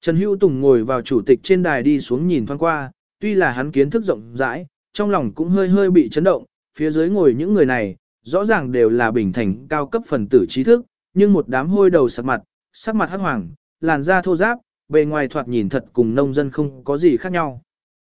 Trần Hữu Tùng ngồi vào chủ tịch trên đài đi xuống nhìn thoáng qua, tuy là hắn kiến thức rộng rãi, trong lòng cũng hơi hơi bị chấn động, phía dưới ngồi những người này, rõ ràng đều là bình thành cao cấp phần tử trí thức, nhưng một đám hôi đầu sắc mặt, sắc mặt hắc hoàng, làn da thô ráp, bề ngoài thoạt nhìn thật cùng nông dân không có gì khác nhau.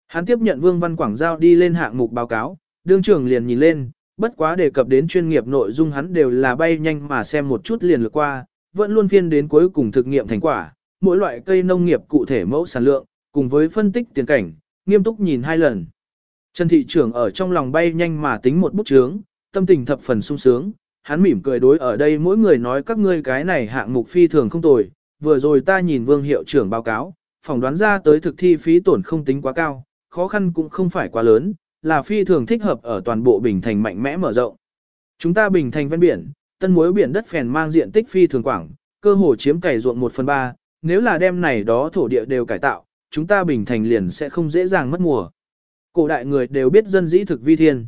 Hắn tiếp nhận Vương Văn Quảng giao đi lên hạng mục báo cáo, đương trưởng liền nhìn lên, bất quá đề cập đến chuyên nghiệp nội dung hắn đều là bay nhanh mà xem một chút liền lướt qua, vẫn luôn phiên đến cuối cùng thực nghiệm thành quả, mỗi loại cây nông nghiệp cụ thể mẫu sản lượng, cùng với phân tích tiền cảnh, nghiêm túc nhìn hai lần. Trần thị trưởng ở trong lòng bay nhanh mà tính một bút chướng, tâm tình thập phần sung sướng, hắn mỉm cười đối ở đây mỗi người nói các ngươi cái này hạng mục phi thường không tồi, vừa rồi ta nhìn vương hiệu trưởng báo cáo, phỏng đoán ra tới thực thi phí tổn không tính quá cao, khó khăn cũng không phải quá lớn, là phi thường thích hợp ở toàn bộ Bình Thành mạnh mẽ mở rộng. Chúng ta Bình Thành ven biển, tân muối biển đất phèn mang diện tích phi thường quảng, cơ hồ chiếm cày ruộng 1 phần 3, nếu là đem này đó thổ địa đều cải tạo, chúng ta Bình Thành liền sẽ không dễ dàng mất mùa. Cổ đại người đều biết dân dĩ thực vi thiên.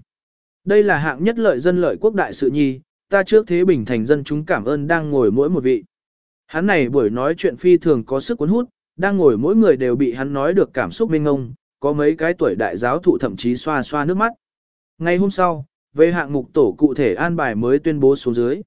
Đây là hạng nhất lợi dân lợi quốc đại sự nhi, ta trước thế Bình Thành dân chúng cảm ơn đang ngồi mỗi một vị. Hắn này buổi nói chuyện phi thường có sức cuốn hút, đang ngồi mỗi người đều bị hắn nói được cảm xúc mênh ngông, có mấy cái tuổi đại giáo thụ thậm chí xoa xoa nước mắt. Ngày hôm sau, về hạng mục tổ cụ thể an bài mới tuyên bố xuống dưới.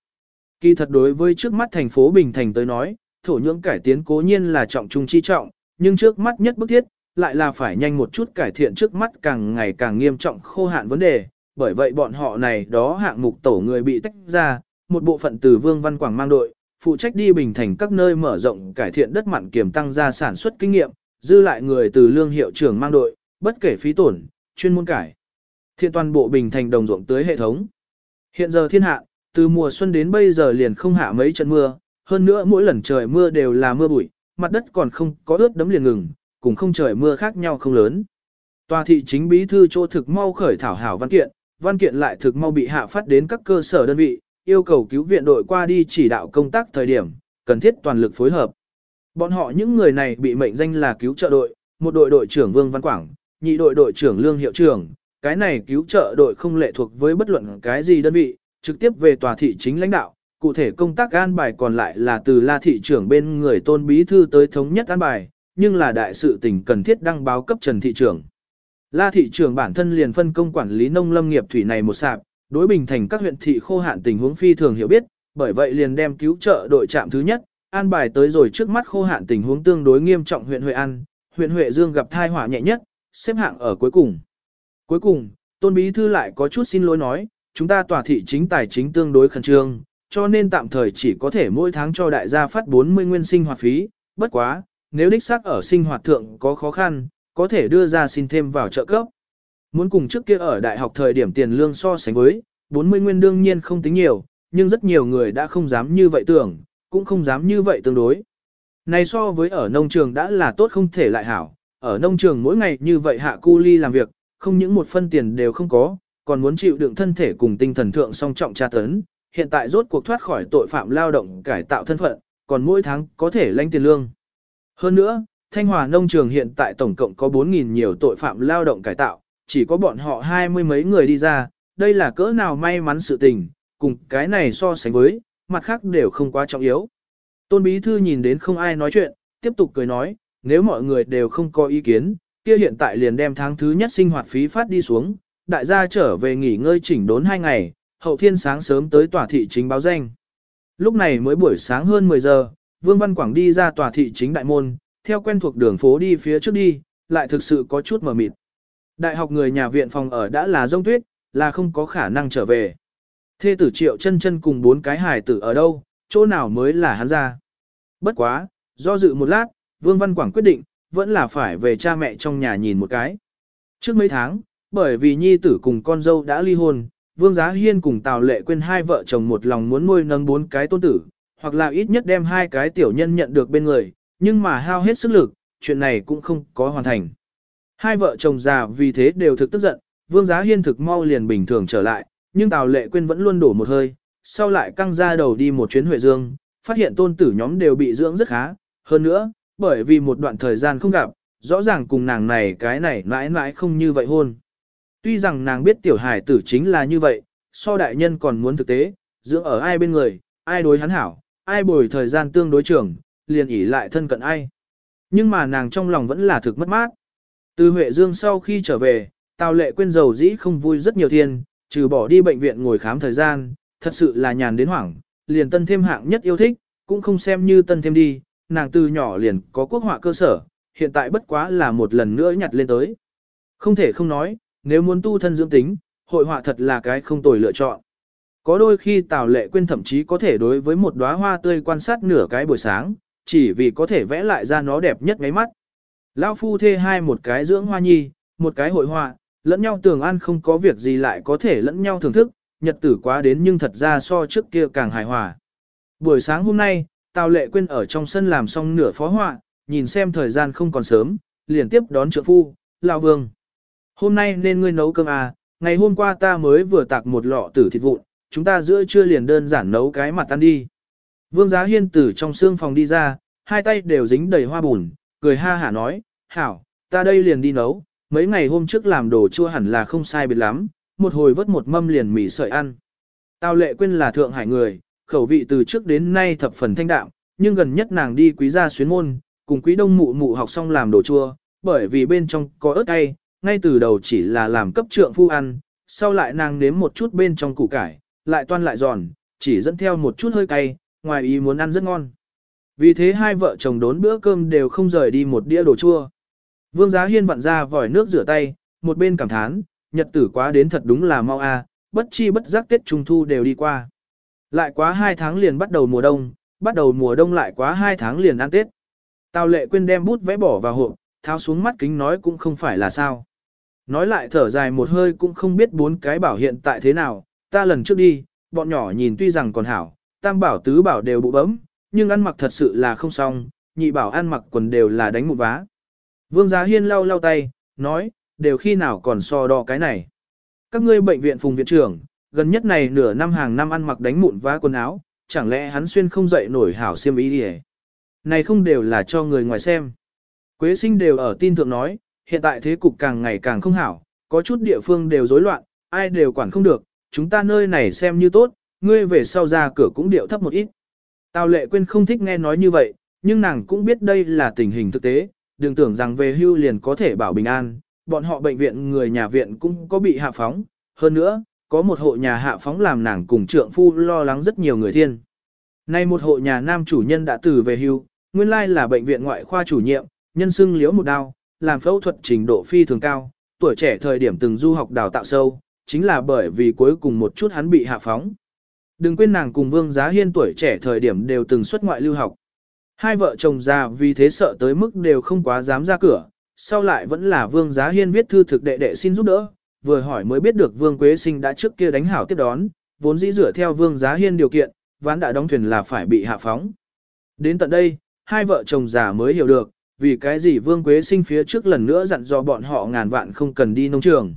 Kỳ thật đối với trước mắt thành phố Bình Thành tới nói, thổ nhưỡng cải tiến cố nhiên là trọng trung chi trọng, nhưng trước mắt nhất bức thiết, lại là phải nhanh một chút cải thiện trước mắt càng ngày càng nghiêm trọng khô hạn vấn đề, bởi vậy bọn họ này đó hạng mục tổ người bị tách ra, một bộ phận từ Vương Văn Quảng mang đội, phụ trách đi bình thành các nơi mở rộng cải thiện đất mặn kiểm tăng gia sản xuất kinh nghiệm, dư lại người từ lương hiệu trưởng mang đội, bất kể phí tổn, chuyên môn cải. Thiện toàn bộ bình thành đồng ruộng tới hệ thống. Hiện giờ thiên hạ, từ mùa xuân đến bây giờ liền không hạ mấy trận mưa, hơn nữa mỗi lần trời mưa đều là mưa bụi, mặt đất còn không có ướt đấm liền ngừng, cùng không trời mưa khác nhau không lớn. Tòa thị chính bí thư chỗ thực mau khởi thảo hảo văn kiện, văn kiện lại thực mau bị hạ phát đến các cơ sở đơn vị, yêu cầu cứu viện đội qua đi chỉ đạo công tác thời điểm, cần thiết toàn lực phối hợp. Bọn họ những người này bị mệnh danh là cứu trợ đội, một đội đội trưởng Vương Văn Quảng, nhị đội đội trưởng Lương Hiệu trưởng, cái này cứu trợ đội không lệ thuộc với bất luận cái gì đơn vị, trực tiếp về tòa thị chính lãnh đạo, cụ thể công tác an bài còn lại là từ La thị trưởng bên người tôn bí thư tới thống nhất an bài, nhưng là đại sự tình cần thiết đăng báo cấp Trần thị trưởng. La thị trưởng bản thân liền phân công quản lý nông lâm nghiệp thủy này một sạp, đối bình thành các huyện thị khô hạn tình huống phi thường hiểu biết, bởi vậy liền đem cứu trợ đội trạm thứ nhất, an bài tới rồi trước mắt khô hạn tình huống tương đối nghiêm trọng huyện Huệ An, huyện Huệ Dương gặp thai họa nhẹ nhất, xếp hạng ở cuối cùng. Cuối cùng, Tôn Bí Thư lại có chút xin lỗi nói, chúng ta tòa thị chính tài chính tương đối khẩn trương, cho nên tạm thời chỉ có thể mỗi tháng cho đại gia phát 40 nguyên sinh hoạt phí, bất quá, nếu đích xác ở sinh hoạt thượng có khó khăn, có thể đưa ra xin thêm vào trợ cấp. Muốn cùng trước kia ở đại học thời điểm tiền lương so sánh với, 40 nguyên đương nhiên không tính nhiều, nhưng rất nhiều người đã không dám như vậy tưởng, cũng không dám như vậy tương đối. Này so với ở nông trường đã là tốt không thể lại hảo, ở nông trường mỗi ngày như vậy hạ cu ly làm việc, không những một phân tiền đều không có, còn muốn chịu đựng thân thể cùng tinh thần thượng song trọng tra tấn, hiện tại rốt cuộc thoát khỏi tội phạm lao động cải tạo thân phận, còn mỗi tháng có thể lãnh tiền lương. Hơn nữa, Thanh Hòa nông trường hiện tại tổng cộng có 4.000 nhiều tội phạm lao động cải tạo, chỉ có bọn họ hai mươi mấy người đi ra, đây là cỡ nào may mắn sự tình, cùng cái này so sánh với, mặt khác đều không quá trọng yếu. Tôn Bí Thư nhìn đến không ai nói chuyện, tiếp tục cười nói, nếu mọi người đều không có ý kiến, kia hiện tại liền đem tháng thứ nhất sinh hoạt phí phát đi xuống, đại gia trở về nghỉ ngơi chỉnh đốn hai ngày, hậu thiên sáng sớm tới tòa thị chính báo danh. Lúc này mới buổi sáng hơn 10 giờ, Vương Văn Quảng đi ra tòa thị chính đại môn, theo quen thuộc đường phố đi phía trước đi, lại thực sự có chút mờ mịt. Đại học người nhà viện phòng ở đã là rông tuyết, là không có khả năng trở về. Thê tử triệu chân chân cùng bốn cái hài tử ở đâu, chỗ nào mới là hắn ra. Bất quá, do dự một lát, Vương Văn Quảng quyết định, vẫn là phải về cha mẹ trong nhà nhìn một cái. Trước mấy tháng, bởi vì nhi tử cùng con dâu đã ly hôn, Vương Giá Hiên cùng Tào Lệ quên hai vợ chồng một lòng muốn nuôi nâng bốn cái tôn tử, hoặc là ít nhất đem hai cái tiểu nhân nhận được bên người, nhưng mà hao hết sức lực, chuyện này cũng không có hoàn thành. Hai vợ chồng già vì thế đều thực tức giận, Vương Giá Hiên thực mau liền bình thường trở lại, nhưng Tào Lệ Quyên vẫn luôn đổ một hơi, sau lại căng ra đầu đi một chuyến Huệ Dương, phát hiện tôn tử nhóm đều bị dưỡng rất khá, hơn nữa, bởi vì một đoạn thời gian không gặp, rõ ràng cùng nàng này cái này mãi mãi không như vậy hôn. Tuy rằng nàng biết tiểu hải tử chính là như vậy, so đại nhân còn muốn thực tế, dưỡng ở ai bên người, ai đối hắn hảo, ai bồi thời gian tương đối trưởng, liền ỉ lại thân cận ai. Nhưng mà nàng trong lòng vẫn là thực mất mát. Từ Huệ Dương sau khi trở về, Tào Lệ quên dầu dĩ không vui rất nhiều thiên, trừ bỏ đi bệnh viện ngồi khám thời gian, thật sự là nhàn đến hoảng, liền tân thêm hạng nhất yêu thích, cũng không xem như tân thêm đi, nàng từ nhỏ liền có quốc họa cơ sở, hiện tại bất quá là một lần nữa nhặt lên tới. Không thể không nói, nếu muốn tu thân dưỡng tính, hội họa thật là cái không tồi lựa chọn. Có đôi khi Tào Lệ Quyên thậm chí có thể đối với một đóa hoa tươi quan sát nửa cái buổi sáng, chỉ vì có thể vẽ lại ra nó đẹp nhất ngáy mắt. Lão phu thê hai một cái dưỡng hoa nhi, một cái hội họa, lẫn nhau tưởng ăn không có việc gì lại có thể lẫn nhau thưởng thức, nhật tử quá đến nhưng thật ra so trước kia càng hài hòa. Buổi sáng hôm nay, Tào Lệ Quyên ở trong sân làm xong nửa phó họa, nhìn xem thời gian không còn sớm, liền tiếp đón trượng phu, Lão Vương. Hôm nay nên ngươi nấu cơm à, ngày hôm qua ta mới vừa tạc một lọ tử thịt vụn, chúng ta giữa trưa liền đơn giản nấu cái mặt ăn đi. Vương Giá Hiên từ trong xương phòng đi ra, hai tay đều dính đầy hoa bùn, cười ha hả nói, hảo, ta đây liền đi nấu, mấy ngày hôm trước làm đồ chua hẳn là không sai biệt lắm, một hồi vớt một mâm liền mì sợi ăn. Tào lệ quên là thượng hải người, khẩu vị từ trước đến nay thập phần thanh đạm, nhưng gần nhất nàng đi quý gia xuyến môn, cùng quý đông mụ mụ học xong làm đồ chua, bởi vì bên trong có ớt cay, ngay từ đầu chỉ là làm cấp trượng phu ăn, sau lại nàng nếm một chút bên trong củ cải, lại toan lại giòn, chỉ dẫn theo một chút hơi cay, ngoài ý muốn ăn rất ngon. Vì thế hai vợ chồng đốn bữa cơm đều không rời đi một đĩa đồ chua. Vương Giá Hiên vặn ra vòi nước rửa tay, một bên cảm thán, nhật tử quá đến thật đúng là mau a, bất chi bất giác Tết Trung Thu đều đi qua. Lại quá hai tháng liền bắt đầu mùa đông, bắt đầu mùa đông lại quá hai tháng liền ăn Tết. Tào lệ quên đem bút vẽ bỏ vào hộp, tháo xuống mắt kính nói cũng không phải là sao. Nói lại thở dài một hơi cũng không biết bốn cái bảo hiện tại thế nào, ta lần trước đi, bọn nhỏ nhìn tuy rằng còn hảo, tam bảo tứ bảo đều bụ bấm, nhưng ăn mặc thật sự là không xong, nhị bảo ăn mặc quần đều là đánh một vá. Vương Giá Hiên lau lau tay, nói, đều khi nào còn so đo cái này. Các ngươi bệnh viện phùng viện trưởng, gần nhất này nửa năm hàng năm ăn mặc đánh mụn vá quần áo, chẳng lẽ hắn xuyên không dậy nổi hảo xiêm ý đi Này không đều là cho người ngoài xem. Quế sinh đều ở tin thượng nói, hiện tại thế cục càng ngày càng không hảo, có chút địa phương đều rối loạn, ai đều quản không được, chúng ta nơi này xem như tốt, ngươi về sau ra cửa cũng điệu thấp một ít. Tào lệ quên không thích nghe nói như vậy, nhưng nàng cũng biết đây là tình hình thực tế, đừng tưởng rằng về hưu liền có thể bảo bình an, bọn họ bệnh viện người nhà viện cũng có bị hạ phóng, hơn nữa, có một hộ nhà hạ phóng làm nàng cùng trượng phu lo lắng rất nhiều người thiên. Nay một hộ nhà nam chủ nhân đã từ về hưu, nguyên lai là bệnh viện ngoại khoa chủ nhiệm, nhân xưng liễu một đao, làm phẫu thuật trình độ phi thường cao, tuổi trẻ thời điểm từng du học đào tạo sâu, chính là bởi vì cuối cùng một chút hắn bị hạ phóng. Đừng quên nàng cùng Vương Giá Hiên tuổi trẻ thời điểm đều từng xuất ngoại lưu học. Hai vợ chồng già vì thế sợ tới mức đều không quá dám ra cửa, sau lại vẫn là Vương Giá Hiên viết thư thực đệ đệ xin giúp đỡ, vừa hỏi mới biết được Vương Quế Sinh đã trước kia đánh hảo tiếp đón, vốn dĩ dựa theo Vương Giá Hiên điều kiện, ván đã đóng thuyền là phải bị hạ phóng. Đến tận đây, hai vợ chồng già mới hiểu được, vì cái gì Vương Quế Sinh phía trước lần nữa dặn dò bọn họ ngàn vạn không cần đi nông trường.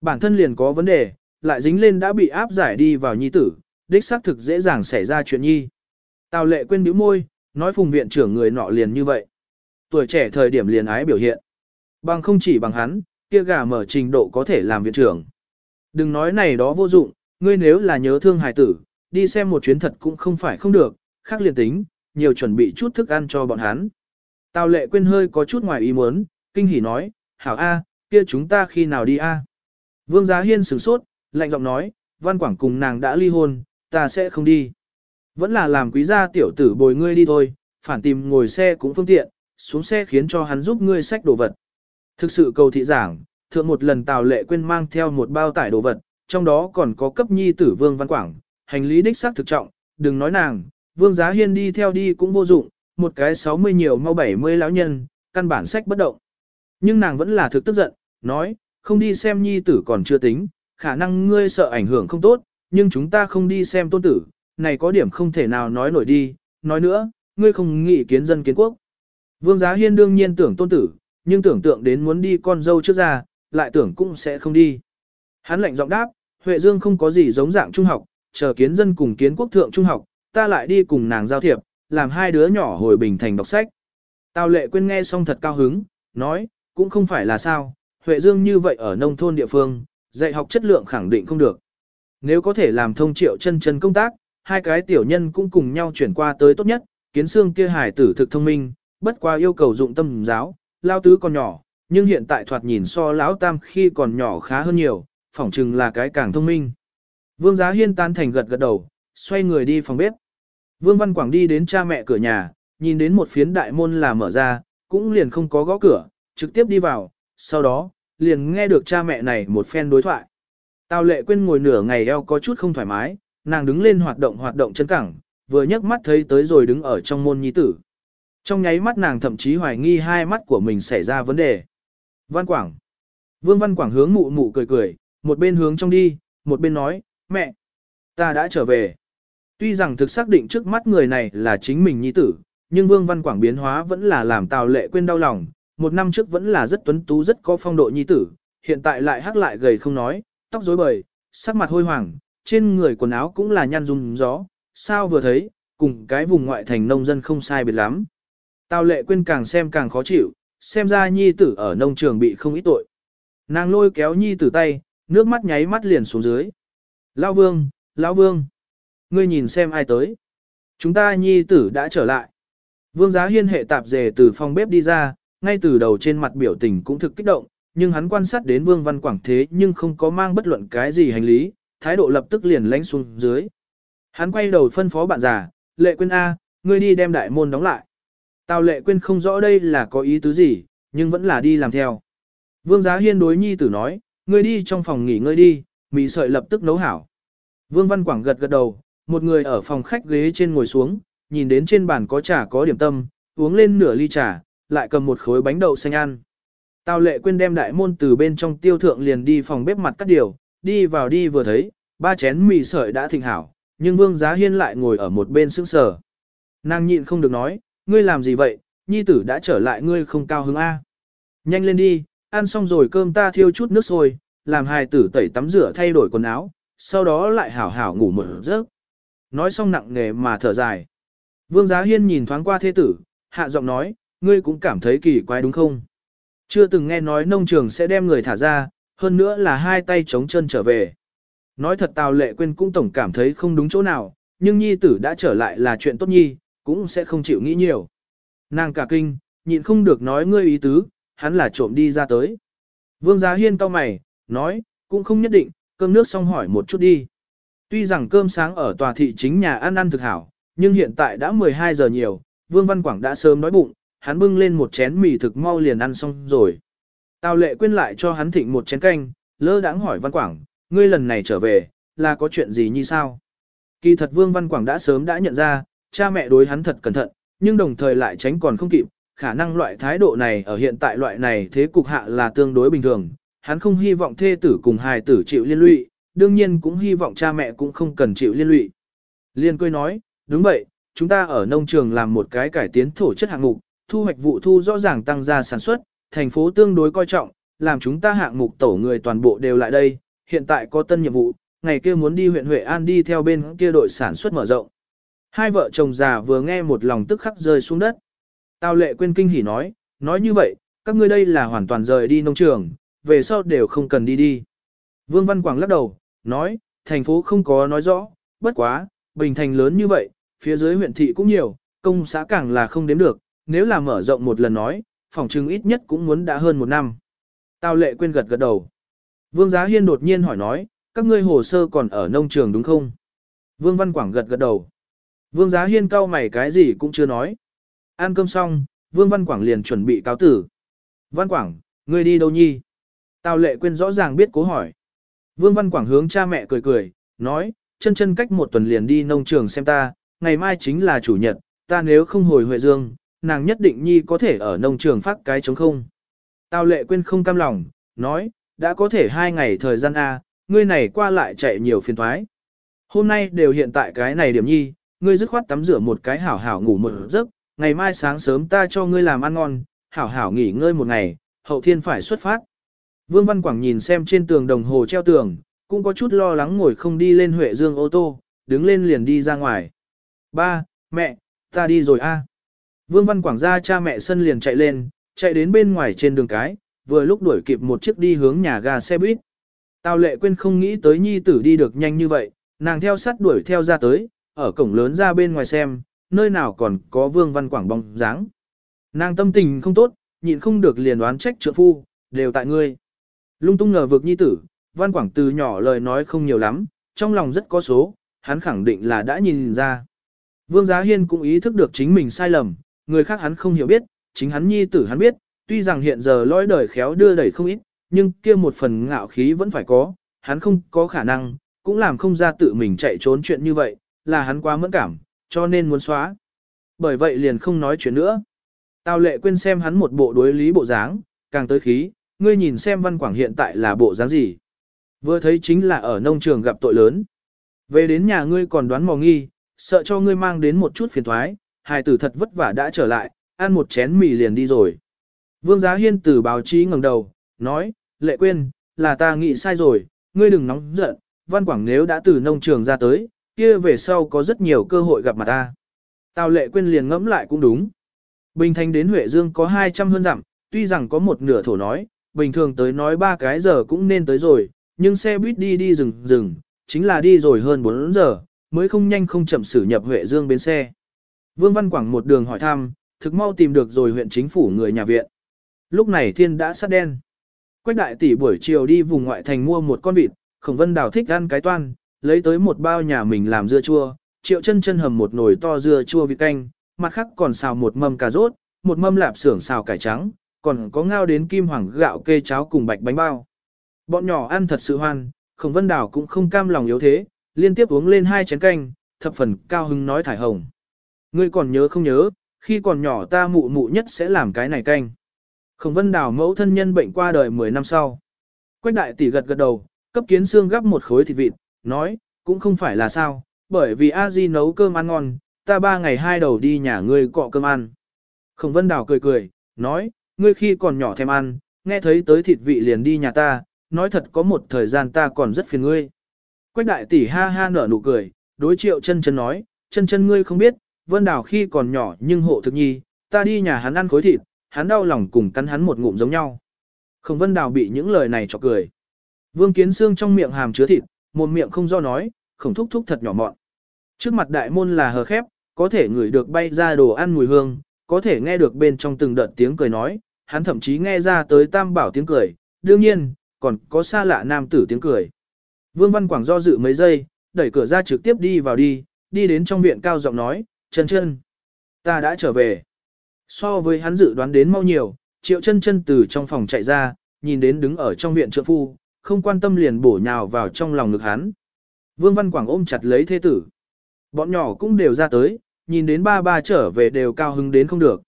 Bản thân liền có vấn đề, lại dính lên đã bị áp giải đi vào nhi tử, đích xác thực dễ dàng xảy ra chuyện nhi. Tào lệ quên bĩu môi, nói phùng viện trưởng người nọ liền như vậy. Tuổi trẻ thời điểm liền ái biểu hiện. Bằng không chỉ bằng hắn, kia gà mở trình độ có thể làm viện trưởng. Đừng nói này đó vô dụng, ngươi nếu là nhớ thương hài tử, đi xem một chuyến thật cũng không phải không được, khác liền tính, nhiều chuẩn bị chút thức ăn cho bọn hắn. Tào lệ quên hơi có chút ngoài ý muốn, kinh hỉ nói, hảo A, kia chúng ta khi nào đi A. Vương Giá Hiên sửng sốt, lạnh giọng nói, Văn Quảng cùng nàng đã ly hôn, ta sẽ không đi. Vẫn là làm quý gia tiểu tử bồi ngươi đi thôi, phản tìm ngồi xe cũng phương tiện, xuống xe khiến cho hắn giúp ngươi xách đồ vật. Thực sự cầu thị giảng, thượng một lần Tào Lệ Quyên mang theo một bao tải đồ vật, trong đó còn có cấp nhi tử Vương Văn Quảng, hành lý đích xác thực trọng, đừng nói nàng, Vương Giá Hiên đi theo đi cũng vô dụng, một cái 60 nhiều mau 70 lão nhân, căn bản sách bất động. Nhưng nàng vẫn là thực tức giận, nói, không đi xem nhi tử còn chưa tính, khả năng ngươi sợ ảnh hưởng không tốt, nhưng chúng ta không đi xem tôn tử, này có điểm không thể nào nói nổi đi, nói nữa, ngươi không nghĩ kiến dân kiến quốc. Vương Giá Hiên đương nhiên tưởng tôn tử, nhưng tưởng tượng đến muốn đi con dâu trước ra, lại tưởng cũng sẽ không đi. Hắn lạnh giọng đáp, Huệ Dương không có gì giống dạng trung học, chờ kiến dân cùng kiến quốc thượng trung học, ta lại đi cùng nàng giao thiệp, làm hai đứa nhỏ hồi bình thành đọc sách. Tào lệ quên nghe xong thật cao hứng, nói, cũng không phải là sao, Huệ Dương như vậy ở nông thôn địa phương, dạy học chất lượng khẳng định không được. Nếu có thể làm thông triệu chân chân công tác, hai cái tiểu nhân cũng cùng nhau chuyển qua tới tốt nhất, kiến xương kia hải tử thực thông minh, bất qua yêu cầu dụng tâm giáo, lao tứ còn nhỏ, nhưng hiện tại thoạt nhìn so lão tam khi còn nhỏ khá hơn nhiều, phỏng chừng là cái càng thông minh. Vương Giá Hiên tan thành gật gật đầu, xoay người đi phòng bếp. Vương Văn Quảng đi đến cha mẹ cửa nhà, nhìn đến một phiến đại môn là mở ra, cũng liền không có gõ cửa, trực tiếp đi vào, sau đó, liền nghe được cha mẹ này một phen đối thoại. Tào lệ quên ngồi nửa ngày eo có chút không thoải mái, nàng đứng lên hoạt động hoạt động chân cẳng, vừa nhấc mắt thấy tới rồi đứng ở trong môn nhi tử. Trong nháy mắt nàng thậm chí hoài nghi hai mắt của mình xảy ra vấn đề. Văn Quảng. Vương Văn Quảng hướng mụ mụ cười cười, một bên hướng trong đi, một bên nói, mẹ, ta đã trở về. Tuy rằng thực xác định trước mắt người này là chính mình nhi tử, nhưng Vương Văn Quảng biến hóa vẫn là làm Tào Lệ quên đau lòng, một năm trước vẫn là rất tuấn tú rất có phong độ nhi tử, hiện tại lại hắc lại gầy không nói, tóc rối bời, sắc mặt hôi hoàng, trên người quần áo cũng là nhăn rung gió, sao vừa thấy, cùng cái vùng ngoại thành nông dân không sai biệt lắm. Tào Lệ quên càng xem càng khó chịu, xem ra nhi tử ở nông trường bị không ít tội. Nàng lôi kéo nhi tử tay, nước mắt nháy mắt liền xuống dưới. Lão Vương, Lão Vương, ngươi nhìn xem ai tới. Chúng ta nhi tử đã trở lại. Vương Giá Hiên hệ tạp dề từ phòng bếp đi ra, ngay từ đầu trên mặt biểu tình cũng thực kích động, nhưng hắn quan sát đến Vương Văn Quảng thế nhưng không có mang bất luận cái gì hành lý, thái độ lập tức liền lánh xuống dưới. Hắn quay đầu phân phó bạn già, lệ quên A, ngươi đi đem đại môn đóng lại. Tào lệ quên không rõ đây là có ý tứ gì, nhưng vẫn là đi làm theo. Vương Giá Hiên đối nhi tử nói, ngươi đi trong phòng nghỉ ngơi đi, mì sợi lập tức nấu hảo. Vương Văn Quảng gật gật đầu, một người ở phòng khách ghế trên ngồi xuống, nhìn đến trên bàn có trà có điểm tâm, uống lên nửa ly trà, lại cầm một khối bánh đậu xanh ăn. Tào lệ quên đem đại môn từ bên trong tiêu thượng liền đi phòng bếp mặt cắt điều, đi vào đi vừa thấy, ba chén mì sợi đã thịnh hảo, nhưng Vương Giá Hiên lại ngồi ở một bên sững sờ. Nàng nhịn không được nói, ngươi làm gì vậy, nhi tử đã trở lại ngươi không cao hứng A. Nhanh lên đi, ăn xong rồi cơm ta thiêu chút nước sôi, làm hài tử tẩy tắm rửa thay đổi quần áo, sau đó lại hảo hảo ngủ một giấc. Nói xong nặng nề mà thở dài. Vương Giá Hiên nhìn thoáng qua thế tử, hạ giọng nói, ngươi cũng cảm thấy kỳ quái đúng không? Chưa từng nghe nói nông trường sẽ đem người thả ra, hơn nữa là hai tay chống chân trở về. Nói thật Tào Lệ Quyên cũng tổng cảm thấy không đúng chỗ nào, nhưng nhi tử đã trở lại là chuyện tốt nhi, cũng sẽ không chịu nghĩ nhiều. Nàng cả kinh, nhịn không được nói ngươi ý tứ, hắn là trộm đi ra tới. Vương Giá Hiên cau mày, nói, cũng không nhất định, cơm nước xong hỏi một chút đi. Tuy rằng cơm sáng ở tòa thị chính nhà ăn ăn thực hảo, nhưng hiện tại đã 12 giờ nhiều, Vương Văn Quảng đã sớm đói bụng, hắn bưng lên một chén mì thực mau liền ăn xong rồi. Tào lệ quên lại cho hắn thịnh một chén canh, lơ đãng hỏi Văn Quảng, ngươi lần này trở về, là có chuyện gì như sao? Kỳ thật Vương Văn Quảng đã sớm đã nhận ra, cha mẹ đối hắn thật cẩn thận, nhưng đồng thời lại tránh còn không kịp, khả năng loại thái độ này ở hiện tại loại này thế cục hạ là tương đối bình thường, hắn không hy vọng thê tử cùng hài tử chịu liên lụy, đương nhiên cũng hy vọng cha mẹ cũng không cần chịu liên lụy. Liên cười nói, đúng vậy, chúng ta ở nông trường làm một cái cải tiến thổ chất hạng mục, thu hoạch vụ thu rõ ràng tăng gia sản xuất, thành phố tương đối coi trọng, làm chúng ta hạng mục tổ người toàn bộ đều lại đây, hiện tại có tân nhiệm vụ, ngày kia muốn đi huyện Huệ An đi theo bên kia đội sản xuất mở rộng. Hai vợ chồng già vừa nghe một lòng tức khắc rơi xuống đất. Tào lệ quên kinh hỉ nói, nói như vậy, các ngươi đây là hoàn toàn rời đi nông trường, về sau đều không cần đi đi. Vương Văn Quảng lắc đầu, nói, thành phố không có nói rõ, bất quá, bình thành lớn như vậy, phía dưới huyện thị cũng nhiều, công xã càng là không đếm được, nếu là mở rộng một lần nói, phòng trưng ít nhất cũng muốn đã hơn một năm. Tào lệ quên gật gật đầu. Vương Giá Hiên đột nhiên hỏi nói, các ngươi hồ sơ còn ở nông trường đúng không? Vương Văn Quảng gật gật đầu. Vương Giá Hiên cau mày cái gì cũng chưa nói. Ăn cơm xong, Vương Văn Quảng liền chuẩn bị cáo tử. Văn Quảng, ngươi đi đâu nhi? Tào lệ quên rõ ràng biết cố hỏi. Vương Văn Quảng hướng cha mẹ cười cười, nói, chân chân cách một tuần liền đi nông trường xem ta, ngày mai chính là chủ nhật, ta nếu không hồi Huệ Dương, nàng nhất định nhi có thể ở nông trường phát cái chống không. Tào lệ quên không cam lòng, nói, đã có thể hai ngày thời gian A, ngươi này qua lại chạy nhiều phiền thoái. Hôm nay đều hiện tại cái này điểm nhi, ngươi dứt khoát tắm rửa một cái hảo hảo ngủ một giấc, ngày mai sáng sớm ta cho ngươi làm ăn ngon, hảo hảo nghỉ ngơi một ngày, hậu thiên phải xuất phát. Vương Văn Quảng nhìn xem trên tường đồng hồ treo tường, cũng có chút lo lắng ngồi không đi lên Huệ Dương ô tô, đứng lên liền đi ra ngoài. Ba, mẹ, ta đi rồi a. Vương Văn Quảng ra cha mẹ sân liền chạy lên, chạy đến bên ngoài trên đường cái, vừa lúc đuổi kịp một chiếc đi hướng nhà ga xe buýt. Tào lệ quên không nghĩ tới nhi tử đi được nhanh như vậy, nàng theo sát đuổi theo ra tới, ở cổng lớn ra bên ngoài xem, nơi nào còn có Vương Văn Quảng bóng dáng. Nàng tâm tình không tốt, nhịn không được liền đoán trách trượng phu, đều tại ngươi. Lung tung ngờ vực nhi tử, văn quảng từ nhỏ lời nói không nhiều lắm, trong lòng rất có số, hắn khẳng định là đã nhìn ra. Vương Giá Hiên cũng ý thức được chính mình sai lầm, người khác hắn không hiểu biết, chính hắn nhi tử hắn biết, tuy rằng hiện giờ lõi đời khéo đưa đẩy không ít, nhưng kia một phần ngạo khí vẫn phải có, hắn không có khả năng, cũng làm không ra tự mình chạy trốn chuyện như vậy, là hắn quá mẫn cảm, cho nên muốn xóa. Bởi vậy liền không nói chuyện nữa. Tào lệ quên xem hắn một bộ đối lý bộ dáng, càng tới khí, ngươi nhìn xem văn quảng hiện tại là bộ dáng gì. Vừa thấy chính là ở nông trường gặp tội lớn. Về đến nhà ngươi còn đoán mò nghi, sợ cho ngươi mang đến một chút phiền thoái, hài tử thật vất vả đã trở lại, ăn một chén mì liền đi rồi. Vương Giá Hiên từ báo chí ngẩng đầu, nói, lệ quên, là ta nghĩ sai rồi, ngươi đừng nóng giận, văn quảng nếu đã từ nông trường ra tới, kia về sau có rất nhiều cơ hội gặp mặt ta. Tào lệ quên liền ngẫm lại cũng đúng. Bình thành đến Huệ Dương có 200 hơn dặm, tuy rằng có một nửa thổ nói, bình thường tới nói ba cái giờ cũng nên tới rồi, nhưng xe buýt đi đi rừng rừng, chính là đi rồi hơn 4 giờ, mới không nhanh không chậm xử nhập Huệ Dương bến xe. Vương Văn Quảng một đường hỏi thăm, thực mau tìm được rồi huyện chính phủ người nhà viện. Lúc này thiên đã sát đen. Quách đại tỷ buổi chiều đi vùng ngoại thành mua một con vịt, Khổng Vân Đào thích ăn cái toan, lấy tới một bao nhà mình làm dưa chua, triệu chân chân hầm một nồi to dưa chua vịt canh, mặt khác còn xào một mâm cà rốt, một mâm lạp xưởng xào cải trắng, còn có ngao đến kim hoàng gạo kê cháo cùng bạch bánh bao. Bọn nhỏ ăn thật sự hoan, Khổng Vân Đào cũng không cam lòng yếu thế, liên tiếp uống lên hai chén canh, thập phần cao hứng nói thải hồng. Ngươi còn nhớ không nhớ, khi còn nhỏ ta mụ mụ nhất sẽ làm cái này canh. Khổng Vân Đào mẫu thân nhân bệnh qua đời 10 năm sau. Quách đại tỷ gật gật đầu, cấp kiến xương gắp một khối thịt vịt, nói, cũng không phải là sao, bởi vì a di nấu cơm ăn ngon, ta ba ngày hai đầu đi nhà ngươi cọ cơm ăn. Khổng Vân Đào cười cười, nói, ngươi khi còn nhỏ thèm ăn, nghe thấy tới thịt vị liền đi nhà ta, nói thật có một thời gian ta còn rất phiền ngươi. Quách đại tỷ ha ha nở nụ cười, đối triệu chân chân nói, chân chân ngươi không biết, Vân Đào khi còn nhỏ nhưng hộ thực nhi, ta đi nhà hắn ăn khối thịt, hắn đau lòng cùng cắn hắn một ngụm giống nhau. Không Vân Đào bị những lời này chọc cười. Vương Kiến xương trong miệng hàm chứa thịt, một miệng không do nói, khổng thúc thúc thật nhỏ mọn. Trước mặt đại môn là hờ khép, có thể ngửi được bay ra đồ ăn mùi hương, có thể nghe được bên trong từng đợt tiếng cười nói, hắn thậm chí nghe ra tới tam bảo tiếng cười, đương nhiên, còn có xa lạ nam tử tiếng cười. Vương Văn Quảng do dự mấy giây, đẩy cửa ra trực tiếp đi vào đi, đi đến trong viện cao giọng nói, chân chân, ta đã trở về. So với hắn dự đoán đến mau nhiều, triệu chân chân từ trong phòng chạy ra, nhìn đến đứng ở trong viện trượng phu, không quan tâm liền bổ nhào vào trong lòng ngực hắn. Vương Văn Quảng ôm chặt lấy thế tử. Bọn nhỏ cũng đều ra tới, nhìn đến ba ba trở về đều cao hứng đến không được.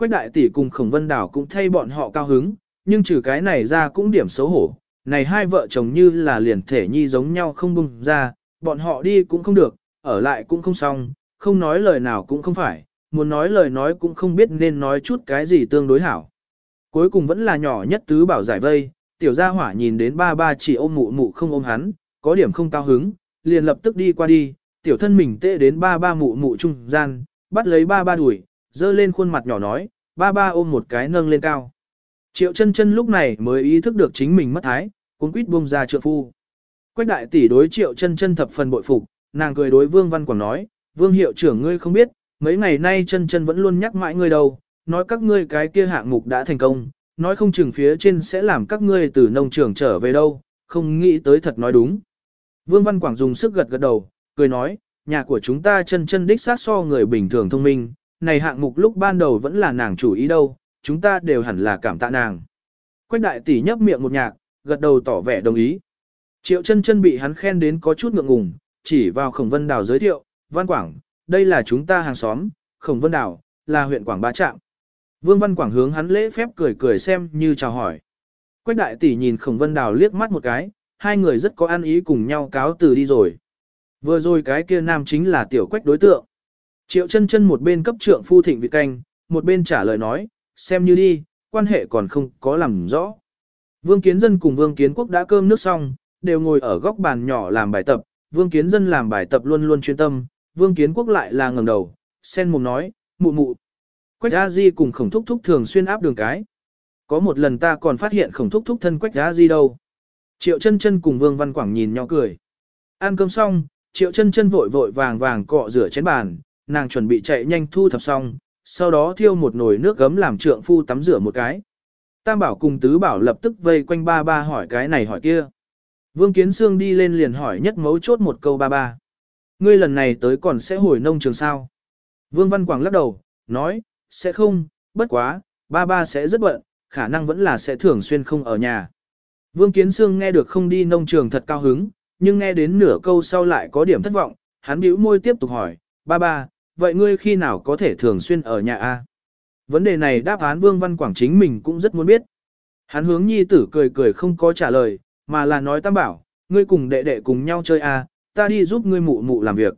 Quách đại tỷ cùng khổng vân đảo cũng thay bọn họ cao hứng, nhưng trừ cái này ra cũng điểm xấu hổ. Này hai vợ chồng như là liền thể nhi giống nhau không bùng ra, bọn họ đi cũng không được, ở lại cũng không xong, không nói lời nào cũng không phải, muốn nói lời nói cũng không biết nên nói chút cái gì tương đối hảo. Cuối cùng vẫn là nhỏ nhất tứ bảo giải vây, tiểu gia hỏa nhìn đến ba ba chỉ ôm mụ mụ không ôm hắn, có điểm không cao hứng, liền lập tức đi qua đi, tiểu thân mình tệ đến ba ba mụ mụ trung gian, bắt lấy ba ba đuổi, dơ lên khuôn mặt nhỏ nói, ba ba ôm một cái nâng lên cao. Triệu chân chân lúc này mới ý thức được chính mình mất thái, cuốn quýt buông ra trượng phu. Quách đại tỷ đối triệu chân chân thập phần bội phục, nàng cười đối vương văn quảng nói, vương hiệu trưởng ngươi không biết, mấy ngày nay chân chân vẫn luôn nhắc mãi ngươi đâu, nói các ngươi cái kia hạng mục đã thành công, nói không chừng phía trên sẽ làm các ngươi từ nông trường trở về đâu, không nghĩ tới thật nói đúng. Vương Văn Quảng dùng sức gật gật đầu, cười nói, nhà của chúng ta chân chân đích sát so người bình thường thông minh, này hạng mục lúc ban đầu vẫn là nàng chủ ý đâu, chúng ta đều hẳn là cảm tạ nàng. Quách đại tỷ nhấp miệng một nhạc, gật đầu tỏ vẻ đồng ý. Triệu chân chân bị hắn khen đến có chút ngượng ngùng, chỉ vào khổng vân đào giới thiệu, Văn Quảng, đây là chúng ta hàng xóm, khổng vân đào, là huyện Quảng Bá Trạm. Vương Văn Quảng hướng hắn lễ phép cười cười xem như chào hỏi. Quách đại tỷ nhìn khổng vân đào liếc mắt một cái, hai người rất có ăn ý cùng nhau cáo từ đi rồi. Vừa rồi cái kia nam chính là tiểu quách đối tượng. Triệu chân chân một bên cấp trượng phu thịnh vị canh, một bên trả lời nói, xem như đi, quan hệ còn không có làm rõ. Vương Kiến Dân cùng Vương Kiến Quốc đã cơm nước xong, đều ngồi ở góc bàn nhỏ làm bài tập, Vương Kiến Dân làm bài tập luôn luôn chuyên tâm, Vương Kiến Quốc lại là ngẩng đầu, sen mồm nói, mụ mụ. Quách A Di cùng khổng thúc thúc thường xuyên áp đường cái. Có một lần ta còn phát hiện khổng thúc thúc thân Quách A Di đâu. Triệu chân chân cùng Vương Văn Quảng nhìn nhau cười. Ăn cơm xong, Triệu chân chân vội vội vàng vàng cọ rửa chén bàn, nàng chuẩn bị chạy nhanh thu thập xong, sau đó thiêu một nồi nước gấm làm trượng phu tắm rửa một cái. Tam bảo cùng tứ bảo lập tức vây quanh ba ba hỏi cái này hỏi kia. Vương Kiến Sương đi lên liền hỏi nhất mấu chốt một câu ba ba. Ngươi lần này tới còn sẽ hồi nông trường sao? Vương Văn Quảng lắc đầu, nói, sẽ không, bất quá, ba ba sẽ rất bận, khả năng vẫn là sẽ thường xuyên không ở nhà. Vương Kiến Sương nghe được không đi nông trường thật cao hứng, nhưng nghe đến nửa câu sau lại có điểm thất vọng, hắn bĩu môi tiếp tục hỏi, ba ba, vậy ngươi khi nào có thể thường xuyên ở nhà a? Vấn đề này đáp án Vương Văn Quảng chính mình cũng rất muốn biết. Hắn hướng nhi tử cười cười không có trả lời, mà là nói tam bảo, ngươi cùng đệ đệ cùng nhau chơi a, ta đi giúp ngươi mụ mụ làm việc.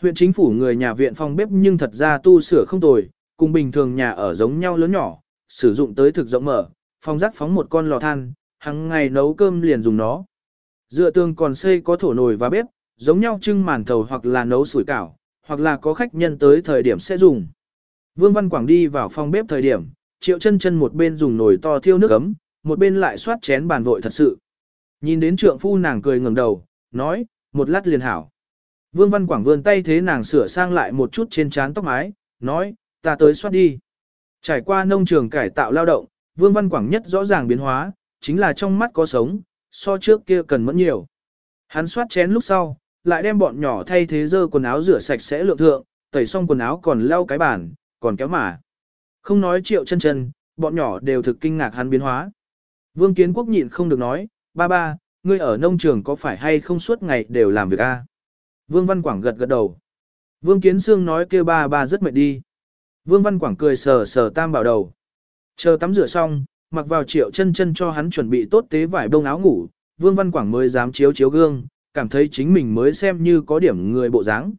Huyện chính phủ người nhà viện phòng bếp nhưng thật ra tu sửa không tồi, cùng bình thường nhà ở giống nhau lớn nhỏ, sử dụng tới thực rộng mở, phòng rác phóng một con lò than, hàng ngày nấu cơm liền dùng nó. Dựa tường còn xây có thổ nồi và bếp, giống nhau trưng màn thầu hoặc là nấu sủi cảo, hoặc là có khách nhân tới thời điểm sẽ dùng. Vương Văn Quảng đi vào phòng bếp thời điểm, triệu chân chân một bên dùng nồi to thiêu nước ấm, một bên lại xoát chén bàn vội thật sự. Nhìn đến trượng phu nàng cười ngẩng đầu, nói, một lát liền hảo. Vương Văn Quảng vươn tay thế nàng sửa sang lại một chút trên trán tóc mái, nói, ta tới xoát đi. Trải qua nông trường cải tạo lao động, Vương Văn Quảng nhất rõ ràng biến hóa, chính là trong mắt có sống, so trước kia cần mẫn nhiều. Hắn xoát chén lúc sau, lại đem bọn nhỏ thay thế dơ quần áo rửa sạch sẽ lượng thượng, tẩy xong quần áo còn lau cái bàn, còn kéo mà. Không nói triệu chân chân, bọn nhỏ đều thực kinh ngạc hắn biến hóa. Vương Kiến Quốc nhịn không được nói, ba ba, ngươi ở nông trường có phải hay không suốt ngày đều làm việc a? Vương Văn Quảng gật gật đầu. Vương Kiến Sương nói kêu ba ba rất mệt đi. Vương Văn Quảng cười sờ sờ tam bảo đầu. Chờ tắm rửa xong, mặc vào triệu chân chân cho hắn chuẩn bị tốt tế vải bông áo ngủ, Vương Văn Quảng mới dám chiếu chiếu gương, cảm thấy chính mình mới xem như có điểm người bộ dáng.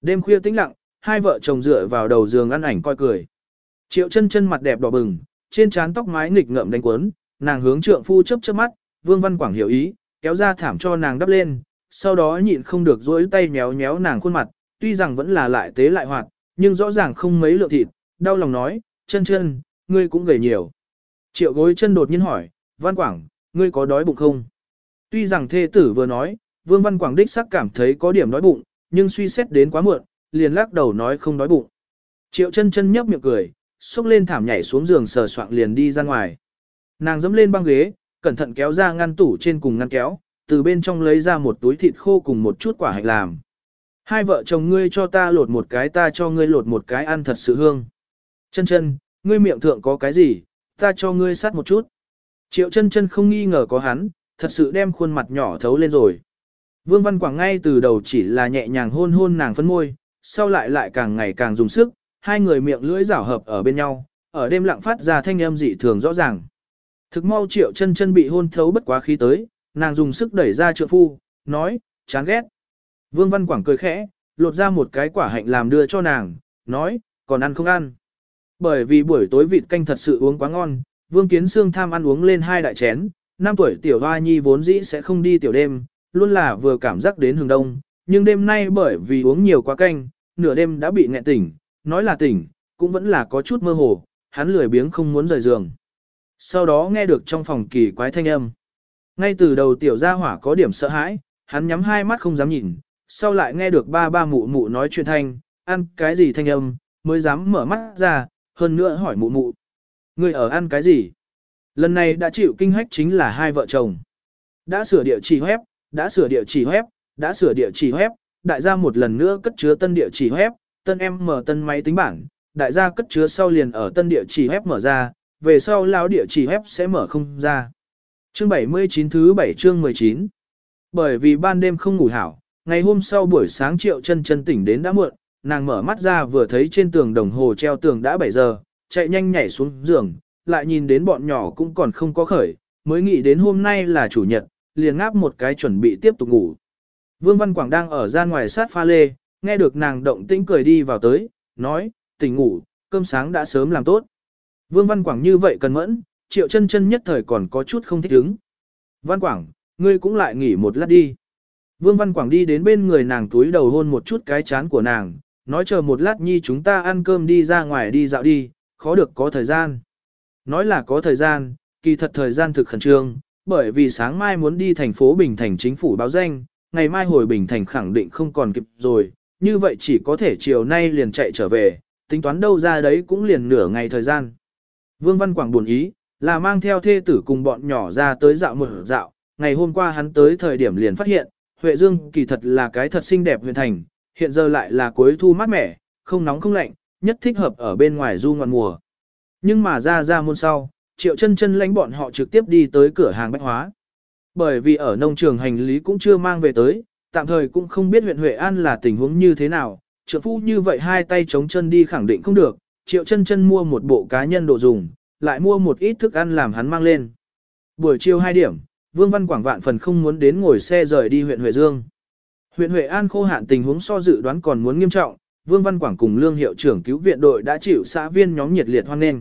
Đêm khuya tĩnh lặng, hai vợ chồng dựa vào đầu giường ăn ảnh coi cười. Triệu chân chân mặt đẹp đỏ bừng, trên trán tóc mái nghịch ngợm đánh quấn, nàng hướng trượng phu chớp chớp mắt, Vương Văn Quảng hiểu ý, kéo ra thảm cho nàng đắp lên, sau đó nhịn không được duỗi tay nhéo nhéo nàng khuôn mặt, tuy rằng vẫn là lại tế lại hoạt, nhưng rõ ràng không mấy lượng thịt, đau lòng nói, chân chân, ngươi cũng gầy nhiều. Triệu gối chân đột nhiên hỏi, Văn Quảng, ngươi có đói bụng không? Tuy rằng thê tử vừa nói, Vương Văn Quảng đích sắc cảm thấy có điểm đói bụng, nhưng suy xét đến quá muộn, liền lắc đầu nói không đói bụng. Triệu chân chân nhấp miệng cười, xúc lên thảm nhảy xuống giường sờ soạng liền đi ra ngoài. Nàng dẫm lên băng ghế, cẩn thận kéo ra ngăn tủ trên cùng ngăn kéo, từ bên trong lấy ra một túi thịt khô cùng một chút quả hạch làm. Hai vợ chồng ngươi cho ta lột một cái ta cho ngươi lột một cái ăn thật sự hương. Chân chân, ngươi miệng thượng có cái gì, ta cho ngươi sát một chút. Triệu chân chân không nghi ngờ có hắn, thật sự đem khuôn mặt nhỏ thấu lên rồi. Vương Văn Quảng ngay từ đầu chỉ là nhẹ nhàng hôn hôn nàng phấn môi, sau lại lại càng ngày càng dùng sức, hai người miệng lưỡi rảo hợp ở bên nhau, ở đêm lặng phát ra thanh âm dị thường rõ ràng. Thực mau triệu chân chân bị hôn thấu bất quá khí tới, nàng dùng sức đẩy ra trượng phu, nói, chán ghét. Vương Văn Quảng cười khẽ, lột ra một cái quả hạnh làm đưa cho nàng, nói, còn ăn không ăn. Bởi vì buổi tối vịt canh thật sự uống quá ngon, Vương Kiến Sương tham ăn uống lên hai đại chén, năm tuổi tiểu hoa nhi vốn dĩ sẽ không đi tiểu đêm, luôn là vừa cảm giác đến hừng đông, nhưng đêm nay bởi vì uống nhiều quá canh, nửa đêm đã bị nghẹn tỉnh, nói là tỉnh, cũng vẫn là có chút mơ hồ, hắn lười biếng không muốn rời giường. Sau đó nghe được trong phòng kỳ quái thanh âm. Ngay từ đầu tiểu gia hỏa có điểm sợ hãi, hắn nhắm hai mắt không dám nhìn, sau lại nghe được ba ba mụ mụ nói chuyện thanh, ăn cái gì thanh âm, mới dám mở mắt ra, hơn nữa hỏi mụ mụ. Người ở ăn cái gì? Lần này đã chịu kinh hách chính là hai vợ chồng. Đã sửa địa chỉ web, đã sửa địa chỉ web, đã sửa địa chỉ web, đại gia một lần nữa cất chứa tân địa chỉ web, tân em mở tân máy tính bảng, đại gia cất chứa sau liền ở tân địa chỉ web mở ra, về sau lão địa chỉ web sẽ mở không ra. Chương 79 thứ 7 chương 19 Bởi vì ban đêm không ngủ hảo, ngày hôm sau buổi sáng triệu chân chân tỉnh đến đã muộn, nàng mở mắt ra vừa thấy trên tường đồng hồ treo tường đã 7 giờ, chạy nhanh nhảy xuống giường, lại nhìn đến bọn nhỏ cũng còn không có khởi, mới nghĩ đến hôm nay là chủ nhật, liền ngáp một cái chuẩn bị tiếp tục ngủ. Vương Văn Quảng đang ở gian ngoài sát pha lê, nghe được nàng động tĩnh cười đi vào tới, nói, tỉnh ngủ, cơm sáng đã sớm làm tốt. Vương Văn Quảng như vậy cần mẫn, triệu chân chân nhất thời còn có chút không thích ứng. Văn Quảng, ngươi cũng lại nghỉ một lát đi. Vương Văn Quảng đi đến bên người nàng túi đầu hôn một chút cái chán của nàng, nói chờ một lát nhi chúng ta ăn cơm đi ra ngoài đi dạo đi, khó được có thời gian. Nói là có thời gian, kỳ thật thời gian thực khẩn trương, bởi vì sáng mai muốn đi thành phố Bình Thành chính phủ báo danh, ngày mai hồi Bình Thành khẳng định không còn kịp rồi, như vậy chỉ có thể chiều nay liền chạy trở về, tính toán đâu ra đấy cũng liền nửa ngày thời gian. Vương Văn Quảng buồn ý, là mang theo thê tử cùng bọn nhỏ ra tới dạo một dạo, ngày hôm qua hắn tới thời điểm liền phát hiện, Huệ Dương kỳ thật là cái thật xinh đẹp huyện thành, hiện giờ lại là cuối thu mát mẻ, không nóng không lạnh, nhất thích hợp ở bên ngoài du ngoạn mùa. Nhưng mà ra ra môn sau, triệu chân chân lãnh bọn họ trực tiếp đi tới cửa hàng bách hóa. Bởi vì ở nông trường hành lý cũng chưa mang về tới, tạm thời cũng không biết huyện Huệ An là tình huống như thế nào, trượng phu như vậy hai tay chống chân đi khẳng định không được, triệu chân chân mua một bộ cá nhân đồ dùng, lại mua một ít thức ăn làm hắn mang lên. Buổi chiều 2 điểm, Vương Văn Quảng vạn phần không muốn đến ngồi xe rời đi huyện Huệ Dương. Huyện Huệ An khô hạn tình huống so dự đoán còn muốn nghiêm trọng, Vương Văn Quảng cùng lương hiệu trưởng cứu viện đội đã chịu xã viên nhóm nhiệt liệt hoan nghênh.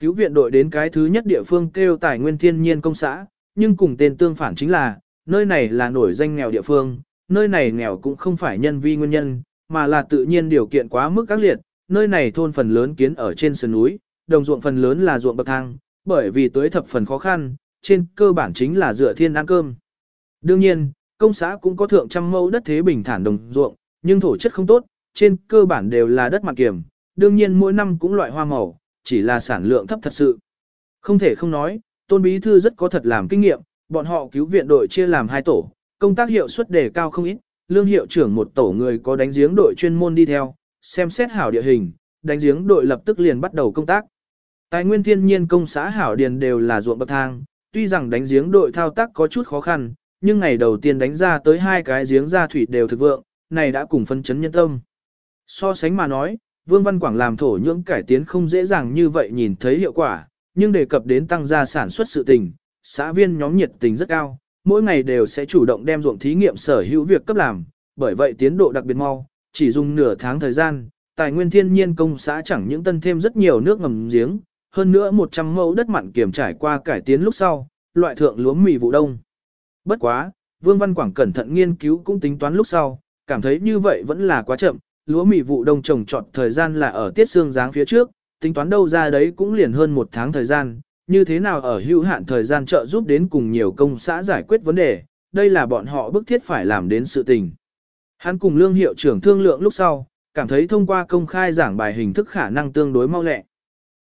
Cứu viện đội đến cái thứ nhất địa phương kêu tài nguyên thiên nhiên công xã, nhưng cùng tên tương phản chính là, nơi này là nổi danh nghèo địa phương, nơi này nghèo cũng không phải nhân vi nguyên nhân, mà là tự nhiên điều kiện quá mức các liệt, nơi này thôn phần lớn kiến ở trên sườn núi, đồng ruộng phần lớn là ruộng bậc thang, bởi vì tới thập phần khó khăn, trên cơ bản chính là dựa thiên ăn cơm. Đương nhiên, công xã cũng có thượng trăm mẫu đất thế bình thản đồng ruộng, nhưng thổ chất không tốt, trên cơ bản đều là đất mặt kiểm, đương nhiên mỗi năm cũng loại hoa màu, chỉ là sản lượng thấp thật sự. Không thể không nói, Tôn Bí Thư rất có thật làm kinh nghiệm, bọn họ cứu viện đội chia làm hai tổ, công tác hiệu suất đề cao không ít, lương hiệu trưởng một tổ người có đánh giếng đội chuyên môn đi theo, xem xét hảo địa hình, đánh giếng đội lập tức liền bắt đầu công tác. Tài nguyên thiên nhiên công xã hảo điền đều là ruộng bậc thang, tuy rằng đánh giếng đội thao tác có chút khó khăn, nhưng ngày đầu tiên đánh ra tới hai cái giếng ra thủy đều thực vượng, này đã cùng phân chấn nhân tâm. So sánh mà nói, Vương Văn Quảng làm thổ nhưỡng cải tiến không dễ dàng như vậy nhìn thấy hiệu quả, nhưng đề cập đến tăng gia sản xuất sự tình, xã viên nhóm nhiệt tình rất cao, mỗi ngày đều sẽ chủ động đem ruộng thí nghiệm sở hữu việc cấp làm, bởi vậy tiến độ đặc biệt mau, chỉ dùng nửa tháng thời gian, tài nguyên thiên nhiên công xã chẳng những tân thêm rất nhiều nước ngầm giếng, hơn nữa 100 mẫu đất mặn kiểm trải qua cải tiến lúc sau, loại thượng lúa mì vụ đông. Bất quá, Vương Văn Quảng cẩn thận nghiên cứu cũng tính toán lúc sau, cảm thấy như vậy vẫn là quá chậm, lúa mì vụ đông trồng trọt thời gian là ở tiết xương dáng phía trước, tính toán đâu ra đấy cũng liền hơn một tháng thời gian, như thế nào ở hữu hạn thời gian trợ giúp đến cùng nhiều công xã giải quyết vấn đề, đây là bọn họ bức thiết phải làm đến sự tình. Hắn cùng lương hiệu trưởng thương lượng lúc sau, cảm thấy thông qua công khai giảng bài hình thức khả năng tương đối mau lẹ.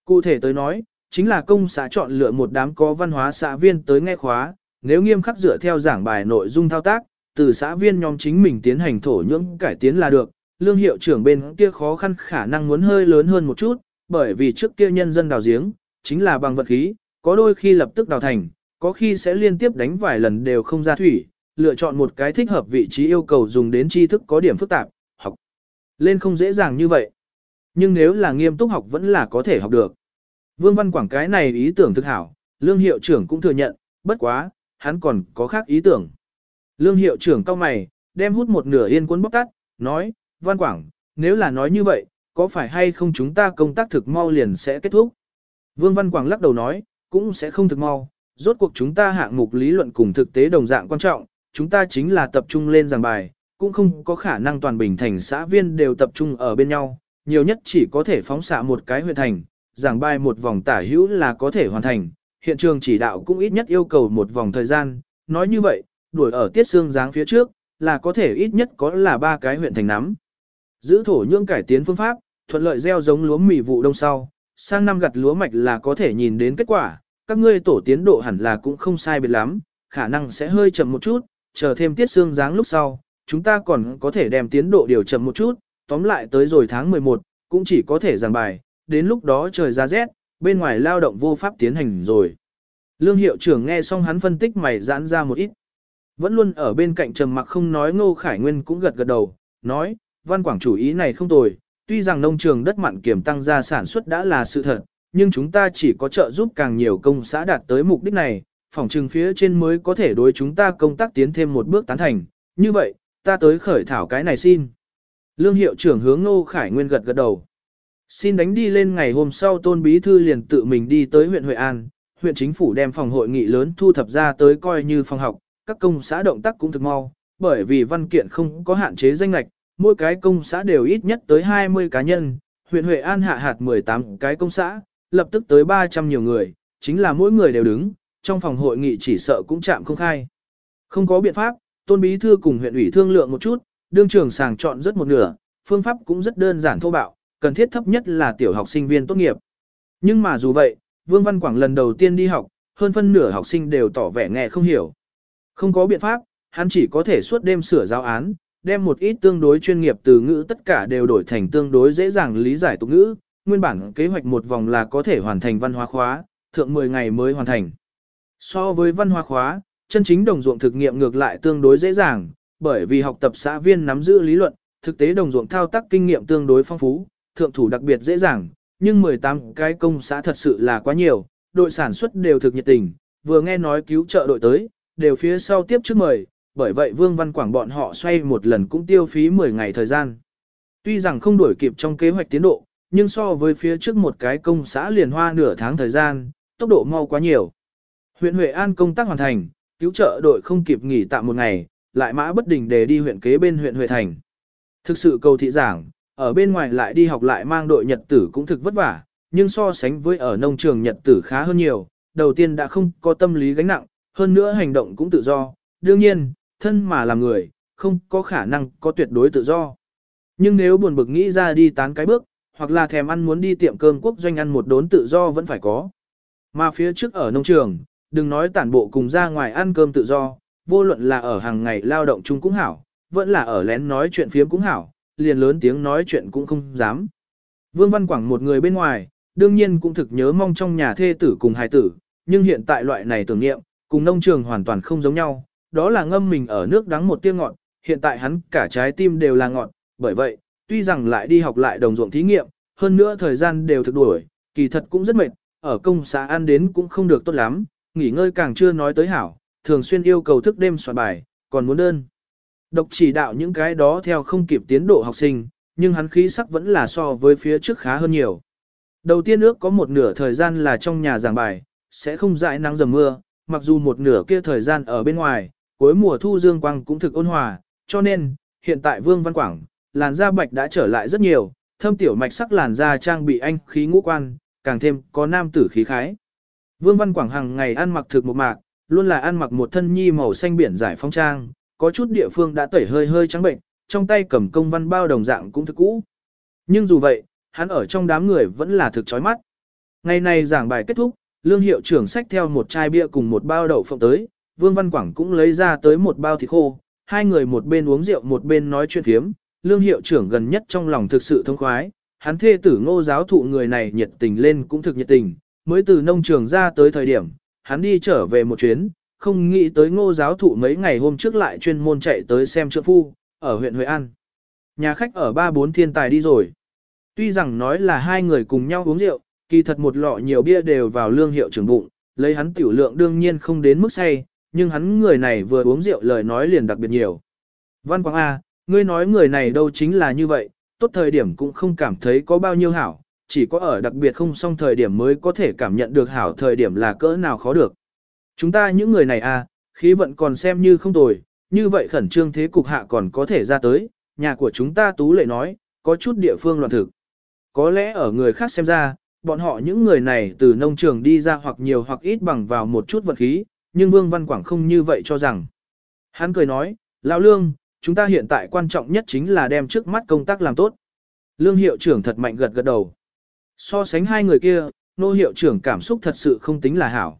Cụ thể tới nói, chính là công xã chọn lựa một đám có văn hóa xã viên tới nghe khóa, nếu nghiêm khắc dựa theo giảng bài nội dung thao tác, từ xã viên nhóm chính mình tiến hành thổ nhưỡng cải tiến là được, lương hiệu trưởng bên kia khó khăn khả năng muốn hơi lớn hơn một chút, bởi vì trước kia nhân dân đào giếng, chính là bằng vật khí, có đôi khi lập tức đào thành, có khi sẽ liên tiếp đánh vài lần đều không ra thủy, lựa chọn một cái thích hợp vị trí yêu cầu dùng đến tri thức có điểm phức tạp, học lên không dễ dàng như vậy. Nhưng nếu là nghiêm túc học vẫn là có thể học được. Vương Văn Quảng cái này ý tưởng thực hảo, lương hiệu trưởng cũng thừa nhận, bất quá, hắn còn có khác ý tưởng. Lương hiệu trưởng cao mày, đem hút một nửa yên cuốn bóc tắt, nói, Văn Quảng, nếu là nói như vậy, có phải hay không chúng ta công tác thực mau liền sẽ kết thúc? Vương Văn Quảng lắc đầu nói, cũng sẽ không thực mau, rốt cuộc chúng ta hạng mục lý luận cùng thực tế đồng dạng quan trọng, chúng ta chính là tập trung lên giảng bài, cũng không có khả năng toàn bình thành xã viên đều tập trung ở bên nhau, nhiều nhất chỉ có thể phóng xạ một cái huyện thành, giảng bài một vòng tả hữu là có thể hoàn thành, hiện trường chỉ đạo cũng ít nhất yêu cầu một vòng thời gian, nói như vậy, đuổi ở tiết xương dáng phía trước, là có thể ít nhất có là ba cái huyện thành nắm. Giữ thổ nhưỡng cải tiến phương pháp, thuận lợi gieo giống lúa mì vụ đông sau, sang năm gặt lúa mạch là có thể nhìn đến kết quả, các ngươi tổ tiến độ hẳn là cũng không sai biệt lắm, khả năng sẽ hơi chậm một chút, chờ thêm tiết xương dáng lúc sau, chúng ta còn có thể đem tiến độ điều chậm một chút, tóm lại tới rồi tháng 11, cũng chỉ có thể giảng bài, đến lúc đó trời ra rét, bên ngoài lao động vô pháp tiến hành rồi. Lương hiệu trưởng nghe xong hắn phân tích mày giãn ra một ít. Vẫn luôn ở bên cạnh trầm mặc không nói Ngô Khải Nguyên cũng gật gật đầu, nói, văn quảng chủ ý này không tồi, tuy rằng nông trường đất mặn kiểm tăng gia sản xuất đã là sự thật, nhưng chúng ta chỉ có trợ giúp càng nhiều công xã đạt tới mục đích này, phòng trừng phía trên mới có thể đối chúng ta công tác tiến thêm một bước tán thành, như vậy, ta tới khởi thảo cái này xin. Lương hiệu trưởng hướng Ngô Khải Nguyên gật gật đầu. Xin đánh đi lên ngày hôm sau Tôn Bí Thư liền tự mình đi tới huyện Huệ An, huyện chính phủ đem phòng hội nghị lớn thu thập ra tới coi như phòng học, các công xã động tác cũng thực mau, bởi vì văn kiện không có hạn chế danh lạch, mỗi cái công xã đều ít nhất tới 20 cá nhân, huyện Huệ An hạ hạt 18 cái công xã, lập tức tới 300 nhiều người, chính là mỗi người đều đứng, trong phòng hội nghị chỉ sợ cũng chạm không khai. Không có biện pháp, Tôn Bí Thư cùng huyện ủy thương lượng một chút, đương trưởng sàng chọn rất một nửa, phương pháp cũng rất đơn giản thô bạo, cần thiết thấp nhất là tiểu học sinh viên tốt nghiệp. Nhưng mà dù vậy, Vương Văn Quảng lần đầu tiên đi học, hơn phân nửa học sinh đều tỏ vẻ nghe không hiểu. Không có biện pháp, hắn chỉ có thể suốt đêm sửa giáo án, đem một ít tương đối chuyên nghiệp từ ngữ tất cả đều đổi thành tương đối dễ dàng lý giải tục ngữ, nguyên bản kế hoạch một vòng là có thể hoàn thành văn hóa khóa, thượng 10 ngày mới hoàn thành. So với văn hóa khóa, chân chính đồng ruộng thực nghiệm ngược lại tương đối dễ dàng, bởi vì học tập xã viên nắm giữ lý luận, thực tế đồng ruộng thao tác kinh nghiệm tương đối phong phú, thượng thủ đặc biệt dễ dàng, nhưng 18 cái công xã thật sự là quá nhiều, đội sản xuất đều thực nhiệt tình, vừa nghe nói cứu trợ đội tới, đều phía sau tiếp trước mời, bởi vậy Vương Văn Quảng bọn họ xoay một lần cũng tiêu phí 10 ngày thời gian. Tuy rằng không đuổi kịp trong kế hoạch tiến độ, nhưng so với phía trước một cái công xã liền hoa nửa tháng thời gian, tốc độ mau quá nhiều. Huyện Huệ An công tác hoàn thành, cứu trợ đội không kịp nghỉ tạm một ngày, lại mã bất đình để đi huyện kế bên huyện Huệ Thành. Thực sự cầu thị giảng, ở bên ngoài lại đi học lại mang đội nhật tử cũng thực vất vả, nhưng so sánh với ở nông trường nhật tử khá hơn nhiều, đầu tiên đã không có tâm lý gánh nặng, hơn nữa hành động cũng tự do, đương nhiên, thân mà làm người, không có khả năng có tuyệt đối tự do. Nhưng nếu buồn bực nghĩ ra đi tán cái bước, hoặc là thèm ăn muốn đi tiệm cơm quốc doanh ăn một đốn tự do vẫn phải có. Mà phía trước ở nông trường, đừng nói tản bộ cùng ra ngoài ăn cơm tự do, vô luận là ở hàng ngày lao động chung cũng hảo, vẫn là ở lén nói chuyện phiếm cũng hảo, liền lớn tiếng nói chuyện cũng không dám. Vương Văn Quảng một người bên ngoài, đương nhiên cũng thực nhớ mong trong nhà thê tử cùng hài tử, nhưng hiện tại loại này tưởng niệm, cùng nông trường hoàn toàn không giống nhau, đó là ngâm mình ở nước đắng một tiếng ngọt, hiện tại hắn cả trái tim đều là ngọt, bởi vậy, tuy rằng lại đi học lại đồng ruộng thí nghiệm, hơn nữa thời gian đều thực đuổi, kỳ thật cũng rất mệt, ở công xã ăn đến cũng không được tốt lắm, nghỉ ngơi càng chưa nói tới hảo, thường xuyên yêu cầu thức đêm soạn bài, còn muốn đơn. Độc chỉ đạo những cái đó theo không kịp tiến độ học sinh, nhưng hắn khí sắc vẫn là so với phía trước khá hơn nhiều. Đầu tiên ước có một nửa thời gian là trong nhà giảng bài, sẽ không dại nắng dầm mưa, mặc dù một nửa kia thời gian ở bên ngoài, cuối mùa thu dương quang cũng thực ôn hòa, cho nên, hiện tại Vương Văn Quảng, làn da bạch đã trở lại rất nhiều, thâm tiểu mạch sắc làn da trang bị anh khí ngũ quan, càng thêm có nam tử khí khái. Vương Văn Quảng hàng ngày ăn mặc thực một mạc, luôn là ăn mặc một thân nhi màu xanh biển giải phong trang, có chút địa phương đã tẩy hơi hơi trắng bệnh, trong tay cầm công văn bao đồng dạng cũng thực cũ. Nhưng dù vậy, hắn ở trong đám người vẫn là thực chói mắt. Ngày này giảng bài kết thúc, lương hiệu trưởng xách theo một chai bia cùng một bao đậu phộng tới, Vương Văn Quảng cũng lấy ra tới một bao thịt khô, hai người một bên uống rượu một bên nói chuyện phiếm, lương hiệu trưởng gần nhất trong lòng thực sự thông khoái, hắn thê tử ngô giáo thụ người này nhiệt tình lên cũng thực nhiệt tình, mới từ nông trường ra tới thời điểm, hắn đi trở về một chuyến, không nghĩ tới ngô giáo thụ mấy ngày hôm trước lại chuyên môn chạy tới xem trượng phu, ở huyện Huệ An. Nhà khách ở ba bốn thiên tài đi rồi. Tuy rằng nói là hai người cùng nhau uống rượu, kỳ thật một lọ nhiều bia đều vào lương hiệu trưởng bụng, lấy hắn tiểu lượng đương nhiên không đến mức say, nhưng hắn người này vừa uống rượu lời nói liền đặc biệt nhiều. Văn Quang A, ngươi nói người này đâu chính là như vậy, tốt thời điểm cũng không cảm thấy có bao nhiêu hảo, chỉ có ở đặc biệt không xong thời điểm mới có thể cảm nhận được hảo thời điểm là cỡ nào khó được. Chúng ta những người này a, khí vận còn xem như không tồi, như vậy khẩn trương thế cục hạ còn có thể ra tới, nhà của chúng ta tú lệ nói, có chút địa phương loạn thực. Có lẽ ở người khác xem ra, bọn họ những người này từ nông trường đi ra hoặc nhiều hoặc ít bằng vào một chút vật khí, nhưng Vương Văn Quảng không như vậy cho rằng. Hắn cười nói, Lão Lương, chúng ta hiện tại quan trọng nhất chính là đem trước mắt công tác làm tốt. Lương hiệu trưởng thật mạnh gật gật đầu. So sánh hai người kia, nô hiệu trưởng cảm xúc thật sự không tính là hảo.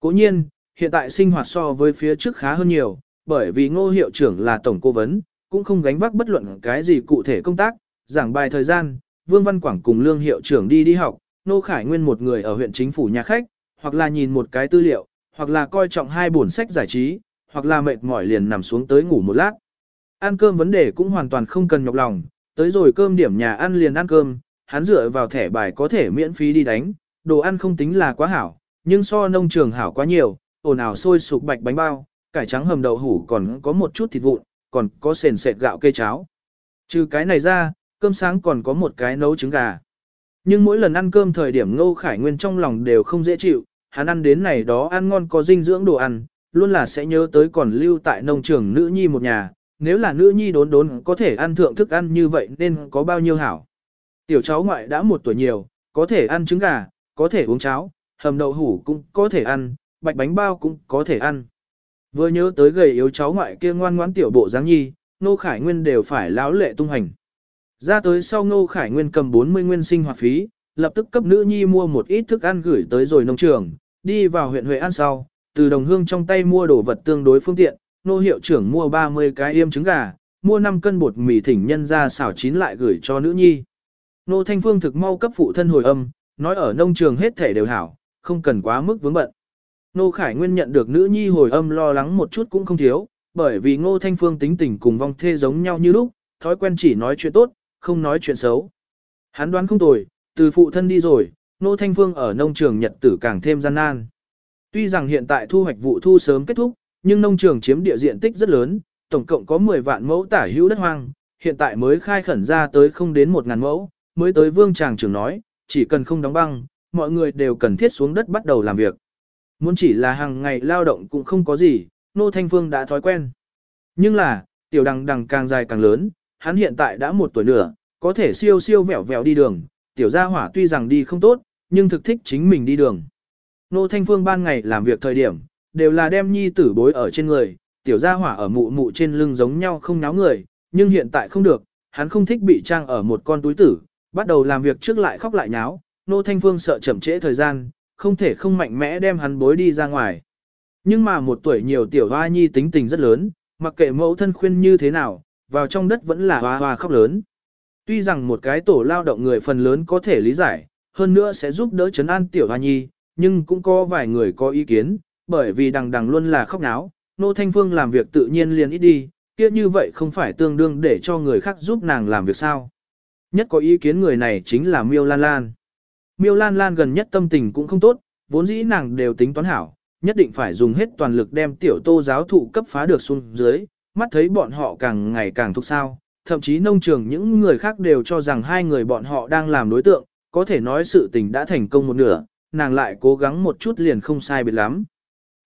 Cố nhiên, hiện tại sinh hoạt so với phía trước khá hơn nhiều, bởi vì ngô hiệu trưởng là tổng cố vấn, cũng không gánh vác bất luận cái gì cụ thể công tác, giảng bài thời gian, Vương Văn Quảng cùng lương hiệu trưởng đi đi học, nô khải nguyên một người ở huyện chính phủ nhà khách, hoặc là nhìn một cái tư liệu, hoặc là coi trọng hai bổn sách giải trí, hoặc là mệt mỏi liền nằm xuống tới ngủ một lát. Ăn cơm vấn đề cũng hoàn toàn không cần nhọc lòng, tới rồi cơm điểm nhà ăn liền ăn cơm, hắn dựa vào thẻ bài có thể miễn phí đi đánh, đồ ăn không tính là quá hảo, nhưng so nông trường hảo quá nhiều, ồn ào sôi sục bạch bánh bao, cải trắng hầm đậu hủ còn có một chút thịt vụn, còn có sền sệt gạo cây cháo. Trừ cái này ra, cơm sáng còn có một cái nấu trứng gà. Nhưng mỗi lần ăn cơm thời điểm Ngô Khải Nguyên trong lòng đều không dễ chịu, hắn ăn đến này đó ăn ngon có dinh dưỡng đồ ăn, luôn là sẽ nhớ tới còn lưu tại nông trường nữ nhi một nhà, nếu là nữ nhi đốn đốn có thể ăn thượng thức ăn như vậy nên có bao nhiêu hảo. Tiểu cháu ngoại đã một tuổi nhiều, có thể ăn trứng gà, có thể uống cháo, hầm đậu hủ cũng có thể ăn, bạch bánh bao cũng có thể ăn. Vừa nhớ tới gầy yếu cháu ngoại kia ngoan ngoãn tiểu bộ dáng nhi, nô khải nguyên đều phải láo lệ tung hành. Ra tới sau Ngô Khải Nguyên cầm 40 nguyên sinh hoạt phí, lập tức cấp nữ nhi mua một ít thức ăn gửi tới rồi nông trường, đi vào huyện Huệ An sau, từ đồng hương trong tay mua đồ vật tương đối phương tiện, nô hiệu trưởng mua 30 cái yêm trứng gà, mua 5 cân bột mì thỉnh nhân ra xảo chín lại gửi cho nữ nhi. Nô Thanh Phương thực mau cấp phụ thân hồi âm, nói ở nông trường hết thể đều hảo, không cần quá mức vướng bận. Nô Khải Nguyên nhận được nữ nhi hồi âm lo lắng một chút cũng không thiếu, bởi vì Ngô Thanh Phương tính tình cùng vong thê giống nhau như lúc, thói quen chỉ nói chuyện tốt, không nói chuyện xấu. Hắn đoán không tồi, từ phụ thân đi rồi, Nô Thanh Phương ở nông trường nhật tử càng thêm gian nan. Tuy rằng hiện tại thu hoạch vụ thu sớm kết thúc, nhưng nông trường chiếm địa diện tích rất lớn, tổng cộng có 10 vạn mẫu tả hữu đất hoang, hiện tại mới khai khẩn ra tới không đến 1 ngàn mẫu, mới tới vương tràng trưởng nói, chỉ cần không đóng băng, mọi người đều cần thiết xuống đất bắt đầu làm việc. Muốn chỉ là hàng ngày lao động cũng không có gì, Nô Thanh Phương đã thói quen. Nhưng là, tiểu đằng đằng càng dài càng lớn, hắn hiện tại đã một tuổi nửa, có thể siêu siêu vẹo vẹo đi đường, tiểu gia hỏa tuy rằng đi không tốt, nhưng thực thích chính mình đi đường. Nô Thanh Phương ban ngày làm việc thời điểm, đều là đem nhi tử bối ở trên người, tiểu gia hỏa ở mụ mụ trên lưng giống nhau không náo người, nhưng hiện tại không được, hắn không thích bị trang ở một con túi tử, bắt đầu làm việc trước lại khóc lại nháo, Nô Thanh Phương sợ chậm trễ thời gian, không thể không mạnh mẽ đem hắn bối đi ra ngoài. Nhưng mà một tuổi nhiều tiểu hoa nhi tính tình rất lớn, mặc kệ mẫu thân khuyên như thế nào, vào trong đất vẫn là hoa hoa khóc lớn. Tuy rằng một cái tổ lao động người phần lớn có thể lý giải, hơn nữa sẽ giúp đỡ chấn an tiểu hoa nhi, nhưng cũng có vài người có ý kiến, bởi vì đằng đằng luôn là khóc náo, nô thanh phương làm việc tự nhiên liền ít đi, kia như vậy không phải tương đương để cho người khác giúp nàng làm việc sao. Nhất có ý kiến người này chính là Miêu Lan Lan. Miêu Lan Lan gần nhất tâm tình cũng không tốt, vốn dĩ nàng đều tính toán hảo, nhất định phải dùng hết toàn lực đem tiểu tô giáo thụ cấp phá được xuống dưới, mắt thấy bọn họ càng ngày càng thúc sao, thậm chí nông trường những người khác đều cho rằng hai người bọn họ đang làm đối tượng, có thể nói sự tình đã thành công một nửa, nàng lại cố gắng một chút liền không sai biệt lắm.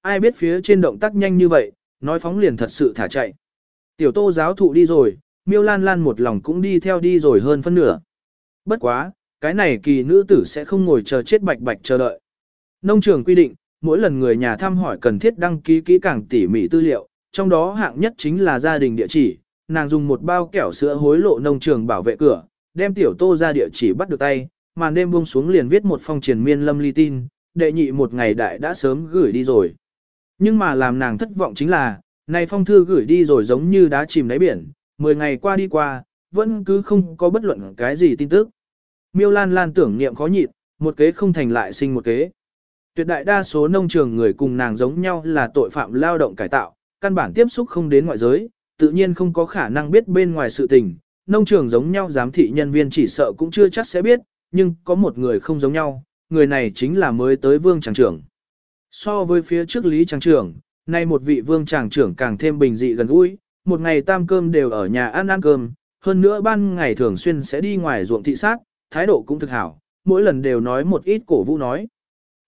Ai biết phía trên động tác nhanh như vậy, nói phóng liền thật sự thả chạy. Tiểu tô giáo thụ đi rồi, miêu lan lan một lòng cũng đi theo đi rồi hơn phân nửa. Bất quá, cái này kỳ nữ tử sẽ không ngồi chờ chết bạch bạch chờ đợi. Nông trường quy định, mỗi lần người nhà thăm hỏi cần thiết đăng ký kỹ càng tỉ mỉ tư liệu, trong đó hạng nhất chính là gia đình địa chỉ, nàng dùng một bao kẹo sữa hối lộ nông trường bảo vệ cửa, đem tiểu tô ra địa chỉ bắt được tay, màn đêm buông xuống liền viết một phong triển miên lâm ly tin, đệ nhị một ngày đại đã sớm gửi đi rồi. Nhưng mà làm nàng thất vọng chính là, này phong thư gửi đi rồi giống như đá chìm đáy biển, 10 ngày qua đi qua, vẫn cứ không có bất luận cái gì tin tức. Miêu Lan Lan tưởng niệm khó nhịn, một kế không thành lại sinh một kế. Tuyệt đại đa số nông trường người cùng nàng giống nhau là tội phạm lao động cải tạo, căn bản tiếp xúc không đến ngoại giới, tự nhiên không có khả năng biết bên ngoài sự tình. Nông trường giống nhau giám thị nhân viên chỉ sợ cũng chưa chắc sẽ biết, nhưng có một người không giống nhau, người này chính là mới tới vương tràng trưởng. So với phía trước lý tràng trưởng, nay một vị vương tràng trưởng càng thêm bình dị gần gũi, một ngày tam cơm đều ở nhà ăn ăn cơm, hơn nữa ban ngày thường xuyên sẽ đi ngoài ruộng thị sát, thái độ cũng thực hảo, mỗi lần đều nói một ít cổ vũ nói.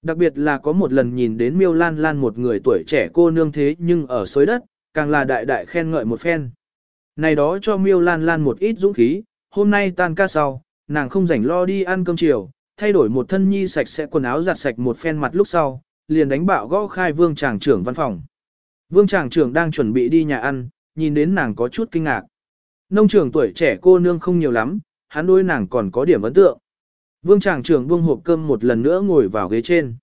Đặc biệt là có một lần nhìn đến miêu lan lan một người tuổi trẻ cô nương thế nhưng ở sới đất, càng là đại đại khen ngợi một phen. Này đó cho miêu lan lan một ít dũng khí, hôm nay tan ca sau, nàng không rảnh lo đi ăn cơm chiều, thay đổi một thân nhi sạch sẽ quần áo giặt sạch một phen mặt lúc sau, liền đánh bạo gõ khai vương tràng trưởng văn phòng. Vương tràng trưởng đang chuẩn bị đi nhà ăn, nhìn đến nàng có chút kinh ngạc. Nông trưởng tuổi trẻ cô nương không nhiều lắm, hắn đối nàng còn có điểm ấn tượng. Vương tràng trưởng buông hộp cơm một lần nữa ngồi vào ghế trên.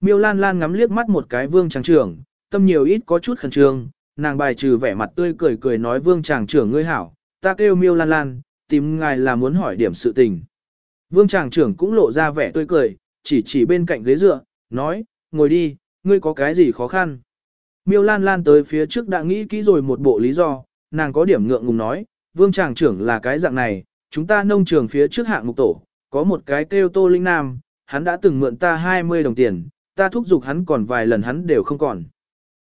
Miêu Lan Lan ngắm liếc mắt một cái vương tràng trưởng, tâm nhiều ít có chút khẩn trương, nàng bài trừ vẻ mặt tươi cười cười nói vương tràng trưởng ngươi hảo, ta kêu Miêu Lan Lan, tìm ngài là muốn hỏi điểm sự tình. Vương tràng trưởng cũng lộ ra vẻ tươi cười, chỉ chỉ bên cạnh ghế dựa, nói, ngồi đi, ngươi có cái gì khó khăn. Miêu Lan Lan tới phía trước đã nghĩ kỹ rồi một bộ lý do, nàng có điểm ngượng ngùng nói, vương tràng trưởng là cái dạng này, chúng ta nông trường phía trước hạng mục tổ, có một cái kêu Tô Linh Nam, hắn đã từng mượn ta 20 đồng tiền, ta thúc giục hắn còn vài lần hắn đều không còn.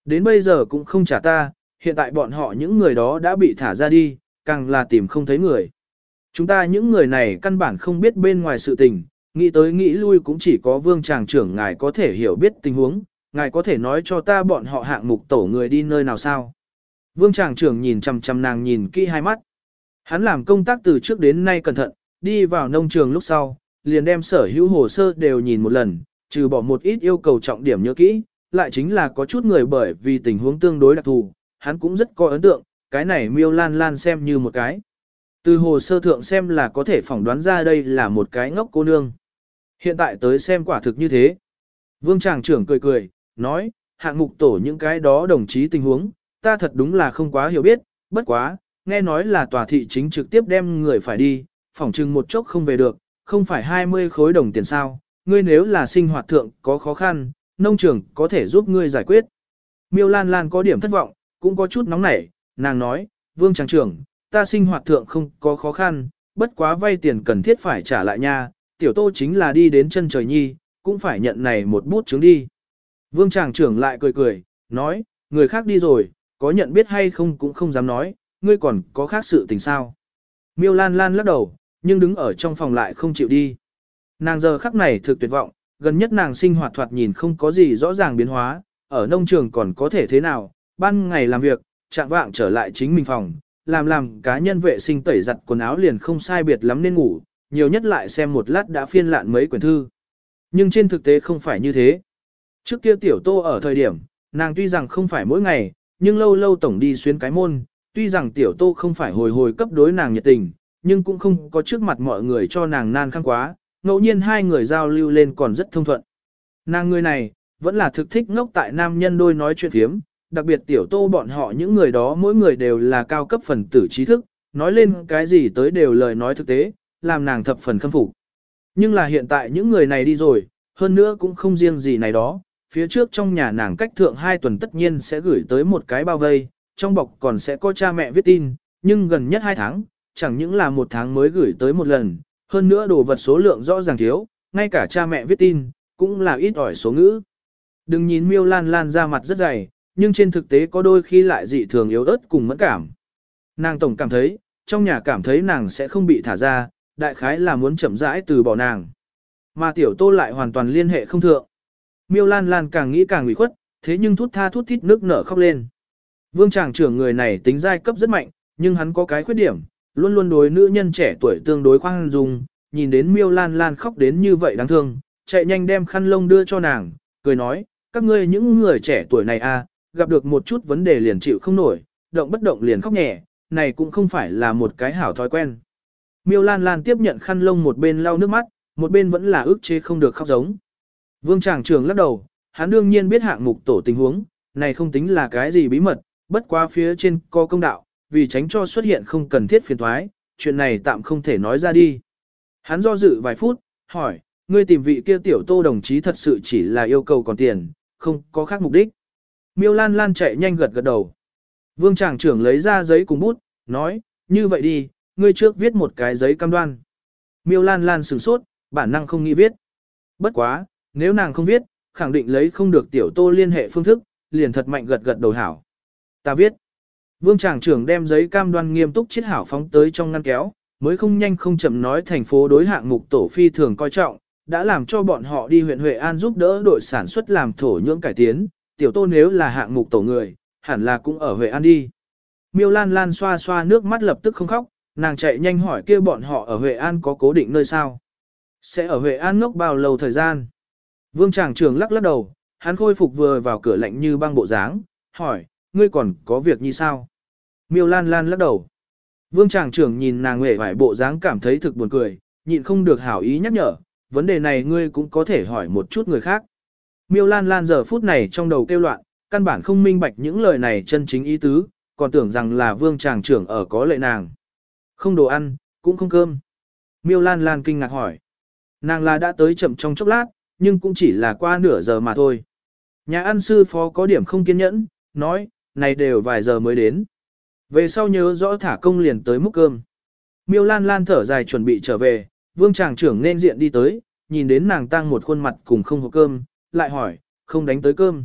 Đến bây giờ cũng không trả ta, hiện tại bọn họ những người đó đã bị thả ra đi, càng là tìm không thấy người. Chúng ta những người này căn bản không biết bên ngoài sự tình, nghĩ tới nghĩ lui cũng chỉ có vương tràng trưởng ngài có thể hiểu biết tình huống, ngài có thể nói cho ta bọn họ hạng mục tổ người đi nơi nào sao. Vương tràng trưởng nhìn chằm chằm nàng nhìn kỹ hai mắt. Hắn làm công tác từ trước đến nay cẩn thận, đi vào nông trường lúc sau, liền đem sở hữu hồ sơ đều nhìn một lần, trừ bỏ một ít yêu cầu trọng điểm nhớ kỹ, lại chính là có chút người bởi vì tình huống tương đối đặc thù, hắn cũng rất có ấn tượng, cái này miêu lan lan xem như một cái. Từ hồ sơ thượng xem là có thể phỏng đoán ra đây là một cái ngốc cô nương. Hiện tại tới xem quả thực như thế. Vương tràng trưởng cười cười, nói, hạng mục tổ những cái đó đồng chí tình huống, ta thật đúng là không quá hiểu biết, bất quá, nghe nói là tòa thị chính trực tiếp đem người phải đi, phỏng chừng một chốc không về được, không phải 20 khối đồng tiền sao, ngươi nếu là sinh hoạt thượng có khó khăn, nông trường có thể giúp ngươi giải quyết. Miêu Lan Lan có điểm thất vọng, cũng có chút nóng nảy, nàng nói, vương tràng trưởng, ta sinh hoạt thượng không có khó khăn, bất quá vay tiền cần thiết phải trả lại nha, tiểu tô chính là đi đến chân trời nhi, cũng phải nhận này một bút chứng đi. Vương tràng trưởng lại cười cười, nói, người khác đi rồi, có nhận biết hay không cũng không dám nói, ngươi còn có khác sự tình sao. Miêu Lan Lan lắc đầu, nhưng đứng ở trong phòng lại không chịu đi. Nàng giờ khắc này thực tuyệt vọng, gần nhất nàng sinh hoạt thoạt nhìn không có gì rõ ràng biến hóa, ở nông trường còn có thể thế nào, ban ngày làm việc, chạm vạng trở lại chính mình phòng, làm làm cá nhân vệ sinh tẩy giặt quần áo liền không sai biệt lắm nên ngủ, nhiều nhất lại xem một lát đã phiên lạn mấy quyển thư. Nhưng trên thực tế không phải như thế. Trước kia tiểu tô ở thời điểm, nàng tuy rằng không phải mỗi ngày, nhưng lâu lâu tổng đi xuyên cái môn, tuy rằng tiểu tô không phải hồi hồi cấp đối nàng nhiệt tình, nhưng cũng không có trước mặt mọi người cho nàng nan khăn quá, ngẫu nhiên hai người giao lưu lên còn rất thông thuận. Nàng người này, vẫn là thực thích ngốc tại nam nhân đôi nói chuyện phiếm, đặc biệt tiểu tô bọn họ những người đó mỗi người đều là cao cấp phần tử trí thức, nói lên cái gì tới đều lời nói thực tế, làm nàng thập phần khâm phục. Nhưng là hiện tại những người này đi rồi, hơn nữa cũng không riêng gì này đó, phía trước trong nhà nàng cách thượng hai tuần tất nhiên sẽ gửi tới một cái bao vây, trong bọc còn sẽ có cha mẹ viết tin, nhưng gần nhất hai tháng, chẳng những là một tháng mới gửi tới một lần, hơn nữa đồ vật số lượng rõ ràng thiếu, ngay cả cha mẹ viết tin, cũng là ít ỏi số ngữ. Đừng nhìn miêu lan lan ra mặt rất dày, nhưng trên thực tế có đôi khi lại dị thường yếu ớt cùng mẫn cảm. Nàng tổng cảm thấy, trong nhà cảm thấy nàng sẽ không bị thả ra, đại khái là muốn chậm rãi từ bỏ nàng. Mà tiểu tô lại hoàn toàn liên hệ không thượng. Miêu Lan Lan càng nghĩ càng ủy khuất, thế nhưng thút tha thút thít nước nở khóc lên. Vương chàng trưởng người này tính giai cấp rất mạnh, nhưng hắn có cái khuyết điểm, luôn luôn đối nữ nhân trẻ tuổi tương đối khoan dung, nhìn đến Miêu Lan Lan khóc đến như vậy đáng thương, chạy nhanh đem khăn lông đưa cho nàng, cười nói, các ngươi những người trẻ tuổi này à, gặp được một chút vấn đề liền chịu không nổi, động bất động liền khóc nhẹ, này cũng không phải là một cái hảo thói quen. Miêu Lan Lan tiếp nhận khăn lông một bên lau nước mắt, một bên vẫn là ức chế không được khóc giống. Vương Tràng Trường lắc đầu, hắn đương nhiên biết hạng mục tổ tình huống, này không tính là cái gì bí mật, bất quá phía trên có công đạo, vì tránh cho xuất hiện không cần thiết phiền thoái, chuyện này tạm không thể nói ra đi. Hắn do dự vài phút, hỏi, ngươi tìm vị kia tiểu tô đồng chí thật sự chỉ là yêu cầu còn tiền, không có khác mục đích. Miêu Lan Lan chạy nhanh gật gật đầu. Vương Tràng trưởng lấy ra giấy cùng bút, nói, như vậy đi, ngươi trước viết một cái giấy cam đoan. Miêu Lan Lan sửng sốt, bản năng không nghĩ viết. Bất quá, nếu nàng không viết, khẳng định lấy không được tiểu tô liên hệ phương thức, liền thật mạnh gật gật đầu hảo. Ta viết. Vương tràng trưởng đem giấy cam đoan nghiêm túc chiết hảo phóng tới trong ngăn kéo, mới không nhanh không chậm nói thành phố đối hạng mục tổ phi thường coi trọng, đã làm cho bọn họ đi huyện Huệ An giúp đỡ đội sản xuất làm thổ nhưỡng cải tiến, tiểu tô nếu là hạng mục tổ người, hẳn là cũng ở Huệ An đi. Miêu Lan Lan xoa xoa nước mắt lập tức không khóc, nàng chạy nhanh hỏi kia bọn họ ở Huệ An có cố định nơi sao. Sẽ ở Huệ An ngốc bao lâu thời gian? Vương Tràng Trường lắc lắc đầu, hắn khôi phục vừa vào cửa lạnh như băng bộ dáng, hỏi, ngươi còn có việc như sao? Miêu Lan Lan lắc đầu. Vương Tràng Trường nhìn nàng huệ vải bộ dáng cảm thấy thực buồn cười, nhịn không được hảo ý nhắc nhở, vấn đề này ngươi cũng có thể hỏi một chút người khác. Miêu Lan Lan giờ phút này trong đầu kêu loạn, căn bản không minh bạch những lời này chân chính ý tứ, còn tưởng rằng là Vương Tràng Trưởng ở có lệ nàng. Không đồ ăn, cũng không cơm. Miêu Lan Lan kinh ngạc hỏi. Nàng là đã tới chậm trong chốc lát, nhưng cũng chỉ là qua nửa giờ mà thôi. Nhà ăn sư phó có điểm không kiên nhẫn, nói, này đều vài giờ mới đến. Về sau nhớ rõ thả công liền tới múc cơm. Miêu Lan Lan thở dài chuẩn bị trở về, vương tràng trưởng nên diện đi tới, nhìn đến nàng tăng một khuôn mặt cùng không hộp cơm, lại hỏi, không đánh tới cơm.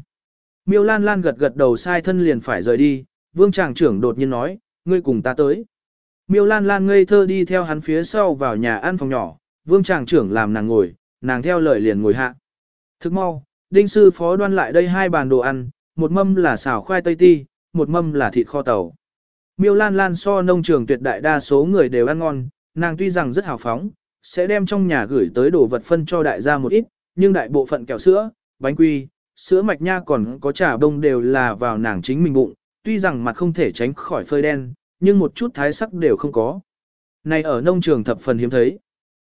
Miêu Lan Lan gật gật đầu sai thân liền phải rời đi, vương tràng trưởng đột nhiên nói, ngươi cùng ta tới. Miêu Lan Lan ngây thơ đi theo hắn phía sau vào nhà ăn phòng nhỏ, vương tràng trưởng làm nàng ngồi, nàng theo lời liền ngồi hạ. Thức mau, đinh sư phó đoan lại đây hai bàn đồ ăn, một mâm là xào khoai tây ti, một mâm là thịt kho tàu. Miêu Lan Lan so nông trường tuyệt đại đa số người đều ăn ngon, nàng tuy rằng rất hào phóng, sẽ đem trong nhà gửi tới đồ vật phân cho đại gia một ít, nhưng đại bộ phận kẹo sữa, bánh quy, sữa mạch nha còn có trà bông đều là vào nàng chính mình bụng, tuy rằng mặt không thể tránh khỏi phơi đen, nhưng một chút thái sắc đều không có. Này ở nông trường thập phần hiếm thấy.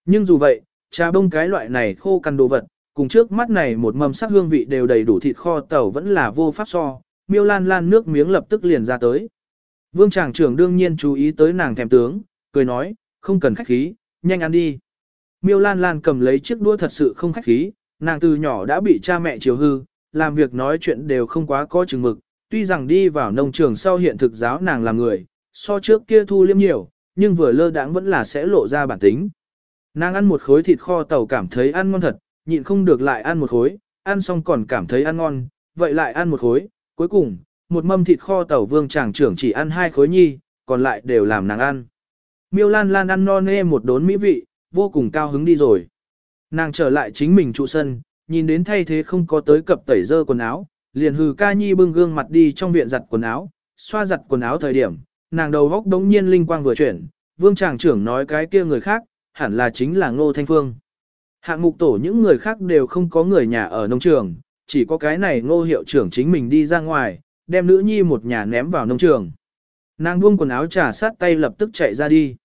Nhưng dù vậy, trà bông cái loại này khô cằn đồ vật, cùng trước mắt này một mầm sắc hương vị đều đầy đủ thịt kho tàu vẫn là vô pháp so, miêu lan lan nước miếng lập tức liền ra tới. Vương tràng trưởng đương nhiên chú ý tới nàng thèm tướng, cười nói, không cần khách khí, nhanh ăn đi. Miêu lan lan cầm lấy chiếc đũa thật sự không khách khí, nàng từ nhỏ đã bị cha mẹ chiều hư, làm việc nói chuyện đều không quá có chừng mực, tuy rằng đi vào nông trường sau hiện thực giáo nàng là người, so trước kia thu liêm nhiều, nhưng vừa lơ đãng vẫn là sẽ lộ ra bản tính. Nàng ăn một khối thịt kho tàu cảm thấy ăn ngon thật, nhịn không được lại ăn một khối, ăn xong còn cảm thấy ăn ngon, vậy lại ăn một khối, cuối cùng, một mâm thịt kho tàu vương chàng trưởng chỉ ăn hai khối nhi, còn lại đều làm nàng ăn. Miêu Lan Lan ăn no nê một đốn mỹ vị, vô cùng cao hứng đi rồi. Nàng trở lại chính mình trụ sân, nhìn đến thay thế không có tới cập tẩy dơ quần áo, liền hừ ca nhi bưng gương mặt đi trong viện giặt quần áo, xoa giặt quần áo thời điểm, nàng đầu góc đống nhiên linh quang vừa chuyển, vương tràng trưởng nói cái kia người khác, hẳn là chính là Ngô Thanh Phương. Hạng mục tổ những người khác đều không có người nhà ở nông trường, chỉ có cái này ngô hiệu trưởng chính mình đi ra ngoài, đem nữ nhi một nhà ném vào nông trường. Nàng buông quần áo trà sát tay lập tức chạy ra đi.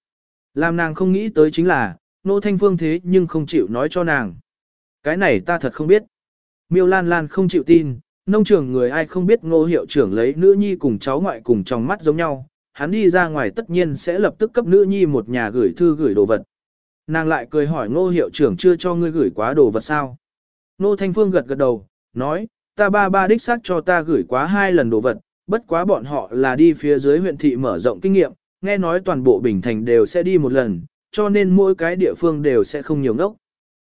Làm nàng không nghĩ tới chính là, Nô Thanh Phương thế nhưng không chịu nói cho nàng. Cái này ta thật không biết. Miêu Lan Lan không chịu tin, nông trường người ai không biết ngô hiệu trưởng lấy nữ nhi cùng cháu ngoại cùng trong mắt giống nhau, hắn đi ra ngoài tất nhiên sẽ lập tức cấp nữ nhi một nhà gửi thư gửi đồ vật. Nàng lại cười hỏi ngô hiệu trưởng chưa cho ngươi gửi quá đồ vật sao. Nô Thanh Phương gật gật đầu, nói, ta ba ba đích xác cho ta gửi quá hai lần đồ vật, bất quá bọn họ là đi phía dưới huyện thị mở rộng kinh nghiệm, nghe nói toàn bộ Bình Thành đều sẽ đi một lần, cho nên mỗi cái địa phương đều sẽ không nhiều ngốc.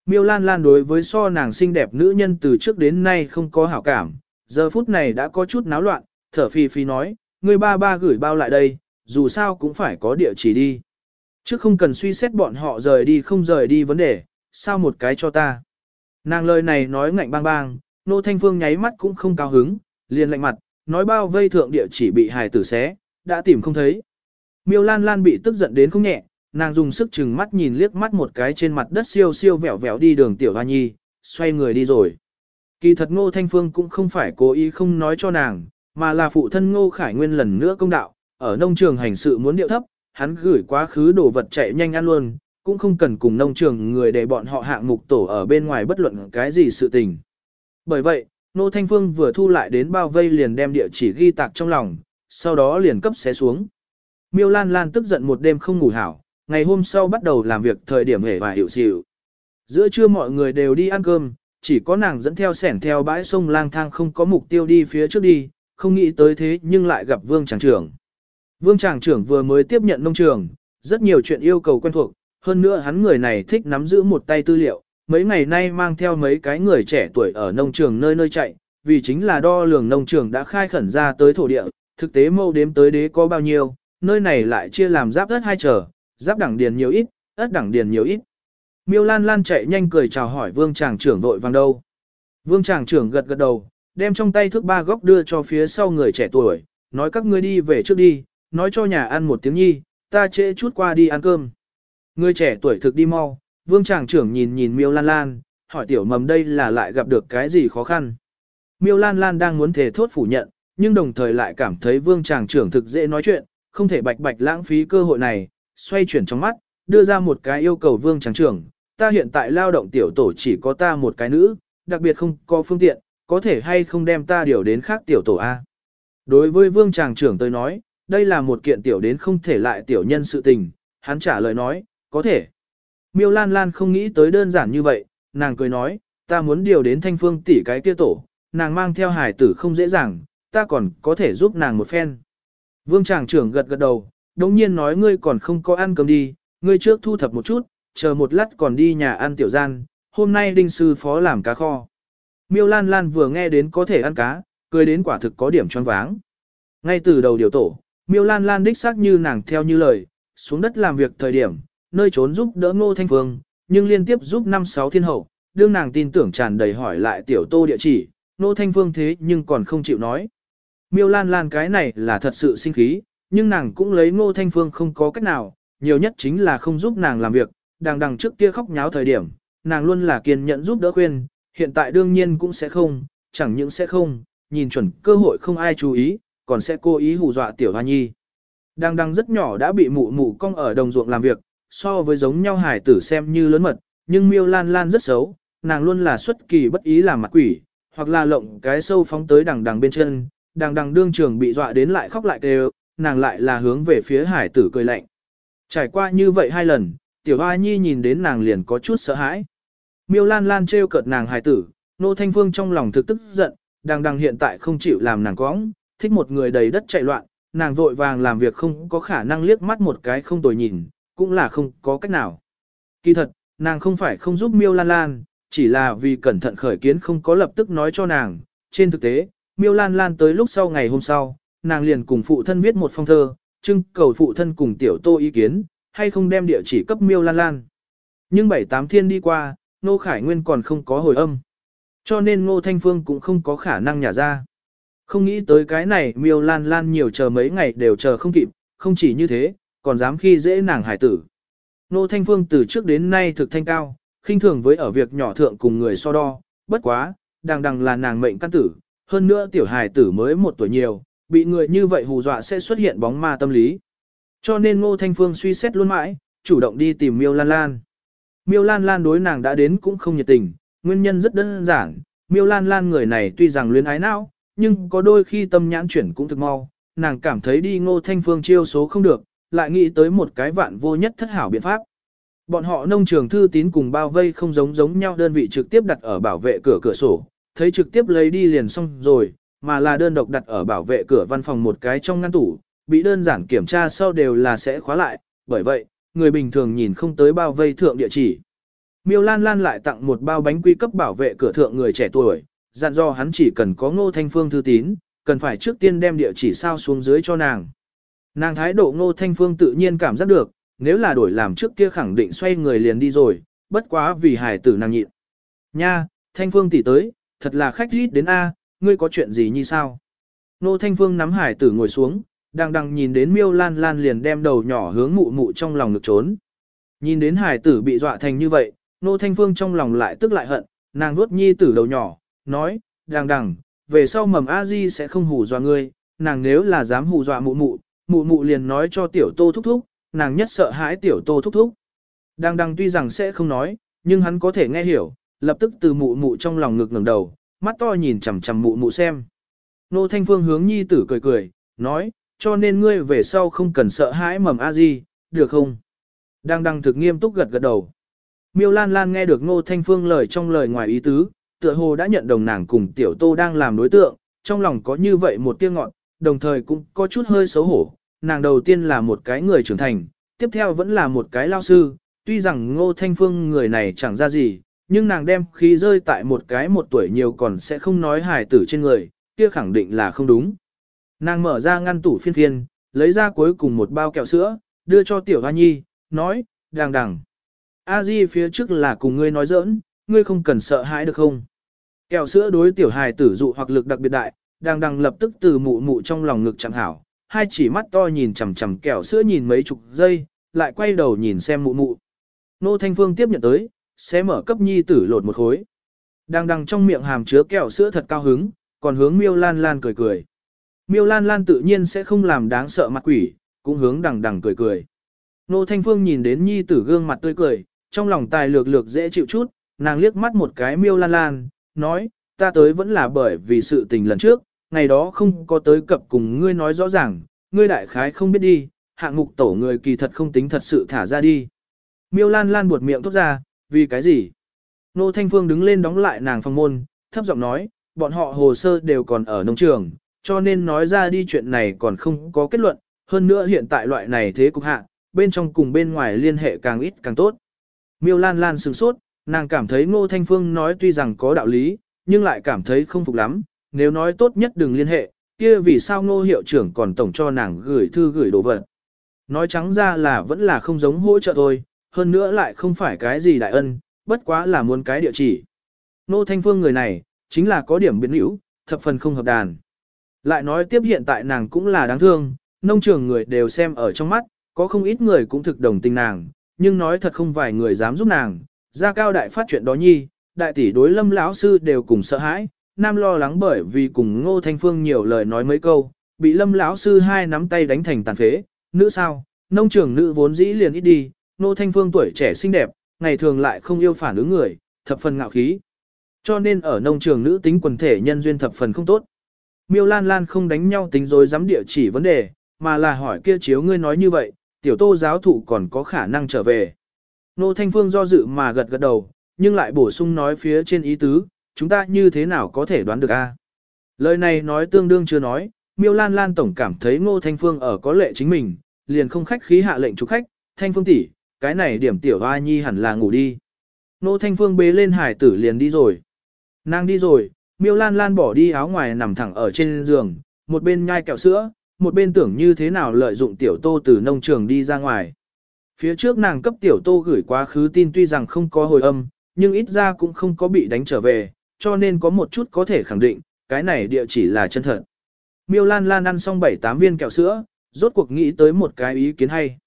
Miêu Lan Lan đối với so nàng xinh đẹp nữ nhân từ trước đến nay không có hảo cảm, giờ phút này đã có chút náo loạn, thở phì phì nói, người ba ba gửi bao lại đây, dù sao cũng phải có địa chỉ đi. Chứ không cần suy xét bọn họ rời đi không rời đi vấn đề, sao một cái cho ta. Nàng lời này nói ngạnh bang bang, nô thanh phương nháy mắt cũng không cao hứng, liền lạnh mặt, nói bao vây thượng địa chỉ bị hài tử xé, đã tìm không thấy. Miêu Lan Lan bị tức giận đến không nhẹ, nàng dùng sức chừng mắt nhìn liếc mắt một cái trên mặt đất siêu siêu vẹo vẹo đi đường tiểu hoa nhi, xoay người đi rồi. Kỳ thật Ngô Thanh Phương cũng không phải cố ý không nói cho nàng, mà là phụ thân Ngô Khải Nguyên lần nữa công đạo, ở nông trường hành sự muốn điệu thấp, hắn gửi quá khứ đồ vật chạy nhanh ăn luôn, cũng không cần cùng nông trường người để bọn họ hạng mục tổ ở bên ngoài bất luận cái gì sự tình. Bởi vậy, Ngô Thanh Phương vừa thu lại đến bao vây liền đem địa chỉ ghi tạc trong lòng, sau đó liền cấp xé xuống. Miêu Lan Lan tức giận một đêm không ngủ hảo, ngày hôm sau bắt đầu làm việc thời điểm hề và hiểu xỉu. Giữa trưa mọi người đều đi ăn cơm, chỉ có nàng dẫn theo sẻn theo bãi sông lang thang không có mục tiêu đi phía trước đi, không nghĩ tới thế nhưng lại gặp Vương Tràng Trưởng. Vương Tràng Trưởng vừa mới tiếp nhận nông trường, rất nhiều chuyện yêu cầu quen thuộc, hơn nữa hắn người này thích nắm giữ một tay tư liệu, mấy ngày nay mang theo mấy cái người trẻ tuổi ở nông trường nơi nơi chạy, vì chính là đo lường nông trường đã khai khẩn ra tới thổ địa, thực tế mâu đếm tới đế có bao nhiêu, nơi này lại chia làm giáp đất hai trở, giáp đẳng điền nhiều ít, ất đẳng điền nhiều ít. Miêu Lan Lan chạy nhanh cười chào hỏi Vương Tràng trưởng vội vàng đâu. Vương Tràng trưởng gật gật đầu, đem trong tay thước ba góc đưa cho phía sau người trẻ tuổi, nói các ngươi đi về trước đi, nói cho nhà ăn một tiếng nhi, ta trễ chút qua đi ăn cơm. Người trẻ tuổi thực đi mau, Vương Tràng trưởng nhìn nhìn Miêu Lan Lan, hỏi tiểu mầm đây là lại gặp được cái gì khó khăn. Miêu Lan Lan đang muốn thể thốt phủ nhận, nhưng đồng thời lại cảm thấy Vương Tràng trưởng thực dễ nói chuyện, không thể bạch bạch lãng phí cơ hội này, xoay chuyển trong mắt, đưa ra một cái yêu cầu Vương Tràng trưởng, ta hiện tại lao động tiểu tổ chỉ có ta một cái nữ, đặc biệt không có phương tiện, có thể hay không đem ta điều đến khác tiểu tổ A. Đối với Vương Tràng trưởng tôi nói, đây là một kiện tiểu đến không thể lại tiểu nhân sự tình, hắn trả lời nói, có thể. Miêu Lan Lan không nghĩ tới đơn giản như vậy, nàng cười nói, ta muốn điều đến thanh phương tỷ cái kia tổ, nàng mang theo hải tử không dễ dàng, ta còn có thể giúp nàng một phen. Vương Tràng trưởng gật gật đầu, đồng nhiên nói ngươi còn không có ăn cơm đi, ngươi trước thu thập một chút, chờ một lát còn đi nhà ăn tiểu gian, hôm nay đinh sư phó làm cá kho. Miêu Lan Lan vừa nghe đến có thể ăn cá, cười đến quả thực có điểm choáng váng. Ngay từ đầu điều tổ, Miêu Lan Lan đích xác như nàng theo như lời, xuống đất làm việc thời điểm, nơi trốn giúp đỡ Ngô Thanh Phương, nhưng liên tiếp giúp năm sáu thiên hậu, đương nàng tin tưởng tràn đầy hỏi lại tiểu tô địa chỉ, Ngô Thanh Phương thế nhưng còn không chịu nói. Miêu Lan Lan cái này là thật sự sinh khí, nhưng nàng cũng lấy Ngô Thanh Phương không có cách nào, nhiều nhất chính là không giúp nàng làm việc, đằng đằng trước kia khóc nháo thời điểm, nàng luôn là kiên nhẫn giúp đỡ khuyên, hiện tại đương nhiên cũng sẽ không, chẳng những sẽ không, nhìn chuẩn cơ hội không ai chú ý, còn sẽ cố ý hù dọa tiểu hoa nhi. Đang đang rất nhỏ đã bị mụ mụ cong ở đồng ruộng làm việc, so với giống nhau hải tử xem như lớn mật, nhưng miêu lan lan rất xấu, nàng luôn là xuất kỳ bất ý làm mặt quỷ, hoặc là lộng cái sâu phóng tới đằng đằng bên chân, đằng đằng đương trường bị dọa đến lại khóc lại kêu, nàng lại là hướng về phía hải tử cười lạnh. Trải qua như vậy hai lần, tiểu hoa nhi nhìn đến nàng liền có chút sợ hãi. Miêu lan lan trêu cợt nàng hải tử, nô thanh phương trong lòng thực tức giận, đang đằng hiện tại không chịu làm nàng cóng, thích một người đầy đất chạy loạn, nàng vội vàng làm việc không có khả năng liếc mắt một cái không tồi nhìn, cũng là không có cách nào. Kỳ thật, nàng không phải không giúp miêu lan lan, chỉ là vì cẩn thận khởi kiến không có lập tức nói cho nàng. Trên thực tế, miêu lan lan tới lúc sau ngày hôm sau, nàng liền cùng phụ thân viết một phong thơ, trưng cầu phụ thân cùng tiểu tô ý kiến, hay không đem địa chỉ cấp miêu lan lan. Nhưng bảy tám thiên đi qua, Nô Khải Nguyên còn không có hồi âm. Cho nên Ngô Thanh Phương cũng không có khả năng nhả ra. Không nghĩ tới cái này miêu lan lan nhiều chờ mấy ngày đều chờ không kịp, không chỉ như thế, còn dám khi dễ nàng hải tử. Nô Thanh Phương từ trước đến nay thực thanh cao, khinh thường với ở việc nhỏ thượng cùng người so đo, bất quá, đằng đằng là nàng mệnh căn tử, hơn nữa tiểu hài tử mới một tuổi nhiều, bị người như vậy hù dọa sẽ xuất hiện bóng ma tâm lý. Cho nên Ngô Thanh Phương suy xét luôn mãi, chủ động đi tìm Miêu Lan Lan. Miêu Lan Lan đối nàng đã đến cũng không nhiệt tình, nguyên nhân rất đơn giản, Miêu Lan Lan người này tuy rằng luyến ái não, nhưng có đôi khi tâm nhãn chuyển cũng thực mau, nàng cảm thấy đi Ngô Thanh Phương chiêu số không được, lại nghĩ tới một cái vạn vô nhất thất hảo biện pháp. Bọn họ nông trường thư tín cùng bao vây không giống giống nhau đơn vị trực tiếp đặt ở bảo vệ cửa cửa sổ, thấy trực tiếp lấy đi liền xong rồi, mà là đơn độc đặt ở bảo vệ cửa văn phòng một cái trong ngăn tủ, bị đơn giản kiểm tra sau đều là sẽ khóa lại, bởi vậy, người bình thường nhìn không tới bao vây thượng địa chỉ. Miêu Lan Lan lại tặng một bao bánh quy cấp bảo vệ cửa thượng người trẻ tuổi, dặn do hắn chỉ cần có ngô thanh phương thư tín, cần phải trước tiên đem địa chỉ sao xuống dưới cho nàng. Nàng thái độ ngô thanh phương tự nhiên cảm giác được, nếu là đổi làm trước kia khẳng định xoay người liền đi rồi, bất quá vì hài tử nàng nhịn. Nha, thanh phương tỷ tới, thật là khách rít đến A, ngươi có chuyện gì như sao? Nô thanh phương nắm hải tử ngồi xuống, đang đang nhìn đến miêu lan lan liền đem đầu nhỏ hướng mụ mụ trong lòng ngực trốn. Nhìn đến hải tử bị dọa thành như vậy, nô thanh phương trong lòng lại tức lại hận, nàng nuốt nhi tử đầu nhỏ, nói, đằng đằng, về sau mầm a di sẽ không hù dọa ngươi, nàng nếu là dám hù dọa mụ mụ, mụ mụ liền nói cho tiểu tô thúc thúc, nàng nhất sợ hãi tiểu tô thúc thúc. Đang đằng tuy rằng sẽ không nói, nhưng hắn có thể nghe hiểu, lập tức từ mụ mụ trong lòng ngực ngẩng đầu, mắt to nhìn chằm chằm mụ mụ xem. Nô Thanh Phương hướng nhi tử cười cười, nói, cho nên ngươi về sau không cần sợ hãi mầm a di, được không? Đang đang thực nghiêm túc gật gật đầu. Miêu Lan Lan nghe được Ngô Thanh Phương lời trong lời ngoài ý tứ, tựa hồ đã nhận đồng nàng cùng tiểu tô đang làm đối tượng, trong lòng có như vậy một tiếng ngọn, đồng thời cũng có chút hơi xấu hổ. Nàng đầu tiên là một cái người trưởng thành, tiếp theo vẫn là một cái lao sư, tuy rằng ngô thanh phương người này chẳng ra gì, nhưng nàng đem khí rơi tại một cái một tuổi nhiều còn sẽ không nói hài tử trên người, kia khẳng định là không đúng. Nàng mở ra ngăn tủ phiên phiên, lấy ra cuối cùng một bao kẹo sữa, đưa cho tiểu hoa nhi, nói, đàng đàng. A Di phía trước là cùng ngươi nói giỡn, ngươi không cần sợ hãi được không? Kẹo sữa đối tiểu hài tử dụ hoặc lực đặc biệt đại, đàng đàng lập tức từ mụ mụ trong lòng ngực chẳng hảo, hai chỉ mắt to nhìn chằm chằm kẹo sữa nhìn mấy chục giây, lại quay đầu nhìn xem mụ mụ. Nô Thanh Phương tiếp nhận tới, sẽ mở cấp nhi tử lột một khối. Đang đằng trong miệng hàm chứa kẹo sữa thật cao hứng, còn hướng Miêu Lan Lan cười cười. Miêu Lan Lan tự nhiên sẽ không làm đáng sợ mặt quỷ, cũng hướng đằng đằng cười cười. Nô Thanh Phương nhìn đến nhi tử gương mặt tươi cười, trong lòng tài lược lược dễ chịu chút, nàng liếc mắt một cái Miêu Lan Lan, nói, ta tới vẫn là bởi vì sự tình lần trước, ngày đó không có tới cập cùng ngươi nói rõ ràng, ngươi đại khái không biết đi, hạng mục tổ người kỳ thật không tính thật sự thả ra đi. Miêu Lan Lan buột miệng thốt ra, vì cái gì? Nô Thanh Phương đứng lên đóng lại nàng phòng môn, thấp giọng nói, bọn họ hồ sơ đều còn ở nông trường, cho nên nói ra đi chuyện này còn không có kết luận, hơn nữa hiện tại loại này thế cục hạ, bên trong cùng bên ngoài liên hệ càng ít càng tốt. Miêu Lan Lan sửng sốt, nàng cảm thấy Ngô Thanh Phương nói tuy rằng có đạo lý, nhưng lại cảm thấy không phục lắm, nếu nói tốt nhất đừng liên hệ, kia vì sao Ngô hiệu trưởng còn tổng cho nàng gửi thư gửi đồ vật. Nói trắng ra là vẫn là không giống hỗ trợ thôi, hơn nữa lại không phải cái gì đại ân, bất quá là muốn cái địa chỉ. Nô Thanh Phương người này, chính là có điểm biến hữu, thập phần không hợp đàn. Lại nói tiếp hiện tại nàng cũng là đáng thương, nông trường người đều xem ở trong mắt, có không ít người cũng thực đồng tình nàng, nhưng nói thật không vài người dám giúp nàng, ra cao đại phát chuyện đó nhi, đại tỷ đối lâm lão sư đều cùng sợ hãi, nam lo lắng bởi vì cùng ngô thanh phương nhiều lời nói mấy câu, bị lâm lão sư hai nắm tay đánh thành tàn phế, nữ sao, nông trường nữ vốn dĩ liền ít đi, nô thanh phương tuổi trẻ xinh đẹp, ngày thường lại không yêu phản ứng người, thập phần ngạo khí. Cho nên ở nông trường nữ tính quần thể nhân duyên thập phần không tốt. Miêu Lan Lan không đánh nhau tính rồi dám địa chỉ vấn đề, mà là hỏi kia chiếu ngươi nói như vậy, tiểu tô giáo thụ còn có khả năng trở về. Nô Thanh Phương do dự mà gật gật đầu, nhưng lại bổ sung nói phía trên ý tứ, chúng ta như thế nào có thể đoán được a? Lời này nói tương đương chưa nói, Miêu Lan Lan tổng cảm thấy Ngô Thanh Phương ở có lệ chính mình, liền không khách khí hạ lệnh chủ khách, Thanh Phương tỷ, cái này điểm tiểu hoa nhi hẳn là ngủ đi. Nô Thanh Phương bế lên hải tử liền đi rồi. Nàng đi rồi, Miêu Lan Lan bỏ đi áo ngoài nằm thẳng ở trên giường, một bên nhai kẹo sữa, một bên tưởng như thế nào lợi dụng tiểu tô từ nông trường đi ra ngoài. Phía trước nàng cấp tiểu tô gửi quá khứ tin tuy rằng không có hồi âm, nhưng ít ra cũng không có bị đánh trở về, cho nên có một chút có thể khẳng định, cái này địa chỉ là chân thật. Miêu Lan Lan ăn xong 7-8 viên kẹo sữa, rốt cuộc nghĩ tới một cái ý kiến hay.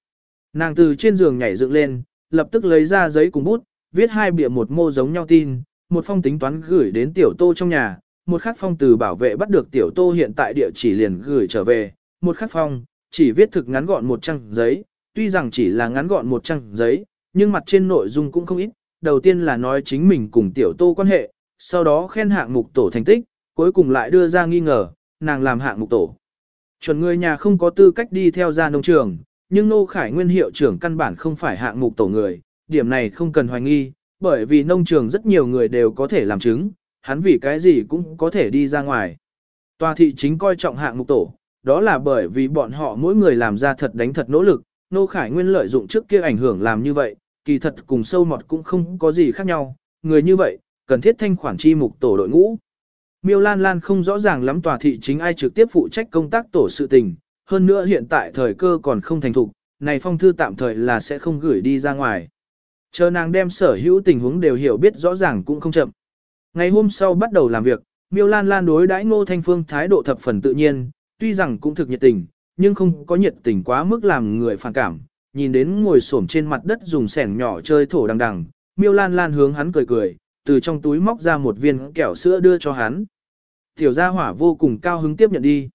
Nàng từ trên giường nhảy dựng lên, lập tức lấy ra giấy cùng bút, viết hai bìa một mô giống nhau tin, một phong tính toán gửi đến tiểu tô trong nhà, một khắc phong từ bảo vệ bắt được tiểu tô hiện tại địa chỉ liền gửi trở về, một khắc phong, chỉ viết thực ngắn gọn một trang giấy, tuy rằng chỉ là ngắn gọn một trang giấy, nhưng mặt trên nội dung cũng không ít, đầu tiên là nói chính mình cùng tiểu tô quan hệ, sau đó khen hạng mục tổ thành tích, cuối cùng lại đưa ra nghi ngờ, nàng làm hạng mục tổ. Chuẩn người nhà không có tư cách đi theo ra nông trường, nhưng Nô Khải Nguyên hiệu trưởng căn bản không phải hạng mục tổ người, điểm này không cần hoài nghi, bởi vì nông trường rất nhiều người đều có thể làm chứng, hắn vì cái gì cũng có thể đi ra ngoài. Tòa thị chính coi trọng hạng mục tổ, đó là bởi vì bọn họ mỗi người làm ra thật đánh thật nỗ lực, Nô Khải Nguyên lợi dụng trước kia ảnh hưởng làm như vậy, kỳ thật cùng sâu mọt cũng không có gì khác nhau, người như vậy, cần thiết thanh khoản chi mục tổ đội ngũ. Miêu Lan Lan không rõ ràng lắm tòa thị chính ai trực tiếp phụ trách công tác tổ sự tình, hơn nữa hiện tại thời cơ còn không thành thục, này phong thư tạm thời là sẽ không gửi đi ra ngoài. Chờ nàng đem sở hữu tình huống đều hiểu biết rõ ràng cũng không chậm. Ngày hôm sau bắt đầu làm việc, Miêu Lan Lan đối đãi Ngô Thanh Phương thái độ thập phần tự nhiên, tuy rằng cũng thực nhiệt tình, nhưng không có nhiệt tình quá mức làm người phản cảm. Nhìn đến ngồi xổm trên mặt đất dùng sẻng nhỏ chơi thổ đằng đằng, Miêu Lan Lan hướng hắn cười cười, từ trong túi móc ra một viên kẹo sữa đưa cho hắn. Tiểu gia hỏa vô cùng cao hứng tiếp nhận đi.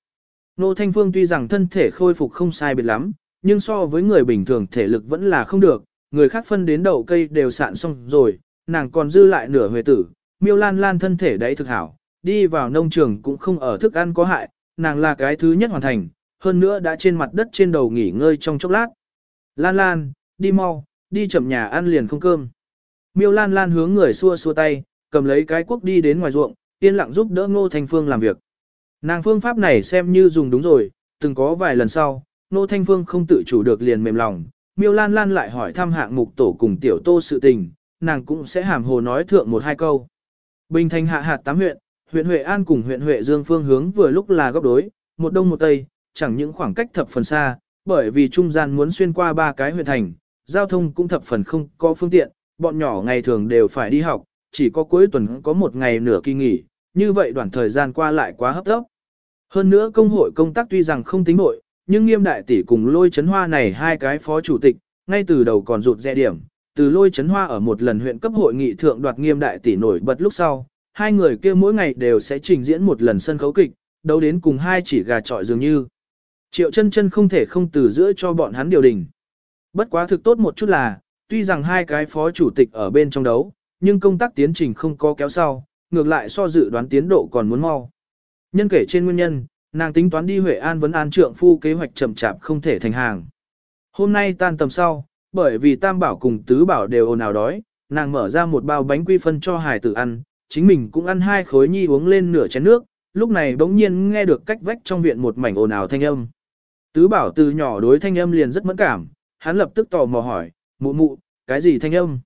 Nô Thanh Phương tuy rằng thân thể khôi phục không sai biệt lắm, nhưng so với người bình thường thể lực vẫn là không được, người khác phân đến đầu cây đều sạn xong rồi, nàng còn dư lại nửa huệ tử, miêu lan lan thân thể đấy thực hảo, đi vào nông trường cũng không ở thức ăn có hại, nàng là cái thứ nhất hoàn thành, hơn nữa đã trên mặt đất trên đầu nghỉ ngơi trong chốc lát. Lan lan, đi mau, đi chậm nhà ăn liền không cơm. Miêu lan lan hướng người xua xua tay, cầm lấy cái cuốc đi đến ngoài ruộng, yên lặng giúp đỡ ngô thanh phương làm việc. Nàng phương pháp này xem như dùng đúng rồi, từng có vài lần sau, nô thanh phương không tự chủ được liền mềm lòng, Miêu Lan Lan lại hỏi thăm hạng mục tổ cùng tiểu tô sự tình, nàng cũng sẽ hàm hồ nói thượng một hai câu. Bình thành hạ hạt tám huyện, huyện Huệ An cùng huyện Huệ Dương phương hướng vừa lúc là góc đối, một đông một tây, chẳng những khoảng cách thập phần xa, bởi vì trung gian muốn xuyên qua ba cái huyện thành, giao thông cũng thập phần không có phương tiện, bọn nhỏ ngày thường đều phải đi học, chỉ có cuối tuần có một ngày nửa kỳ nghỉ, như vậy đoạn thời gian qua lại quá hấp tốc. Hơn nữa công hội công tác tuy rằng không tính nội, nhưng nghiêm đại tỷ cùng lôi chấn hoa này hai cái phó chủ tịch, ngay từ đầu còn rụt rè điểm, từ lôi chấn hoa ở một lần huyện cấp hội nghị thượng đoạt nghiêm đại tỷ nổi bật lúc sau, hai người kia mỗi ngày đều sẽ trình diễn một lần sân khấu kịch, đấu đến cùng hai chỉ gà trọi dường như. Triệu chân chân không thể không từ giữa cho bọn hắn điều đình. Bất quá thực tốt một chút là, tuy rằng hai cái phó chủ tịch ở bên trong đấu, nhưng công tác tiến trình không có kéo sau, ngược lại so dự đoán tiến độ còn muốn mau. Nhân kể trên nguyên nhân, Nàng tính toán đi Huệ An vấn an trượng phu kế hoạch chậm chạp không thể thành hàng. Hôm nay tan tầm sau, bởi vì Tam Bảo cùng Tứ Bảo đều ồn ào đói, nàng mở ra một bao bánh quy phân cho hải tử ăn, chính mình cũng ăn hai khối nhi uống lên nửa chén nước, lúc này bỗng nhiên nghe được cách vách trong viện một mảnh ồn ào thanh âm. Tứ Bảo từ nhỏ đối thanh âm liền rất mẫn cảm, hắn lập tức tò mò hỏi, mụ mụ, cái gì thanh âm?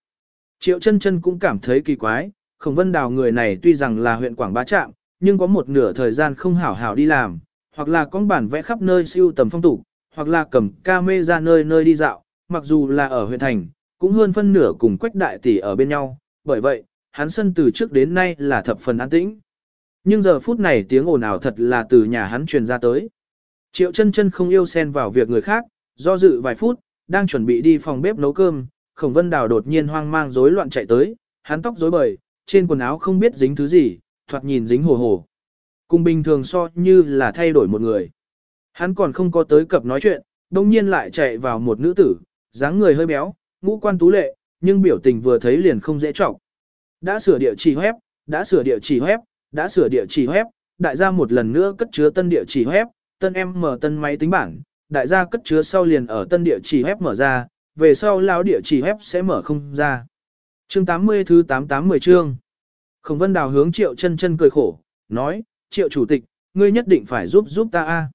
Triệu chân chân cũng cảm thấy kỳ quái, Khổng Vân Đào người này tuy rằng là huyện Quảng Bá Trạm, nhưng có một nửa thời gian không hảo hảo đi làm, hoặc là con bản vẽ khắp nơi siêu tầm phong tục, hoặc là cầm ca mê ra nơi nơi đi dạo, mặc dù là ở huyện thành, cũng hơn phân nửa cùng quách đại tỷ ở bên nhau, bởi vậy, hắn sân từ trước đến nay là thập phần an tĩnh. Nhưng giờ phút này tiếng ồn ào thật là từ nhà hắn truyền ra tới. Triệu chân chân không yêu xen vào việc người khác, do dự vài phút, đang chuẩn bị đi phòng bếp nấu cơm, khổng vân đào đột nhiên hoang mang rối loạn chạy tới, hắn tóc rối bời, trên quần áo không biết dính thứ gì, thoạt nhìn dính hồ hồ. Cùng bình thường so như là thay đổi một người. Hắn còn không có tới cập nói chuyện, đông nhiên lại chạy vào một nữ tử, dáng người hơi béo, ngũ quan tú lệ, nhưng biểu tình vừa thấy liền không dễ trọng. Đã sửa địa chỉ web, đã sửa địa chỉ web, đã sửa địa chỉ web, đại gia một lần nữa cất chứa tân địa chỉ web, tân em mở tân máy tính bảng, đại gia cất chứa sau liền ở tân địa chỉ web mở ra, về sau lão địa chỉ web sẽ mở không ra. Chương 80 thứ 880 chương. Khổng Vân Đào hướng Triệu Chân Chân cười khổ, nói, "Triệu chủ tịch, ngươi nhất định phải giúp giúp ta a."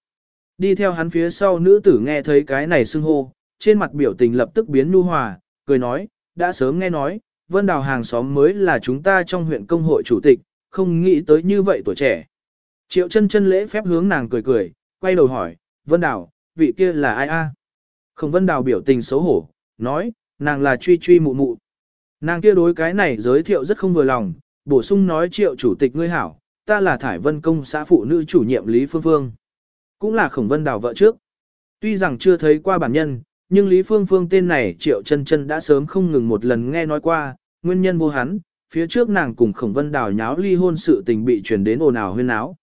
Đi theo hắn phía sau nữ tử nghe thấy cái này xưng hô, trên mặt biểu tình lập tức biến nhu hòa, cười nói, "Đã sớm nghe nói, Vân Đào hàng xóm mới là chúng ta trong huyện công hội chủ tịch, không nghĩ tới như vậy tuổi trẻ." Triệu Chân Chân lễ phép hướng nàng cười cười, quay đầu hỏi, "Vân Đào, vị kia là ai a?" Khổng Vân Đào biểu tình xấu hổ, nói, nàng là truy truy mụ mụ. Nàng kia đối cái này giới thiệu rất không vừa lòng, bổ sung nói triệu chủ tịch ngươi hảo, ta là Thải Vân Công xã phụ nữ chủ nhiệm Lý Phương Phương. Cũng là Khổng Vân Đào vợ trước. Tuy rằng chưa thấy qua bản nhân, nhưng Lý Phương Phương tên này triệu chân chân đã sớm không ngừng một lần nghe nói qua, nguyên nhân vô hắn, phía trước nàng cùng Khổng Vân Đào nháo ly hôn sự tình bị truyền đến ồn ào huyên náo.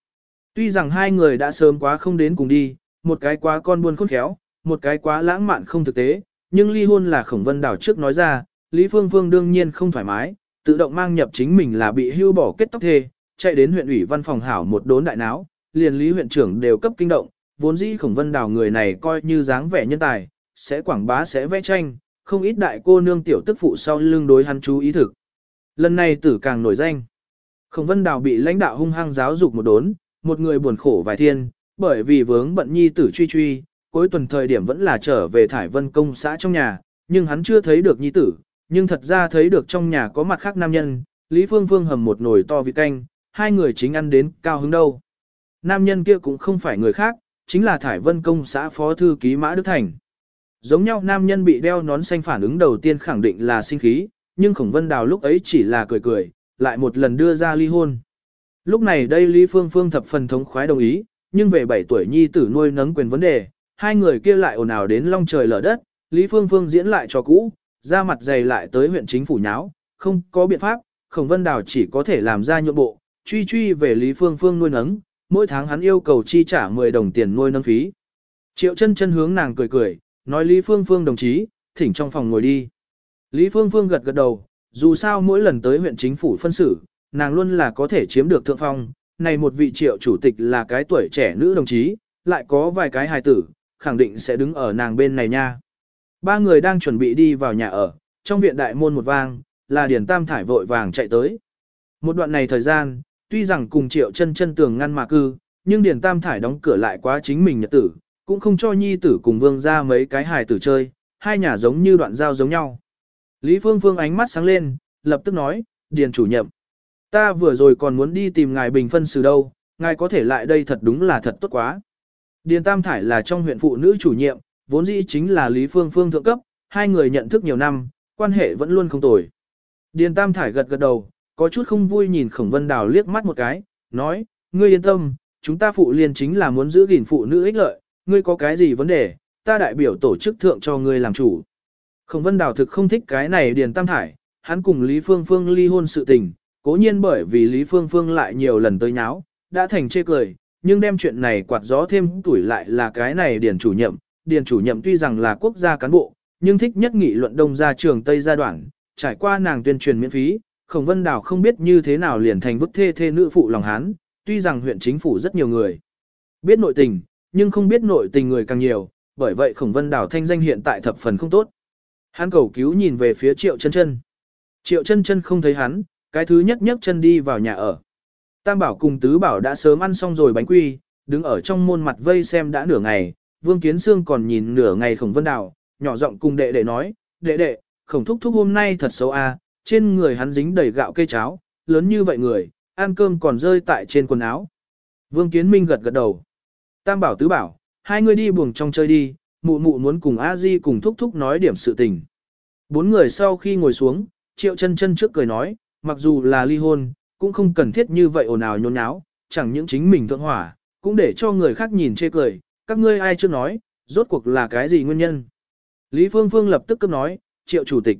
Tuy rằng hai người đã sớm quá không đến cùng đi, một cái quá con buôn khôn khéo, một cái quá lãng mạn không thực tế, nhưng ly hôn là Khổng Vân Đào trước nói ra, Lý Phương Phương đương nhiên không thoải mái, tự động mang nhập chính mình là bị hưu bỏ kết tóc thê, chạy đến huyện ủy văn phòng hảo một đốn đại náo, liền Lý huyện trưởng đều cấp kinh động, vốn dĩ Khổng Vân Đào người này coi như dáng vẻ nhân tài, sẽ quảng bá sẽ vẽ tranh, không ít đại cô nương tiểu tức phụ sau lưng đối hắn chú ý thực. Lần này tử càng nổi danh. Khổng Vân Đào bị lãnh đạo hung hăng giáo dục một đốn, một người buồn khổ vài thiên, bởi vì vướng bận nhi tử truy truy, cuối tuần thời điểm vẫn là trở về Thải Vân công xã trong nhà, nhưng hắn chưa thấy được nhi tử, nhưng thật ra thấy được trong nhà có mặt khác nam nhân, Lý Phương Phương hầm một nồi to vịt canh, hai người chính ăn đến cao hứng đâu. Nam nhân kia cũng không phải người khác, chính là Thải Vân công xã phó thư ký Mã Đức Thành. Giống nhau nam nhân bị đeo nón xanh phản ứng đầu tiên khẳng định là sinh khí, nhưng Khổng Vân Đào lúc ấy chỉ là cười cười, lại một lần đưa ra ly hôn. Lúc này đây Lý Phương Phương thập phần thống khoái đồng ý, nhưng về 7 tuổi nhi tử nuôi nấng quyền vấn đề, hai người kia lại ồn ào đến long trời lở đất, Lý Phương Phương diễn lại cho cũ, ra mặt dày lại tới huyện chính phủ nháo, không có biện pháp, Khổng Vân Đào chỉ có thể làm ra nhượng bộ, truy truy về Lý Phương Phương nuôi nấng, mỗi tháng hắn yêu cầu chi trả 10 đồng tiền nuôi nấng phí. Triệu chân chân hướng nàng cười cười, nói Lý Phương Phương đồng chí, thỉnh trong phòng ngồi đi. Lý Phương Phương gật gật đầu, dù sao mỗi lần tới huyện chính phủ phân xử, nàng luôn là có thể chiếm được thượng phong, này một vị triệu chủ tịch là cái tuổi trẻ nữ đồng chí, lại có vài cái hài tử, khẳng định sẽ đứng ở nàng bên này nha. Ba người đang chuẩn bị đi vào nhà ở, trong viện đại môn một vang, là Điền Tam Thải vội vàng chạy tới. Một đoạn này thời gian, tuy rằng cùng triệu chân chân tường ngăn mà cư, nhưng Điền Tam Thải đóng cửa lại quá chính mình nhật tử, cũng không cho nhi tử cùng vương ra mấy cái hài tử chơi, hai nhà giống như đoạn giao giống nhau. Lý Phương Phương ánh mắt sáng lên, lập tức nói, Điền chủ nhiệm. Ta vừa rồi còn muốn đi tìm ngài bình phân xử đâu, ngài có thể lại đây thật đúng là thật tốt quá. Điền Tam Thải là trong huyện phụ nữ chủ nhiệm, vốn dĩ chính là Lý Phương Phương thượng cấp, hai người nhận thức nhiều năm, quan hệ vẫn luôn không tồi. Điền Tam Thải gật gật đầu, có chút không vui nhìn Khổng Vân Đào liếc mắt một cái, nói, ngươi yên tâm, chúng ta phụ liên chính là muốn giữ gìn phụ nữ ích lợi, ngươi có cái gì vấn đề, ta đại biểu tổ chức thượng cho ngươi làm chủ. Khổng Vân Đào thực không thích cái này Điền Tam Thải, hắn cùng Lý Phương Phương ly hôn sự tình, cố nhiên bởi vì Lý Phương Phương lại nhiều lần tới nháo, đã thành chê cười, nhưng đem chuyện này quạt gió thêm tuổi lại là cái này Điền chủ nhiệm, Điền chủ nhậm tuy rằng là quốc gia cán bộ, nhưng thích nhất nghị luận đông gia trường Tây gia đoạn, trải qua nàng tuyên truyền miễn phí, Khổng Vân Đào không biết như thế nào liền thành vứt thê thê nữ phụ lòng hán, tuy rằng huyện chính phủ rất nhiều người biết nội tình, nhưng không biết nội tình người càng nhiều, bởi vậy Khổng Vân Đào thanh danh hiện tại thập phần không tốt. Hắn cầu cứu nhìn về phía Triệu Chân Chân. Triệu Chân Chân không thấy hắn, cái thứ nhất nhấc chân đi vào nhà ở. Tam Bảo cùng Tứ Bảo đã sớm ăn xong rồi bánh quy, đứng ở trong môn mặt vây xem đã nửa ngày, Vương Kiến Sương còn nhìn nửa ngày khổng vân đào, nhỏ giọng cùng đệ đệ nói, đệ đệ, khổng thúc thúc hôm nay thật xấu a, à, trên người hắn dính đầy gạo cây cháo, lớn như vậy người, ăn cơm còn rơi tại trên quần áo. Vương Kiến Minh gật gật đầu. Tam bảo tứ bảo, hai người đi buồng trong chơi đi, mụ mụ muốn cùng a di cùng thúc thúc nói điểm sự tình. Bốn người sau khi ngồi xuống, triệu chân chân trước cười nói, mặc dù là ly hôn, cũng không cần thiết như vậy ồn ào nhốn nháo, chẳng những chính mình thượng hỏa, cũng để cho người khác nhìn chê cười, các ngươi ai chưa nói, rốt cuộc là cái gì nguyên nhân. Lý Phương Phương lập tức cấp nói, triệu chủ tịch.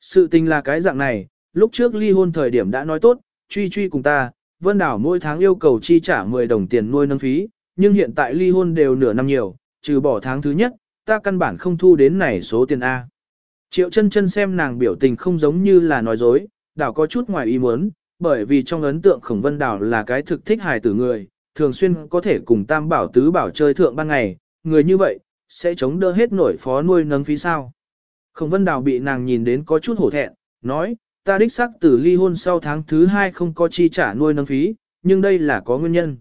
Sự tình là cái dạng này, lúc trước ly hôn thời điểm đã nói tốt, truy truy cùng ta, Vân Đảo mỗi tháng yêu cầu chi trả 10 đồng tiền nuôi nâng phí, nhưng hiện tại ly hôn đều nửa năm nhiều, trừ bỏ tháng thứ nhất, ta căn bản không thu đến này số tiền A. Triệu chân chân xem nàng biểu tình không giống như là nói dối, đảo có chút ngoài ý muốn, bởi vì trong ấn tượng khổng vân đảo là cái thực thích hài tử người, thường xuyên có thể cùng tam bảo tứ bảo chơi thượng ban ngày, người như vậy, sẽ chống đỡ hết nổi phó nuôi nấng phí sao. Khổng vân đảo bị nàng nhìn đến có chút hổ thẹn, nói, ta đích xác từ ly hôn sau tháng thứ hai không có chi trả nuôi nấng phí, nhưng đây là có nguyên nhân.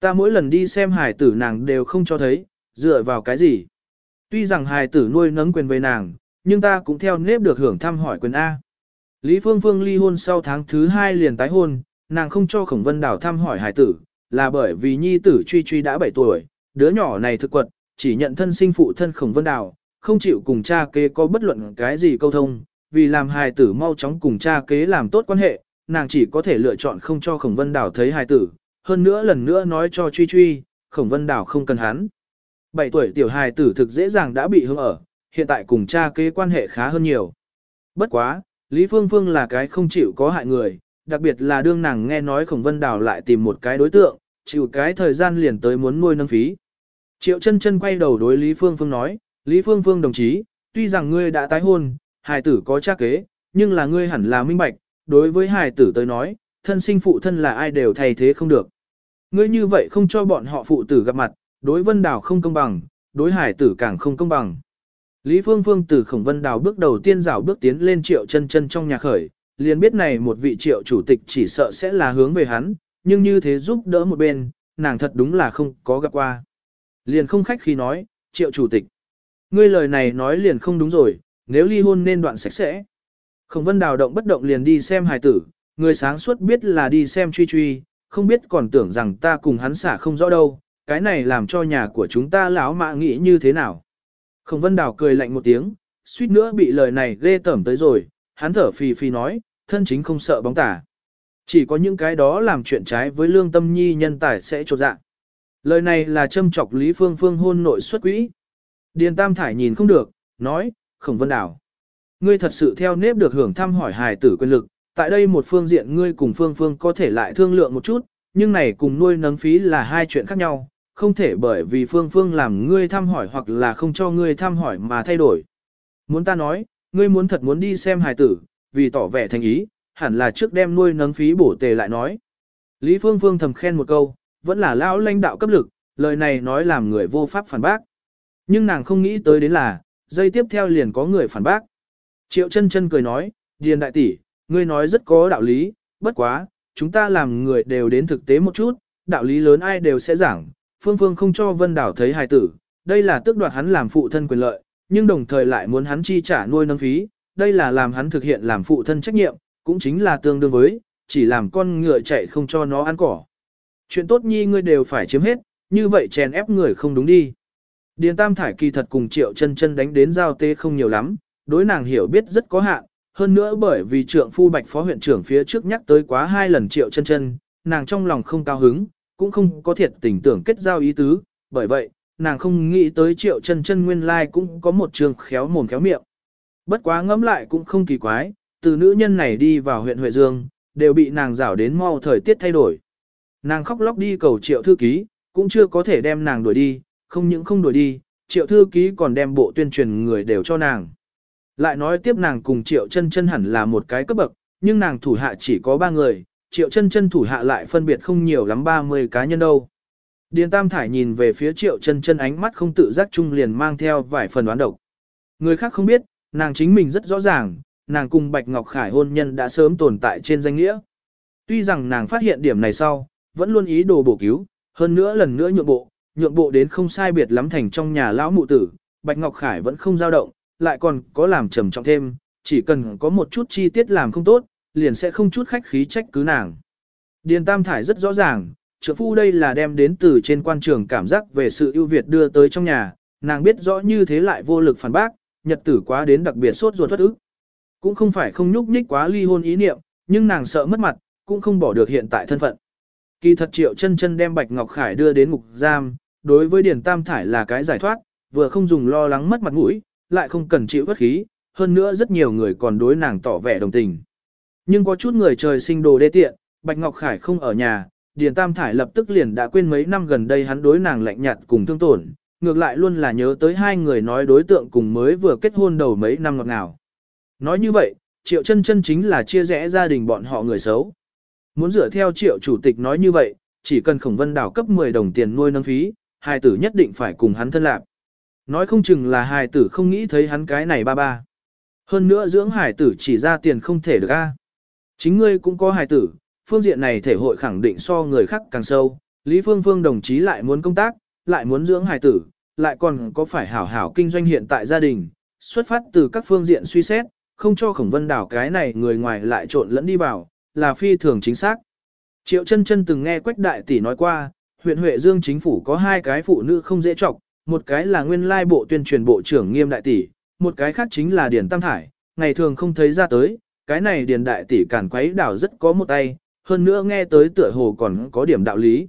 Ta mỗi lần đi xem hài tử nàng đều không cho thấy, dựa vào cái gì. Tuy rằng hài tử nuôi nấng quyền với nàng, nhưng ta cũng theo nếp được hưởng thăm hỏi quyền A. Lý Phương Phương ly hôn sau tháng thứ hai liền tái hôn, nàng không cho Khổng Vân Đảo thăm hỏi hài tử, là bởi vì nhi tử truy truy đã 7 tuổi, đứa nhỏ này thực quật, chỉ nhận thân sinh phụ thân Khổng Vân Đảo, không chịu cùng cha kế có bất luận cái gì câu thông, vì làm hài tử mau chóng cùng cha kế làm tốt quan hệ, nàng chỉ có thể lựa chọn không cho Khổng Vân Đảo thấy hài tử, hơn nữa lần nữa nói cho truy truy, Khổng Vân Đảo không cần hắn. 7 tuổi tiểu hài tử thực dễ dàng đã bị hương ở, hiện tại cùng cha kế quan hệ khá hơn nhiều. Bất quá, Lý Phương Phương là cái không chịu có hại người, đặc biệt là đương nàng nghe nói Khổng Vân Đào lại tìm một cái đối tượng, chịu cái thời gian liền tới muốn nuôi nâng phí. Triệu chân chân quay đầu đối Lý Phương Phương nói, Lý Phương Phương đồng chí, tuy rằng ngươi đã tái hôn, hài tử có cha kế, nhưng là ngươi hẳn là minh bạch, đối với hài tử tới nói, thân sinh phụ thân là ai đều thay thế không được. Ngươi như vậy không cho bọn họ phụ tử gặp mặt, đối Vân Đào không công bằng, đối hài tử càng không công bằng. Lý Phương Phương từ Khổng Vân Đào bước đầu tiên rảo bước tiến lên triệu chân chân trong nhà khởi, liền biết này một vị triệu chủ tịch chỉ sợ sẽ là hướng về hắn, nhưng như thế giúp đỡ một bên, nàng thật đúng là không có gặp qua. Liền không khách khi nói, triệu chủ tịch. Ngươi lời này nói liền không đúng rồi, nếu ly hôn nên đoạn sạch sẽ. Khổng Vân Đào động bất động liền đi xem hài tử, người sáng suốt biết là đi xem truy truy, không biết còn tưởng rằng ta cùng hắn xả không rõ đâu, cái này làm cho nhà của chúng ta lão mạ nghĩ như thế nào. Khổng Vân Đào cười lạnh một tiếng, suýt nữa bị lời này ghê tởm tới rồi, hắn thở phì phì nói, thân chính không sợ bóng tả. Chỉ có những cái đó làm chuyện trái với lương tâm nhi nhân tài sẽ trột dạ. Lời này là châm chọc Lý Phương Phương hôn nội xuất quỹ. Điền Tam Thải nhìn không được, nói, Khổng Vân đảo. Ngươi thật sự theo nếp được hưởng thăm hỏi hài tử quyền lực, tại đây một phương diện ngươi cùng Phương Phương có thể lại thương lượng một chút, nhưng này cùng nuôi nấng phí là hai chuyện khác nhau, không thể bởi vì phương phương làm ngươi thăm hỏi hoặc là không cho ngươi thăm hỏi mà thay đổi. Muốn ta nói, ngươi muốn thật muốn đi xem hài tử, vì tỏ vẻ thành ý, hẳn là trước đem nuôi nấng phí bổ tề lại nói. Lý Phương Phương thầm khen một câu, vẫn là lão lãnh đạo cấp lực, lời này nói làm người vô pháp phản bác. Nhưng nàng không nghĩ tới đến là, dây tiếp theo liền có người phản bác. Triệu chân chân cười nói, Điền đại tỷ, ngươi nói rất có đạo lý, bất quá, chúng ta làm người đều đến thực tế một chút, đạo lý lớn ai đều sẽ giảng, Phương Phương không cho Vân Đảo thấy hài tử, đây là tước đoạt hắn làm phụ thân quyền lợi, nhưng đồng thời lại muốn hắn chi trả nuôi nâng phí, đây là làm hắn thực hiện làm phụ thân trách nhiệm, cũng chính là tương đương với, chỉ làm con ngựa chạy không cho nó ăn cỏ. Chuyện tốt nhi ngươi đều phải chiếm hết, như vậy chèn ép người không đúng đi. Điền Tam Thải kỳ thật cùng Triệu chân chân đánh đến giao tế không nhiều lắm, đối nàng hiểu biết rất có hạn, hơn nữa bởi vì trượng phu bạch phó huyện trưởng phía trước nhắc tới quá hai lần Triệu chân chân, nàng trong lòng không cao hứng, cũng không có thiệt tình tưởng kết giao ý tứ, bởi vậy, nàng không nghĩ tới triệu chân chân nguyên lai cũng có một trường khéo mồm khéo miệng. Bất quá ngẫm lại cũng không kỳ quái, từ nữ nhân này đi vào huyện Huệ Dương, đều bị nàng rảo đến mau thời tiết thay đổi. Nàng khóc lóc đi cầu triệu thư ký, cũng chưa có thể đem nàng đuổi đi, không những không đuổi đi, triệu thư ký còn đem bộ tuyên truyền người đều cho nàng. Lại nói tiếp nàng cùng triệu chân chân hẳn là một cái cấp bậc, nhưng nàng thủ hạ chỉ có ba người, triệu chân chân thủ hạ lại phân biệt không nhiều lắm 30 cá nhân đâu. Điền Tam Thải nhìn về phía triệu chân chân ánh mắt không tự giác chung liền mang theo vài phần đoán độc. Người khác không biết, nàng chính mình rất rõ ràng, nàng cùng Bạch Ngọc Khải hôn nhân đã sớm tồn tại trên danh nghĩa. Tuy rằng nàng phát hiện điểm này sau, vẫn luôn ý đồ bổ cứu, hơn nữa lần nữa nhượng bộ, nhượng bộ đến không sai biệt lắm thành trong nhà lão mụ tử, Bạch Ngọc Khải vẫn không dao động, lại còn có làm trầm trọng thêm, chỉ cần có một chút chi tiết làm không tốt, liền sẽ không chút khách khí trách cứ nàng. Điền Tam Thải rất rõ ràng, trượng phu đây là đem đến từ trên quan trường cảm giác về sự ưu việt đưa tới trong nhà, nàng biết rõ như thế lại vô lực phản bác, nhật tử quá đến đặc biệt sốt ruột thất ức. Cũng không phải không nhúc nhích quá ly hôn ý niệm, nhưng nàng sợ mất mặt, cũng không bỏ được hiện tại thân phận. Kỳ thật triệu chân chân đem Bạch Ngọc Khải đưa đến ngục giam, đối với Điền Tam Thải là cái giải thoát, vừa không dùng lo lắng mất mặt mũi, lại không cần chịu bất khí, hơn nữa rất nhiều người còn đối nàng tỏ vẻ đồng tình. Nhưng có chút người trời sinh đồ đê tiện, Bạch Ngọc Khải không ở nhà, Điền Tam Thải lập tức liền đã quên mấy năm gần đây hắn đối nàng lạnh nhạt cùng thương tổn, ngược lại luôn là nhớ tới hai người nói đối tượng cùng mới vừa kết hôn đầu mấy năm ngọt ngào. Nói như vậy, triệu chân chân chính là chia rẽ gia đình bọn họ người xấu. Muốn dựa theo triệu chủ tịch nói như vậy, chỉ cần khổng vân đảo cấp 10 đồng tiền nuôi nâng phí, hài tử nhất định phải cùng hắn thân lạc. Nói không chừng là hài tử không nghĩ thấy hắn cái này ba ba. Hơn nữa dưỡng hài tử chỉ ra tiền không thể được a. Chính ngươi cũng có hài tử, phương diện này thể hội khẳng định so người khác càng sâu. Lý Phương Phương đồng chí lại muốn công tác, lại muốn dưỡng hài tử, lại còn có phải hảo hảo kinh doanh hiện tại gia đình, xuất phát từ các phương diện suy xét, không cho khổng vân đảo cái này người ngoài lại trộn lẫn đi vào, là phi thường chính xác. Triệu chân chân từng nghe Quách Đại Tỷ nói qua, huyện Huệ Dương chính phủ có hai cái phụ nữ không dễ trọng, một cái là nguyên lai bộ tuyên truyền bộ trưởng Nghiêm Đại Tỷ, một cái khác chính là Điền Tam Thải, ngày thường không thấy ra tới, cái này Điền Đại Tỷ cản quấy đảo rất có một tay, hơn nữa nghe tới tựa hồ còn có điểm đạo lý.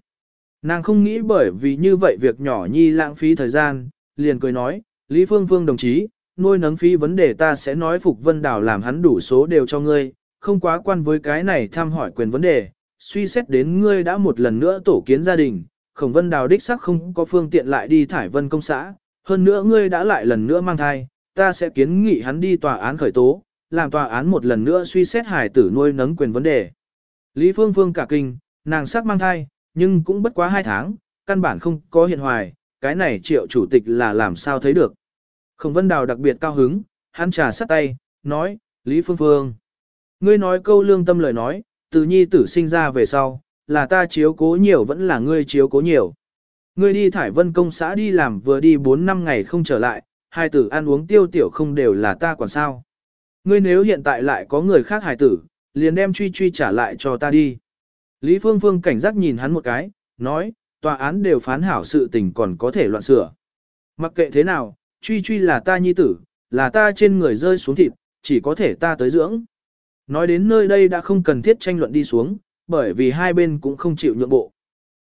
Nàng không nghĩ bởi vì như vậy việc nhỏ nhi lãng phí thời gian, liền cười nói, Lý Phương Phương đồng chí, nuôi nấng phí vấn đề ta sẽ nói Phục Vân Đào làm hắn đủ số đều cho ngươi, không quá quan với cái này tham hỏi quyền vấn đề, suy xét đến ngươi đã một lần nữa tổ kiến gia đình, Khổng Vân Đào đích xác không có phương tiện lại đi thải vân công xã, hơn nữa ngươi đã lại lần nữa mang thai, ta sẽ kiến nghị hắn đi tòa án khởi tố, làm tòa án một lần nữa suy xét hải tử nuôi nấng quyền vấn đề. Lý Phương Phương cả kinh, nàng sắc mang thai, nhưng cũng bất quá hai tháng, căn bản không có hiện hoài, cái này triệu chủ tịch là làm sao thấy được. Khổng Vân Đào đặc biệt cao hứng, hắn trà sắt tay, nói, Lý Phương Phương. Ngươi nói câu lương tâm lời nói, từ nhi tử sinh ra về sau, là ta chiếu cố nhiều vẫn là ngươi chiếu cố nhiều. Ngươi đi thải vân công xã đi làm vừa đi 4 năm ngày không trở lại, hai tử ăn uống tiêu tiểu không đều là ta quản sao. Ngươi nếu hiện tại lại có người khác hài tử, liền đem truy truy trả lại cho ta đi. Lý Phương Phương cảnh giác nhìn hắn một cái, nói, tòa án đều phán hảo sự tình còn có thể loạn sửa. Mặc kệ thế nào, truy truy là ta nhi tử, là ta trên người rơi xuống thịt, chỉ có thể ta tới dưỡng. Nói đến nơi đây đã không cần thiết tranh luận đi xuống, bởi vì hai bên cũng không chịu nhượng bộ.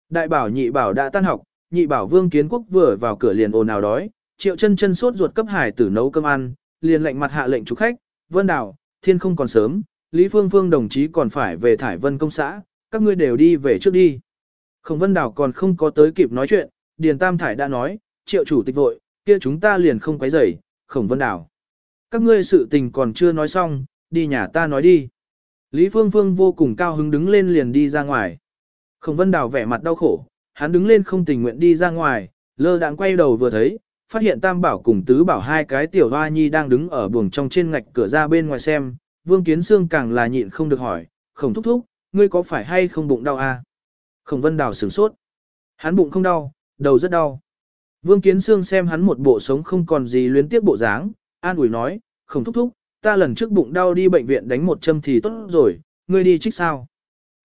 Đại bảo nhị bảo đã tan học, nhị bảo vương kiến quốc vừa vào cửa liền ồn ào đói, triệu chân chân suốt ruột cấp hải tử nấu cơm ăn, liền lệnh mặt hạ lệnh chủ khách, vân đảo, thiên không còn sớm, Lý Phương Phương đồng chí còn phải về thải vân công xã, các ngươi đều đi về trước đi. Khổng vân đảo còn không có tới kịp nói chuyện, Điền Tam Thải đã nói, triệu chủ tịch vội, kia chúng ta liền không quấy rầy, khổng vân đảo. Các ngươi sự tình còn chưa nói xong, đi nhà ta nói đi. Lý Phương Phương vô cùng cao hứng đứng lên liền đi ra ngoài. Khổng vân đảo vẻ mặt đau khổ, hắn đứng lên không tình nguyện đi ra ngoài, lơ đãng quay đầu vừa thấy, phát hiện Tam Bảo cùng Tứ Bảo hai cái tiểu hoa nhi đang đứng ở buồng trong trên ngạch cửa ra bên ngoài xem, Vương Kiến Sương càng là nhịn không được hỏi, khổng thúc thúc, ngươi có phải hay không bụng đau à? Khổng Vân Đào sửng sốt. Hắn bụng không đau, đầu rất đau. Vương Kiến Sương xem hắn một bộ sống không còn gì luyến tiếp bộ dáng, an ủi nói, khổng thúc thúc, ta lần trước bụng đau đi bệnh viện đánh một châm thì tốt rồi, ngươi đi trích sao?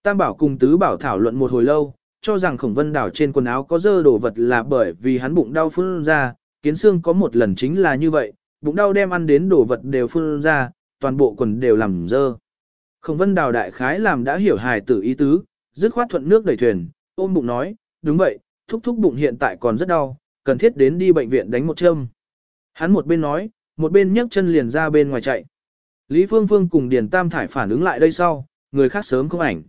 Tam Bảo cùng Tứ Bảo thảo luận một hồi lâu, cho rằng Khổng Vân Đào trên quần áo có dơ đồ vật là bởi vì hắn bụng đau phun ra, Kiến Sương có một lần chính là như vậy, bụng đau đem ăn đến đồ vật đều phun ra, toàn bộ quần đều làm dơ. Khổng Vân Đào đại khái làm đã hiểu hài tử ý tứ, dứt khoát thuận nước đẩy thuyền, ôm bụng nói, đúng vậy, thúc thúc bụng hiện tại còn rất đau, cần thiết đến đi bệnh viện đánh một châm. Hắn một bên nói, một bên nhấc chân liền ra bên ngoài chạy. Lý Phương Phương cùng Điền Tam Thải phản ứng lại đây sau, người khác sớm không ảnh.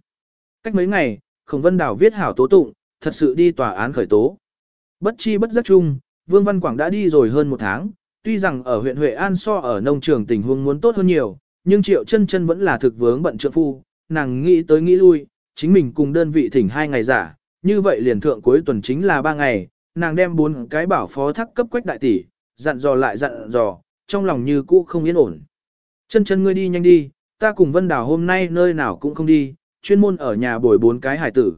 Cách mấy ngày, Khổng Vân Đào viết hảo tố tụng, thật sự đi tòa án khởi tố. Bất chi bất giác chung, Vương Văn Quảng đã đi rồi hơn một tháng, tuy rằng ở huyện Huệ An so ở nông trường tình huống muốn tốt hơn nhiều, nhưng Triệu chân chân vẫn là thực vướng bận trượng phu, nàng nghĩ tới nghĩ lui, chính mình cùng đơn vị thỉnh hai ngày giả, như vậy liền thượng cuối tuần chính là ba ngày, nàng đem bốn cái bảo phó thác cấp quách đại tỷ, dặn dò lại dặn dò, trong lòng như cũ không yên ổn. Chân chân ngươi đi nhanh đi, ta cùng Vân Đào hôm nay nơi nào cũng không đi, chuyên môn ở nhà bồi bốn cái hải tử.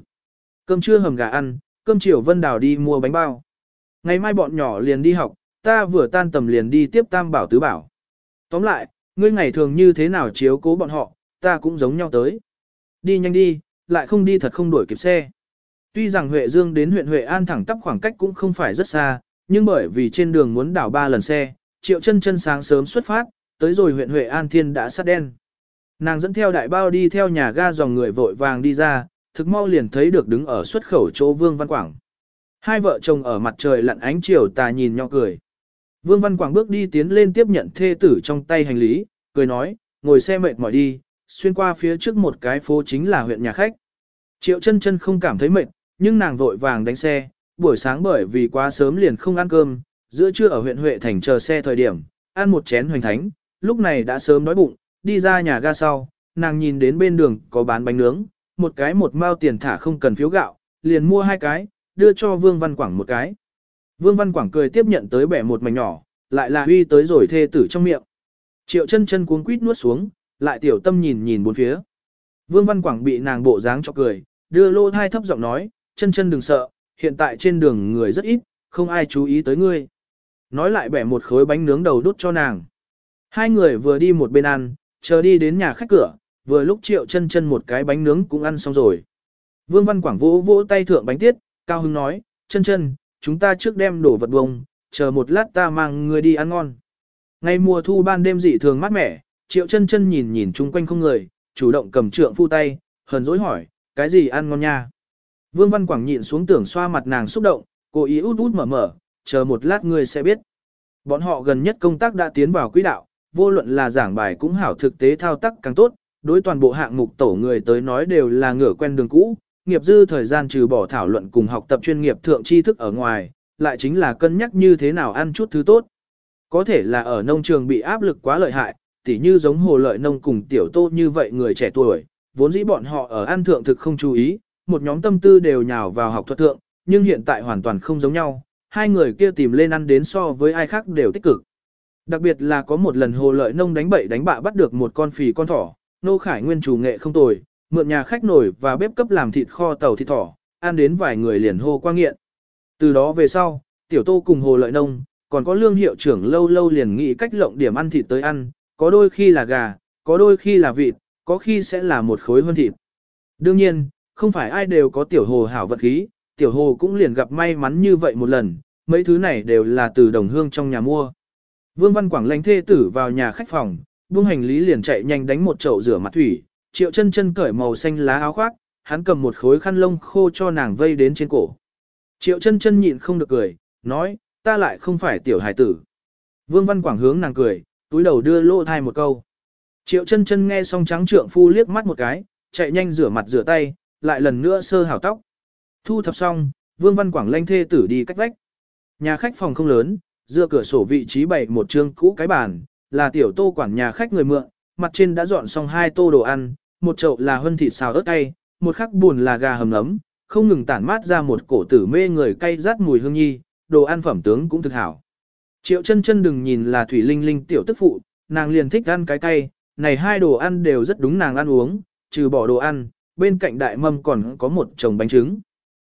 Cơm trưa hầm gà ăn, cơm chiều Vân Đào đi mua bánh bao. Ngày mai bọn nhỏ liền đi học, ta vừa tan tầm liền đi tiếp tam bảo tứ bảo. Tóm lại, ngươi ngày thường như thế nào chiếu cố bọn họ, ta cũng giống nhau tới. Đi nhanh đi, lại không đi thật không đuổi kịp xe. Tuy rằng Huệ Dương đến huyện Huệ An thẳng tắp khoảng cách cũng không phải rất xa, nhưng bởi vì trên đường muốn đảo ba lần xe, triệu chân chân sáng sớm xuất phát, tới rồi huyện Huệ An Thiên đã sát đen. Nàng dẫn theo đại bao đi theo nhà ga dòng người vội vàng đi ra, thực mau liền thấy được đứng ở xuất khẩu chỗ Vương Văn Quảng. Hai vợ chồng ở mặt trời lặn ánh chiều tà nhìn nhau cười. Vương Văn Quảng bước đi tiến lên tiếp nhận thê tử trong tay hành lý, cười nói, ngồi xe mệt mỏi đi, xuyên qua phía trước một cái phố chính là huyện nhà khách. Triệu chân chân không cảm thấy mệt, nhưng nàng vội vàng đánh xe, buổi sáng bởi vì quá sớm liền không ăn cơm, giữa trưa ở huyện Huệ thành chờ xe thời điểm, ăn một chén hoành thánh, lúc này đã sớm đói bụng, đi ra nhà ga sau, nàng nhìn đến bên đường có bán bánh nướng, một cái một mao tiền thả không cần phiếu gạo, liền mua hai cái, đưa cho Vương Văn Quảng một cái. Vương Văn Quảng cười tiếp nhận tới bẻ một mảnh nhỏ, lại là huy tới rồi thê tử trong miệng. Triệu chân chân cuống quýt nuốt xuống, lại tiểu tâm nhìn nhìn bốn phía. Vương Văn Quảng bị nàng bộ dáng cho cười, đưa lô thai thấp giọng nói, chân chân đừng sợ, hiện tại trên đường người rất ít, không ai chú ý tới ngươi. Nói lại bẻ một khối bánh nướng đầu đút cho nàng. Hai người vừa đi một bên ăn, chờ đi đến nhà khách cửa, vừa lúc triệu chân chân một cái bánh nướng cũng ăn xong rồi. Vương Văn Quảng vỗ vỗ tay thượng bánh tiết, cao hứng nói, chân chân, chúng ta trước đem đổ vật bông, chờ một lát ta mang người đi ăn ngon. Ngày mùa thu ban đêm dị thường mát mẻ, triệu chân chân nhìn nhìn chung quanh không người, chủ động cầm trượng phu tay, hờn dỗi hỏi, cái gì ăn ngon nha. Vương Văn Quảng nhịn xuống tưởng xoa mặt nàng xúc động, cố ý út út mở mở, chờ một lát ngươi sẽ biết. Bọn họ gần nhất công tác đã tiến vào quỹ đạo, vô luận là giảng bài cũng hảo thực tế thao tác càng tốt, đối toàn bộ hạng mục tổ người tới nói đều là ngửa quen đường cũ, nghiệp dư thời gian trừ bỏ thảo luận cùng học tập chuyên nghiệp thượng tri thức ở ngoài, lại chính là cân nhắc như thế nào ăn chút thứ tốt. Có thể là ở nông trường bị áp lực quá lợi hại, tỉ như giống hồ lợi nông cùng tiểu tô như vậy người trẻ tuổi, vốn dĩ bọn họ ở ăn thượng thực không chú ý, một nhóm tâm tư đều nhào vào học thuật thượng, nhưng hiện tại hoàn toàn không giống nhau, hai người kia tìm lên ăn đến so với ai khác đều tích cực. Đặc biệt là có một lần hồ lợi nông đánh bậy đánh bạ bắt được một con phì con thỏ, nô khải nguyên chủ nghệ không tồi, mượn nhà khách nổi và bếp cấp làm thịt kho tàu thịt thỏ, ăn đến vài người liền hô qua nghiện. Từ đó về sau, tiểu tô cùng hồ lợi nông, còn có lương hiệu trưởng lâu lâu liền nghĩ cách lộng điểm ăn thịt tới ăn, có đôi khi là gà, có đôi khi là vịt, có khi sẽ là một khối hơn thịt. Đương nhiên, không phải ai đều có tiểu hồ hảo vật khí, tiểu hồ cũng liền gặp may mắn như vậy một lần, mấy thứ này đều là từ đồng hương trong nhà mua. Vương Văn Quảng lãnh thê tử vào nhà khách phòng, buông hành lý liền chạy nhanh đánh một chậu rửa mặt thủy, triệu chân chân cởi màu xanh lá áo khoác, hắn cầm một khối khăn lông khô cho nàng vây đến trên cổ. Triệu chân chân nhịn không được cười, nói, ta lại không phải tiểu hải tử. Vương Văn Quảng hướng nàng cười, túi đầu đưa lỗ thai một câu. Triệu chân chân nghe xong trắng trượng phu liếc mắt một cái, chạy nhanh rửa mặt rửa tay, lại lần nữa sơ hào tóc. Thu thập xong, Vương Văn Quảng lanh thê tử đi cách vách. Nhà khách phòng không lớn, dựa cửa sổ vị trí bày một trương cũ cái bàn, là tiểu tô quản nhà khách người mượn, mặt trên đã dọn xong hai tô đồ ăn, một chậu là hân thịt xào ớt cay, một khắc buồn là gà hầm nấm, không ngừng tản mát ra một cổ tử mê người cay rát mùi hương nhi, đồ ăn phẩm tướng cũng thực hảo. Triệu chân chân đừng nhìn là thủy linh linh tiểu tức phụ, nàng liền thích ăn cái cay, này hai đồ ăn đều rất đúng nàng ăn uống, trừ bỏ đồ ăn, bên cạnh đại mâm còn có một chồng bánh trứng.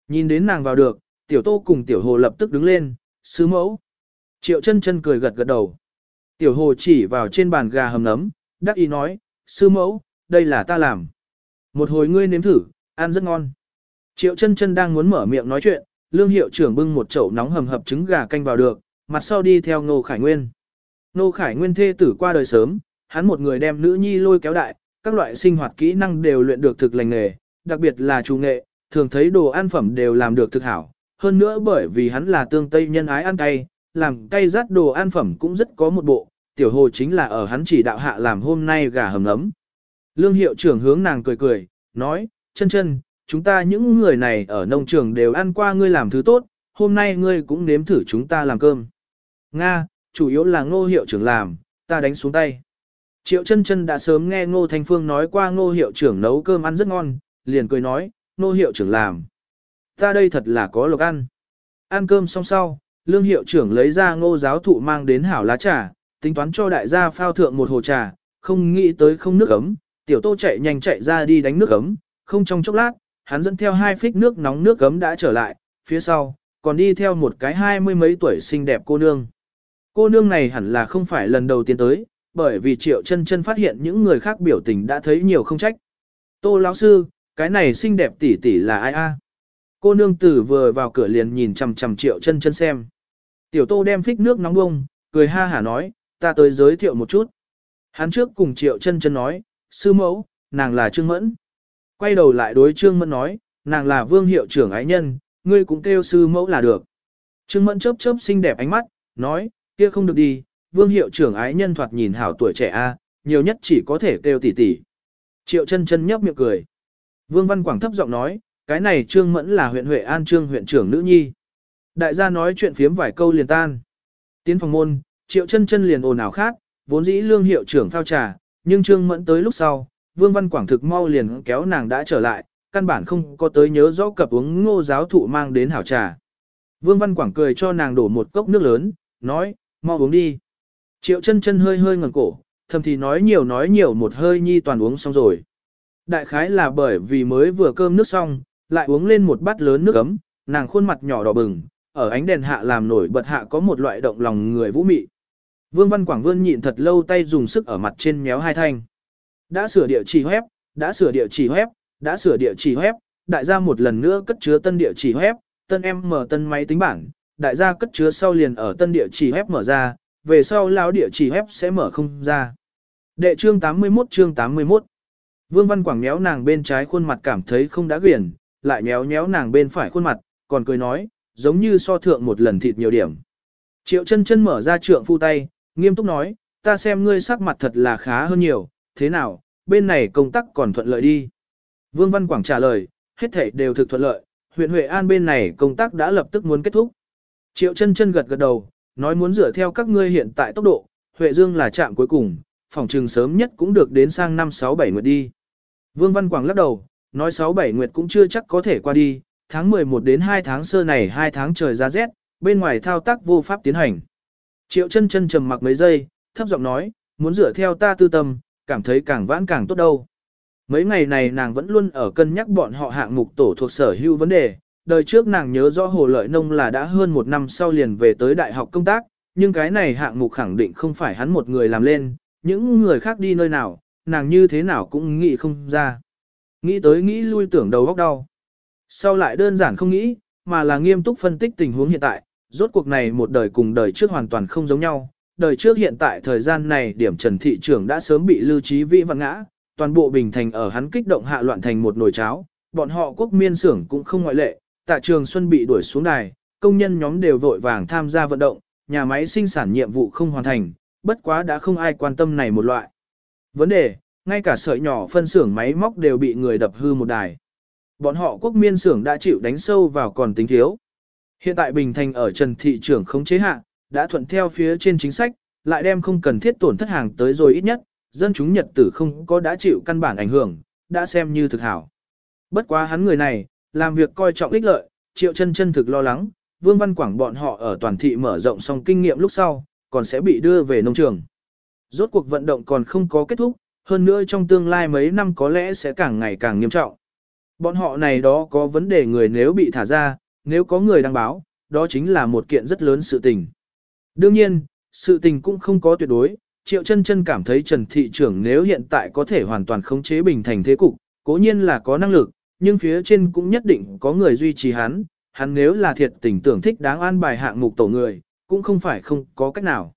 Nhìn đến nàng vào được, tiểu tô cùng tiểu hồ lập tức đứng lên, sứ mẫu. Triệu chân chân cười gật gật đầu. Tiểu hồ chỉ vào trên bàn gà hầm nấm, đắc ý nói, sư mẫu, đây là ta làm. Một hồi ngươi nếm thử, ăn rất ngon. Triệu chân chân đang muốn mở miệng nói chuyện, lương hiệu trưởng bưng một chậu nóng hầm hập trứng gà canh vào được, mặt sau đi theo Ngô Khải Nguyên. Ngô Khải Nguyên thê tử qua đời sớm, hắn một người đem nữ nhi lôi kéo đại, các loại sinh hoạt kỹ năng đều luyện được thực lành nghề, đặc biệt là chủ nghệ, thường thấy đồ ăn phẩm đều làm được thực hảo. Hơn nữa bởi vì hắn là tương tây nhân ái ăn cay, làm cay rát đồ ăn phẩm cũng rất có một bộ, tiểu hồ chính là ở hắn chỉ đạo hạ làm hôm nay gà hầm ấm. Lương hiệu trưởng hướng nàng cười cười, nói, chân chân, chúng ta những người này ở nông trường đều ăn qua ngươi làm thứ tốt, hôm nay ngươi cũng nếm thử chúng ta làm cơm. Nga, chủ yếu là ngô hiệu trưởng làm, ta đánh xuống tay. Triệu chân chân đã sớm nghe ngô thanh phương nói qua ngô hiệu trưởng nấu cơm ăn rất ngon, liền cười nói, ngô hiệu trưởng làm. Ta đây thật là có lộc ăn. Ăn cơm xong sau, lương hiệu trưởng lấy ra ngô giáo thụ mang đến hảo lá trà, tính toán cho đại gia phao thượng một hồ trà, không nghĩ tới không nước ấm, tiểu tô chạy nhanh chạy ra đi đánh nước ấm, không trong chốc lát, hắn dẫn theo hai phích nước nóng nước ấm đã trở lại, phía sau, còn đi theo một cái hai mươi mấy tuổi xinh đẹp cô nương. Cô nương này hẳn là không phải lần đầu tiên tới, bởi vì triệu chân chân phát hiện những người khác biểu tình đã thấy nhiều không trách. Tô lão sư, cái này xinh đẹp tỷ tỷ là ai a? Cô nương tử vừa vào cửa liền nhìn chằm chằm triệu chân chân xem. Tiểu tô đem phích nước nóng bông, cười ha hả nói, ta tới giới thiệu một chút. Hắn trước cùng triệu chân chân nói, sư mẫu, nàng là Trương Mẫn. Quay đầu lại đối Trương Mẫn nói, nàng là vương hiệu trưởng ái nhân, ngươi cũng kêu sư mẫu là được. Trương Mẫn chớp chớp xinh đẹp ánh mắt, nói, kia không được đi, vương hiệu trưởng ái nhân thoạt nhìn hảo tuổi trẻ a, nhiều nhất chỉ có thể kêu tỷ tỷ. Triệu chân chân nhấp miệng cười. Vương Văn Quảng thấp giọng nói, cái này Trương Mẫn là huyện Huệ An Trương huyện trưởng nữ nhi. Đại gia nói chuyện phiếm vài câu liền tan. Tiến phòng môn, triệu chân chân liền ồn ào khác, vốn dĩ lương hiệu trưởng phao trà, nhưng trương mẫn tới lúc sau, vương văn quảng thực mau liền kéo nàng đã trở lại, căn bản không có tới nhớ rõ cập uống ngô giáo thụ mang đến hảo trà. Vương văn quảng cười cho nàng đổ một cốc nước lớn, nói, mau uống đi. Triệu chân chân hơi hơi ngẩng cổ, thầm thì nói nhiều nói nhiều một hơi nhi toàn uống xong rồi. Đại khái là bởi vì mới vừa cơm nước xong, lại uống lên một bát lớn nước ấm, nàng khuôn mặt nhỏ đỏ bừng, ở ánh đèn hạ làm nổi bật hạ có một loại động lòng người vũ mị. Vương Văn Quảng Vươn nhịn thật lâu tay dùng sức ở mặt trên méo hai thanh. Đã sửa địa chỉ web, đã sửa địa chỉ web, đã sửa địa chỉ web, đại gia một lần nữa cất chứa tân địa chỉ web, tân em mở tân máy tính bảng, đại gia cất chứa sau liền ở tân địa chỉ web mở ra, về sau lão địa chỉ web sẽ mở không ra. Đệ chương 81 chương 81 Vương Văn Quảng méo nàng bên trái khuôn mặt cảm thấy không đã quyển, lại méo méo nàng bên phải khuôn mặt, còn cười nói, giống như so thượng một lần thịt nhiều điểm. Triệu chân chân mở ra trượng phu tay, nghiêm túc nói, ta xem ngươi sắc mặt thật là khá hơn nhiều, thế nào, bên này công tác còn thuận lợi đi. Vương Văn Quảng trả lời, hết thảy đều thực thuận lợi, huyện Huệ An bên này công tác đã lập tức muốn kết thúc. Triệu chân chân gật gật đầu, nói muốn dựa theo các ngươi hiện tại tốc độ, Huệ Dương là trạm cuối cùng, phòng trừng sớm nhất cũng được đến sang năm 6-7 nguyệt đi. Vương Văn Quảng lắc đầu, nói 6-7 nguyệt cũng chưa chắc có thể qua đi, tháng 11 đến 2 tháng sơ này 2 tháng trời ra rét, bên ngoài thao tác vô pháp tiến hành. Triệu chân chân trầm mặc mấy giây, thấp giọng nói, muốn dựa theo ta tư tâm, cảm thấy càng vãn càng tốt đâu. Mấy ngày này nàng vẫn luôn ở cân nhắc bọn họ hạng mục tổ thuộc sở hữu vấn đề, đời trước nàng nhớ rõ Hồ Lợi Nông là đã hơn một năm sau liền về tới đại học công tác, nhưng cái này hạng mục khẳng định không phải hắn một người làm lên, những người khác đi nơi nào, nàng như thế nào cũng nghĩ không ra. Nghĩ tới nghĩ lui tưởng đầu góc đau. Sau lại đơn giản không nghĩ, mà là nghiêm túc phân tích tình huống hiện tại, rốt cuộc này một đời cùng đời trước hoàn toàn không giống nhau. Đời trước hiện tại thời gian này điểm trần thị trưởng đã sớm bị lưu trí vĩ vặn ngã, toàn bộ bình thành ở hắn kích động hạ loạn thành một nồi cháo, bọn họ quốc miên xưởng cũng không ngoại lệ, tạ trường Xuân bị đuổi xuống đài, công nhân nhóm đều vội vàng tham gia vận động, nhà máy sinh sản nhiệm vụ không hoàn thành, bất quá đã không ai quan tâm này một loại. Vấn đề, ngay cả sợi nhỏ phân xưởng máy móc đều bị người đập hư một đài. Bọn họ quốc miên xưởng đã chịu đánh sâu vào còn tính thiếu. Hiện tại Bình Thành ở Trần Thị trưởng không chế hạ, đã thuận theo phía trên chính sách, lại đem không cần thiết tổn thất hàng tới rồi ít nhất, dân chúng Nhật tử không có đã chịu căn bản ảnh hưởng, đã xem như thực hảo. Bất quá hắn người này, làm việc coi trọng ích lợi, triệu chân chân thực lo lắng, Vương Văn Quảng bọn họ ở toàn thị mở rộng xong kinh nghiệm lúc sau, còn sẽ bị đưa về nông trường. Rốt cuộc vận động còn không có kết thúc, hơn nữa trong tương lai mấy năm có lẽ sẽ càng ngày càng nghiêm trọng. Bọn họ này đó có vấn đề người nếu bị thả ra, nếu có người đăng báo, đó chính là một kiện rất lớn sự tình. Đương nhiên, sự tình cũng không có tuyệt đối, Triệu chân chân cảm thấy Trần Thị trưởng nếu hiện tại có thể hoàn toàn khống chế bình thành thế cục, cố nhiên là có năng lực, nhưng phía trên cũng nhất định có người duy trì hắn, hắn nếu là thiệt tình tưởng thích đáng an bài hạng mục tổ người, cũng không phải không có cách nào.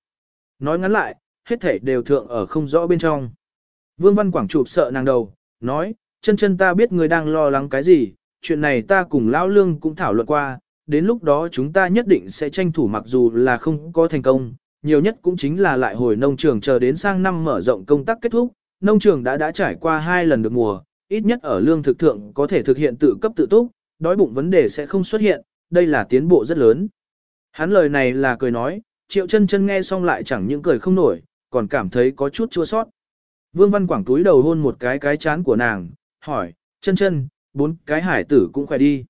Nói ngắn lại, hết thảy đều thượng ở không rõ bên trong. Vương Văn Quảng chụp sợ nàng đầu, nói, chân chân ta biết người đang lo lắng cái gì, chuyện này ta cùng Lão Lương cũng thảo luận qua, đến lúc đó chúng ta nhất định sẽ tranh thủ mặc dù là không có thành công, nhiều nhất cũng chính là lại hồi nông trường chờ đến sang năm mở rộng công tác kết thúc, nông trường đã đã trải qua hai lần được mùa, ít nhất ở lương thực thượng có thể thực hiện tự cấp tự túc, đói bụng vấn đề sẽ không xuất hiện, đây là tiến bộ rất lớn. Hắn lời này là cười nói, triệu chân chân nghe xong lại chẳng những cười không nổi, còn cảm thấy có chút chua sót. Vương Văn Quảng túi đầu hôn một cái cái chán của nàng, hỏi, chân chân, bốn cái hải tử cũng khỏe đi.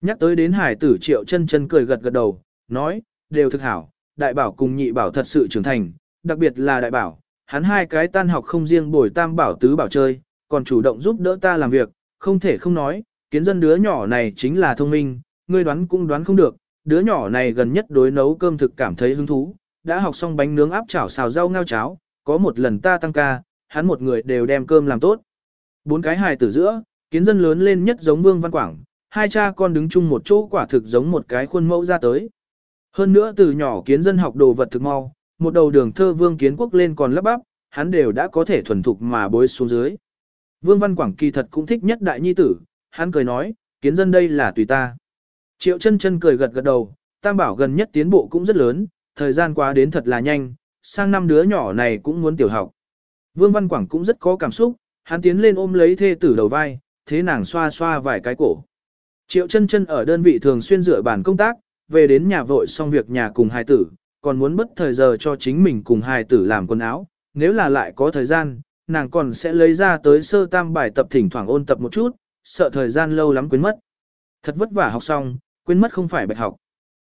Nhắc tới đến hải tử triệu chân chân cười gật gật đầu, nói, đều thực hảo, đại bảo cùng nhị bảo thật sự trưởng thành, đặc biệt là đại bảo, hắn hai cái tan học không riêng bồi tam bảo tứ bảo chơi, còn chủ động giúp đỡ ta làm việc, không thể không nói, kiến dân đứa nhỏ này chính là thông minh, ngươi đoán cũng đoán không được, đứa nhỏ này gần nhất đối nấu cơm thực cảm thấy hứng thú, đã học xong bánh nướng áp chảo xào rau ngao cháo, có một lần ta tăng ca, hắn một người đều đem cơm làm tốt. Bốn cái hài tử giữa, kiến dân lớn lên nhất giống Vương Văn Quảng, hai cha con đứng chung một chỗ quả thực giống một cái khuôn mẫu ra tới. Hơn nữa từ nhỏ kiến dân học đồ vật thực mau, một đầu đường thơ Vương Kiến Quốc lên còn lắp bắp, hắn đều đã có thể thuần thục mà bối xuống dưới. Vương Văn Quảng kỳ thật cũng thích nhất đại nhi tử, hắn cười nói, kiến dân đây là tùy ta. Triệu chân chân cười gật gật đầu, tam bảo gần nhất tiến bộ cũng rất lớn, thời gian qua đến thật là nhanh, sang năm đứa nhỏ này cũng muốn tiểu học. Vương Văn Quảng cũng rất có cảm xúc, hắn tiến lên ôm lấy thê tử đầu vai, thế nàng xoa xoa vài cái cổ. Triệu chân chân ở đơn vị thường xuyên rửa bàn công tác, về đến nhà vội xong việc nhà cùng hài tử, còn muốn bất thời giờ cho chính mình cùng hài tử làm quần áo, nếu là lại có thời gian, nàng còn sẽ lấy ra tới sơ tam bài tập thỉnh thoảng ôn tập một chút, sợ thời gian lâu lắm quên mất. Thật vất vả học xong, quên mất không phải bạch học.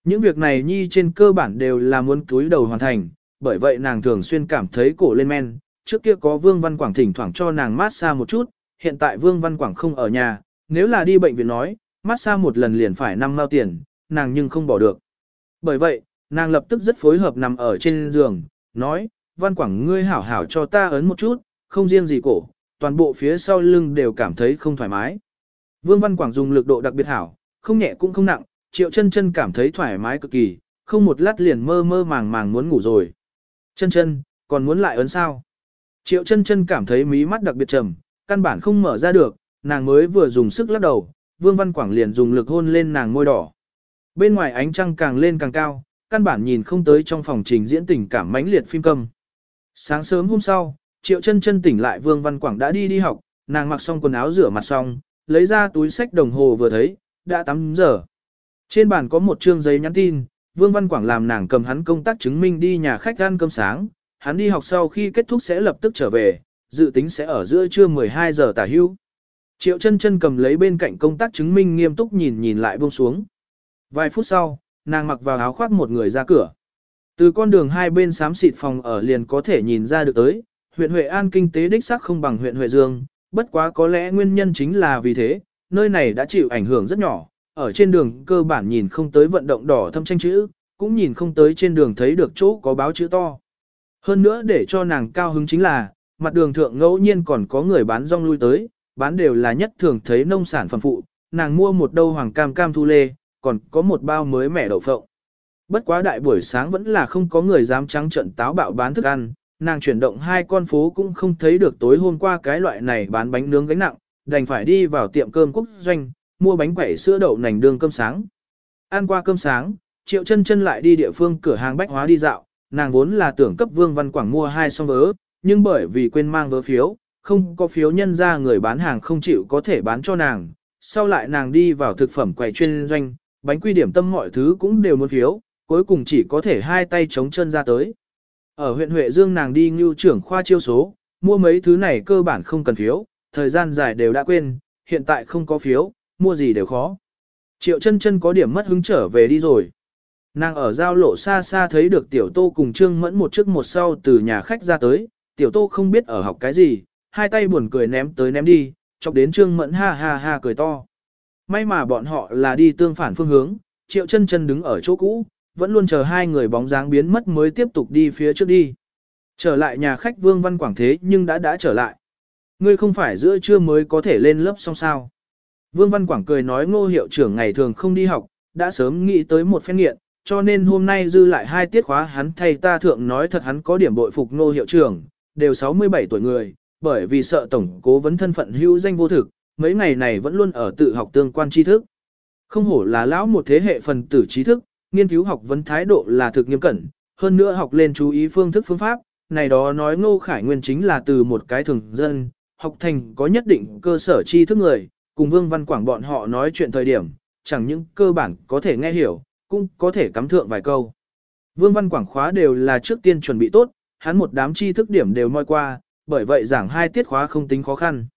Những việc này nhi trên cơ bản đều là muốn túi đầu hoàn thành, bởi vậy nàng thường xuyên cảm thấy cổ lên men. Trước kia có Vương Văn Quảng thỉnh thoảng cho nàng mát xa một chút, hiện tại Vương Văn Quảng không ở nhà, nếu là đi bệnh viện nói, mát xa một lần liền phải năm mao tiền, nàng nhưng không bỏ được. Bởi vậy, nàng lập tức rất phối hợp nằm ở trên giường, nói, Văn Quảng ngươi hảo hảo cho ta ấn một chút, không riêng gì cổ, toàn bộ phía sau lưng đều cảm thấy không thoải mái. Vương Văn Quảng dùng lực độ đặc biệt hảo, không nhẹ cũng không nặng, Triệu Chân Chân cảm thấy thoải mái cực kỳ, không một lát liền mơ mơ màng màng muốn ngủ rồi. Chân Chân, còn muốn lại ấn sao? Triệu Chân Chân cảm thấy mí mắt đặc biệt trầm, căn bản không mở ra được, nàng mới vừa dùng sức lắc đầu, Vương Văn Quảng liền dùng lực hôn lên nàng môi đỏ. Bên ngoài ánh trăng càng lên càng cao, căn bản nhìn không tới trong phòng trình diễn tình cảm mãnh liệt phim câm. Sáng sớm hôm sau, Triệu Chân Chân tỉnh lại Vương Văn Quảng đã đi đi học, nàng mặc xong quần áo rửa mặt xong, lấy ra túi sách đồng hồ vừa thấy, đã 8 giờ. Trên bàn có một chương giấy nhắn tin, Vương Văn Quảng làm nàng cầm hắn công tác chứng minh đi nhà khách ăn cơm sáng, hắn đi học sau khi kết thúc sẽ lập tức trở về, dự tính sẽ ở giữa trưa 12 giờ tả hưu. Triệu chân chân cầm lấy bên cạnh công tác chứng minh nghiêm túc nhìn nhìn lại buông xuống. Vài phút sau, nàng mặc vào áo khoác một người ra cửa. Từ con đường hai bên xám xịt phòng ở liền có thể nhìn ra được tới, huyện Huệ An kinh tế đích xác không bằng huyện Huệ Dương, bất quá có lẽ nguyên nhân chính là vì thế, nơi này đã chịu ảnh hưởng rất nhỏ, ở trên đường cơ bản nhìn không tới vận động đỏ thâm tranh chữ, cũng nhìn không tới trên đường thấy được chỗ có báo chữ to. Hơn nữa để cho nàng cao hứng chính là, mặt đường thượng ngẫu nhiên còn có người bán rong lui tới, bán đều là nhất thường thấy nông sản phẩm phụ, nàng mua một đâu hoàng cam cam thu lê, còn có một bao mới mẻ đậu phộng. Bất quá đại buổi sáng vẫn là không có người dám trắng trận táo bạo bán thức ăn, nàng chuyển động hai con phố cũng không thấy được tối hôm qua cái loại này bán bánh nướng gánh nặng, đành phải đi vào tiệm cơm quốc doanh, mua bánh quẩy sữa đậu nành đường cơm sáng. Ăn qua cơm sáng, Triệu chân chân lại đi địa phương cửa hàng bách hóa đi dạo, nàng vốn là tưởng cấp Vương Văn Quảng mua hai song vớ, nhưng bởi vì quên mang vớ phiếu, không có phiếu nhân ra người bán hàng không chịu có thể bán cho nàng. Sau lại nàng đi vào thực phẩm quầy chuyên doanh, bánh quy điểm tâm mọi thứ cũng đều muốn phiếu, cuối cùng chỉ có thể hai tay chống chân ra tới. Ở huyện Huệ Dương nàng đi ngưu trưởng khoa chiêu số, mua mấy thứ này cơ bản không cần phiếu, thời gian dài đều đã quên, hiện tại không có phiếu, mua gì đều khó. Triệu chân chân có điểm mất hứng trở về đi rồi. Nàng ở giao lộ xa xa thấy được tiểu tô cùng trương mẫn một trước một sau từ nhà khách ra tới, tiểu tô không biết ở học cái gì, hai tay buồn cười ném tới ném đi, chọc đến trương mẫn ha ha ha cười to. May mà bọn họ là đi tương phản phương hướng, triệu chân chân đứng ở chỗ cũ, vẫn luôn chờ hai người bóng dáng biến mất mới tiếp tục đi phía trước đi. Trở lại nhà khách Vương Văn Quảng thế nhưng đã đã trở lại. Ngươi không phải giữa trưa mới có thể lên lớp xong sao. Vương Văn Quảng cười nói ngô hiệu trưởng ngày thường không đi học, đã sớm nghĩ tới một phen nghiện, cho nên hôm nay dư lại hai tiết khóa hắn thay ta thượng nói thật hắn có điểm bội phục ngô hiệu trưởng, đều 67 tuổi người, bởi vì sợ tổng cố vấn thân phận hữu danh vô thực, mấy ngày này vẫn luôn ở tự học tương quan tri thức. Không hổ là lão một thế hệ phần tử trí thức, nghiên cứu học vấn thái độ là thực nghiêm cẩn, hơn nữa học lên chú ý phương thức phương pháp, này đó nói ngô khải nguyên chính là từ một cái thường dân, học thành có nhất định cơ sở tri thức người, cùng Vương Văn Quảng bọn họ nói chuyện thời điểm, chẳng những cơ bản có thể nghe hiểu, cũng có thể cắm thượng vài câu. Vương Văn Quảng khóa đều là trước tiên chuẩn bị tốt, hắn một đám tri thức điểm đều moi qua, bởi vậy giảng hai tiết khóa không tính khó khăn.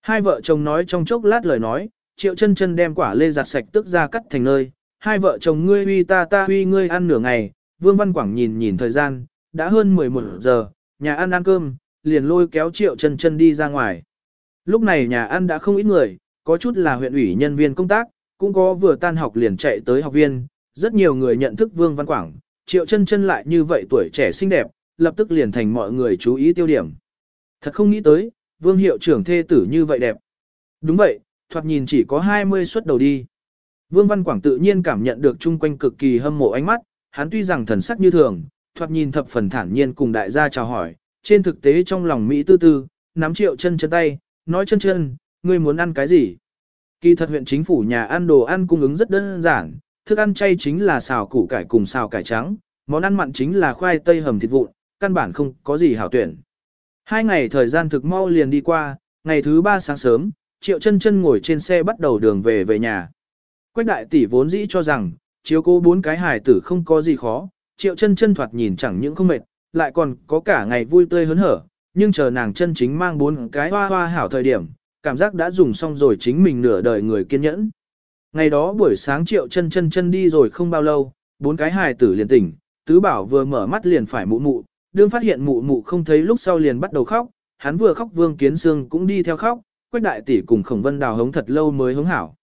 Hai vợ chồng nói trong chốc lát lời nói, triệu chân chân đem quả lê giặt sạch tức ra cắt thành nơi, hai vợ chồng ngươi uy ta ta uy ngươi ăn nửa ngày, Vương Văn Quảng nhìn nhìn thời gian, đã hơn 11 giờ, nhà ăn ăn cơm, liền lôi kéo triệu chân chân đi ra ngoài. Lúc này nhà ăn đã không ít người, có chút là huyện ủy nhân viên công tác, cũng có vừa tan học liền chạy tới học viên, rất nhiều người nhận thức Vương Văn Quảng, triệu chân chân lại như vậy tuổi trẻ xinh đẹp, lập tức liền thành mọi người chú ý tiêu điểm. Thật không nghĩ tới, Vương hiệu trưởng thê tử như vậy đẹp. Đúng vậy, thoạt nhìn chỉ có 20 xuất đầu đi. Vương Văn Quảng tự nhiên cảm nhận được chung quanh cực kỳ hâm mộ ánh mắt, hắn tuy rằng thần sắc như thường, thoạt nhìn thập phần thản nhiên cùng đại gia chào hỏi, trên thực tế trong lòng Mỹ tư tư, nắm triệu chân chân tay, nói chân chân, ngươi muốn ăn cái gì? Kỳ thật huyện chính phủ nhà ăn đồ ăn cung ứng rất đơn giản, thức ăn chay chính là xào củ cải cùng xào cải trắng, món ăn mặn chính là khoai tây hầm thịt vụn, căn bản không có gì hảo tuyển. Hai ngày thời gian thực mau liền đi qua, ngày thứ ba sáng sớm, Triệu chân chân ngồi trên xe bắt đầu đường về về nhà. Quách đại tỷ vốn dĩ cho rằng, chiếu cố bốn cái hài tử không có gì khó, triệu chân chân thoạt nhìn chẳng những không mệt, lại còn có cả ngày vui tươi hớn hở, nhưng chờ nàng chân chính mang bốn cái hoa hoa hảo thời điểm, cảm giác đã dùng xong rồi chính mình nửa đời người kiên nhẫn. Ngày đó buổi sáng triệu chân chân chân đi rồi không bao lâu, bốn cái hài tử liền tỉnh, tứ bảo vừa mở mắt liền phải mụ mụ, đương phát hiện mụ mụ không thấy lúc sau liền bắt đầu khóc, hắn vừa khóc vương kiến Sương cũng đi theo khóc, quách đại tỷ cùng khổng vân đào hống thật lâu mới hống hảo.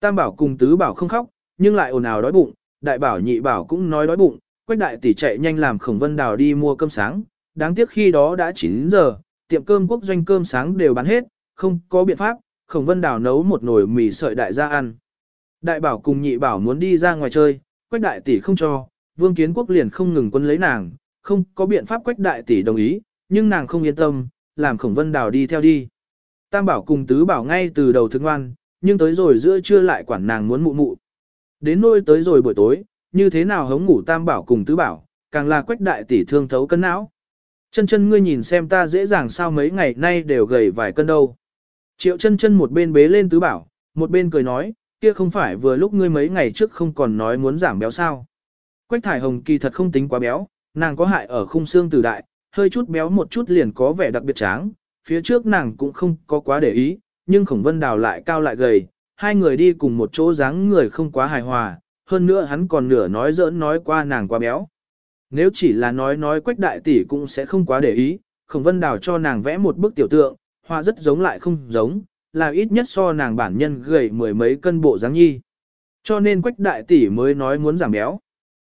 Tam bảo cùng tứ bảo không khóc, nhưng lại ồn ào đói bụng, đại bảo nhị bảo cũng nói đói bụng, quách đại tỷ chạy nhanh làm khổng vân đào đi mua cơm sáng, đáng tiếc khi đó đã 9 giờ, tiệm cơm quốc doanh cơm sáng đều bán hết, không có biện pháp, khổng vân đào nấu một nồi mì sợi đại gia ăn. Đại bảo cùng nhị bảo muốn đi ra ngoài chơi, quách đại tỷ không cho, vương kiến quốc liền không ngừng quân lấy nàng, không có biện pháp quách đại tỷ đồng ý, nhưng nàng không yên tâm, làm khổng vân đào đi theo đi. Tam bảo cùng tứ bảo ngay từ đầu thương ngoan, nhưng tới rồi giữa trưa lại quản nàng muốn mụ mụ. Đến nôi tới rồi buổi tối, như thế nào hống ngủ tam bảo cùng tứ bảo, càng là quách đại tỷ thương thấu cân não. Chân chân ngươi nhìn xem ta dễ dàng sao mấy ngày nay đều gầy vài cân đâu. Triệu chân chân một bên bế lên tứ bảo, một bên cười nói, kia không phải vừa lúc ngươi mấy ngày trước không còn nói muốn giảm béo sao. Quách thải hồng kỳ thật không tính quá béo, nàng có hại ở khung xương từ đại, hơi chút béo một chút liền có vẻ đặc biệt tráng, phía trước nàng cũng không có quá để ý, nhưng khổng vân đào lại cao lại gầy, hai người đi cùng một chỗ dáng người không quá hài hòa, hơn nữa hắn còn nửa nói giỡn nói qua nàng quá béo. Nếu chỉ là nói nói quách đại tỷ cũng sẽ không quá để ý, khổng vân đào cho nàng vẽ một bức tiểu tượng, họa rất giống lại không giống, là ít nhất so nàng bản nhân gầy mười mấy cân bộ dáng nhi. Cho nên quách đại tỷ mới nói muốn giảm béo.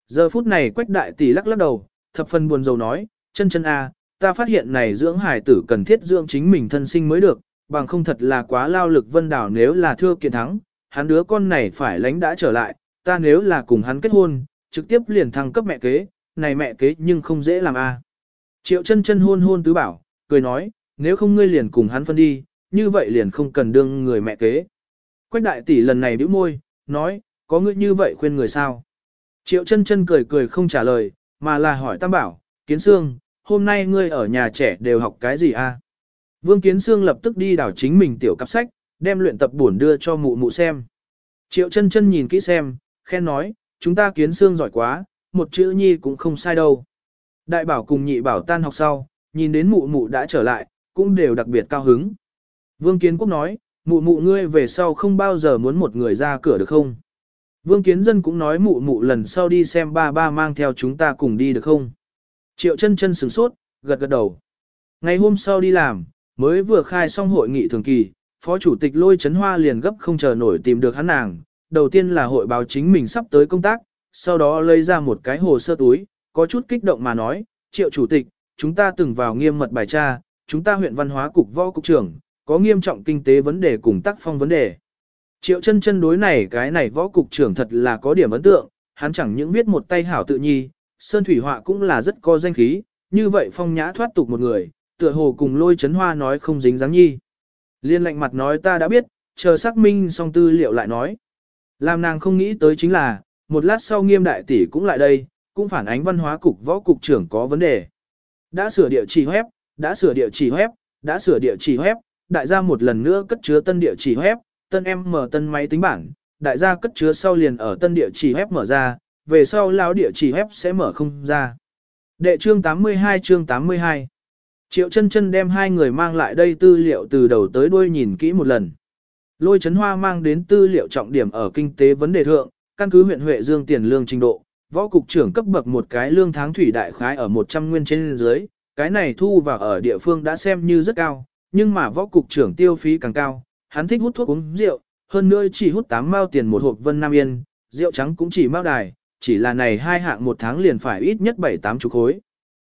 Giờ phút này quách đại tỷ lắc lắc đầu, thập phần buồn rầu nói, chân chân a, ta phát hiện này dưỡng hải tử cần thiết dưỡng chính mình thân sinh mới được, bằng không thật là quá lao lực vân đảo nếu là thưa kiện thắng, hắn đứa con này phải lánh đã trở lại, ta nếu là cùng hắn kết hôn, trực tiếp liền thăng cấp mẹ kế, này mẹ kế nhưng không dễ làm a. Triệu chân chân hôn hôn tứ bảo, cười nói, nếu không ngươi liền cùng hắn phân đi, như vậy liền không cần đương người mẹ kế. Quách đại tỷ lần này bĩu môi, nói, có ngươi như vậy khuyên người sao? Triệu chân chân cười cười không trả lời, mà là hỏi Tam Bảo, Kiến Sương, hôm nay ngươi ở nhà trẻ đều học cái gì a? Vương Kiến Sương lập tức đi đảo chính mình tiểu cặp sách, đem luyện tập buồn đưa cho mụ mụ xem. Triệu chân chân nhìn kỹ xem, khen nói, chúng ta Kiến Sương giỏi quá, một chữ nhi cũng không sai đâu. Đại bảo cùng nhị bảo tan học sau, nhìn đến mụ mụ đã trở lại, cũng đều đặc biệt cao hứng. Vương Kiến Quốc nói, mụ mụ ngươi về sau không bao giờ muốn một người ra cửa được không? Vương Kiến Dân cũng nói mụ mụ lần sau đi xem ba ba mang theo chúng ta cùng đi được không? Triệu chân chân sửng sốt, gật gật đầu. Ngày hôm sau đi làm, mới vừa khai xong hội nghị thường kỳ, Phó Chủ tịch Lôi Trấn Hoa liền gấp không chờ nổi tìm được hắn nàng. Đầu tiên là hội báo chính mình sắp tới công tác, sau đó lấy ra một cái hồ sơ túi, có chút kích động mà nói, Triệu Chủ tịch, chúng ta từng vào nghiêm mật bài tra, chúng ta huyện văn hóa cục võ cục trưởng, có nghiêm trọng kinh tế vấn đề cùng tác phong vấn đề. Triệu chân chân đối này cái này võ cục trưởng thật là có điểm ấn tượng, hắn chẳng những viết một tay hảo tự nhi, sơn thủy họa cũng là rất có danh khí, như vậy phong nhã thoát tục một người, tựa hồ cùng lôi chấn hoa nói không dính dáng nhi. Liên lạnh mặt nói ta đã biết, chờ xác minh xong tư liệu lại nói. Làm nàng không nghĩ tới chính là, một lát sau nghiêm đại tỷ cũng lại đây, cũng phản ánh văn hóa cục võ cục trưởng có vấn đề. Đã sửa địa chỉ web, đã sửa địa chỉ web, đã sửa địa chỉ web, đại gia một lần nữa cất chứa tân địa chỉ web, tân em mở tân máy tính bảng, đại gia cất chứa sau liền ở tân địa chỉ web mở ra, về sau lão địa chỉ web sẽ mở không ra. Đệ chương 82 chương 82 Triệu chân chân đem hai người mang lại đây tư liệu từ đầu tới đuôi nhìn kỹ một lần. Lôi chấn hoa mang đến tư liệu trọng điểm ở kinh tế vấn đề thượng, căn cứ huyện Huệ Dương tiền lương trình độ, võ cục trưởng cấp bậc một cái lương tháng thủy đại khái ở 100 nguyên trên dưới, cái này thu vào ở địa phương đã xem như rất cao, nhưng mà võ cục trưởng tiêu phí càng cao, hắn thích hút thuốc uống rượu, hơn nữa chỉ hút 8 mao tiền một hộp Vân Nam Yên, rượu trắng cũng chỉ mao đài, chỉ là này hai hạng một tháng liền phải ít nhất 7-8 chục khối.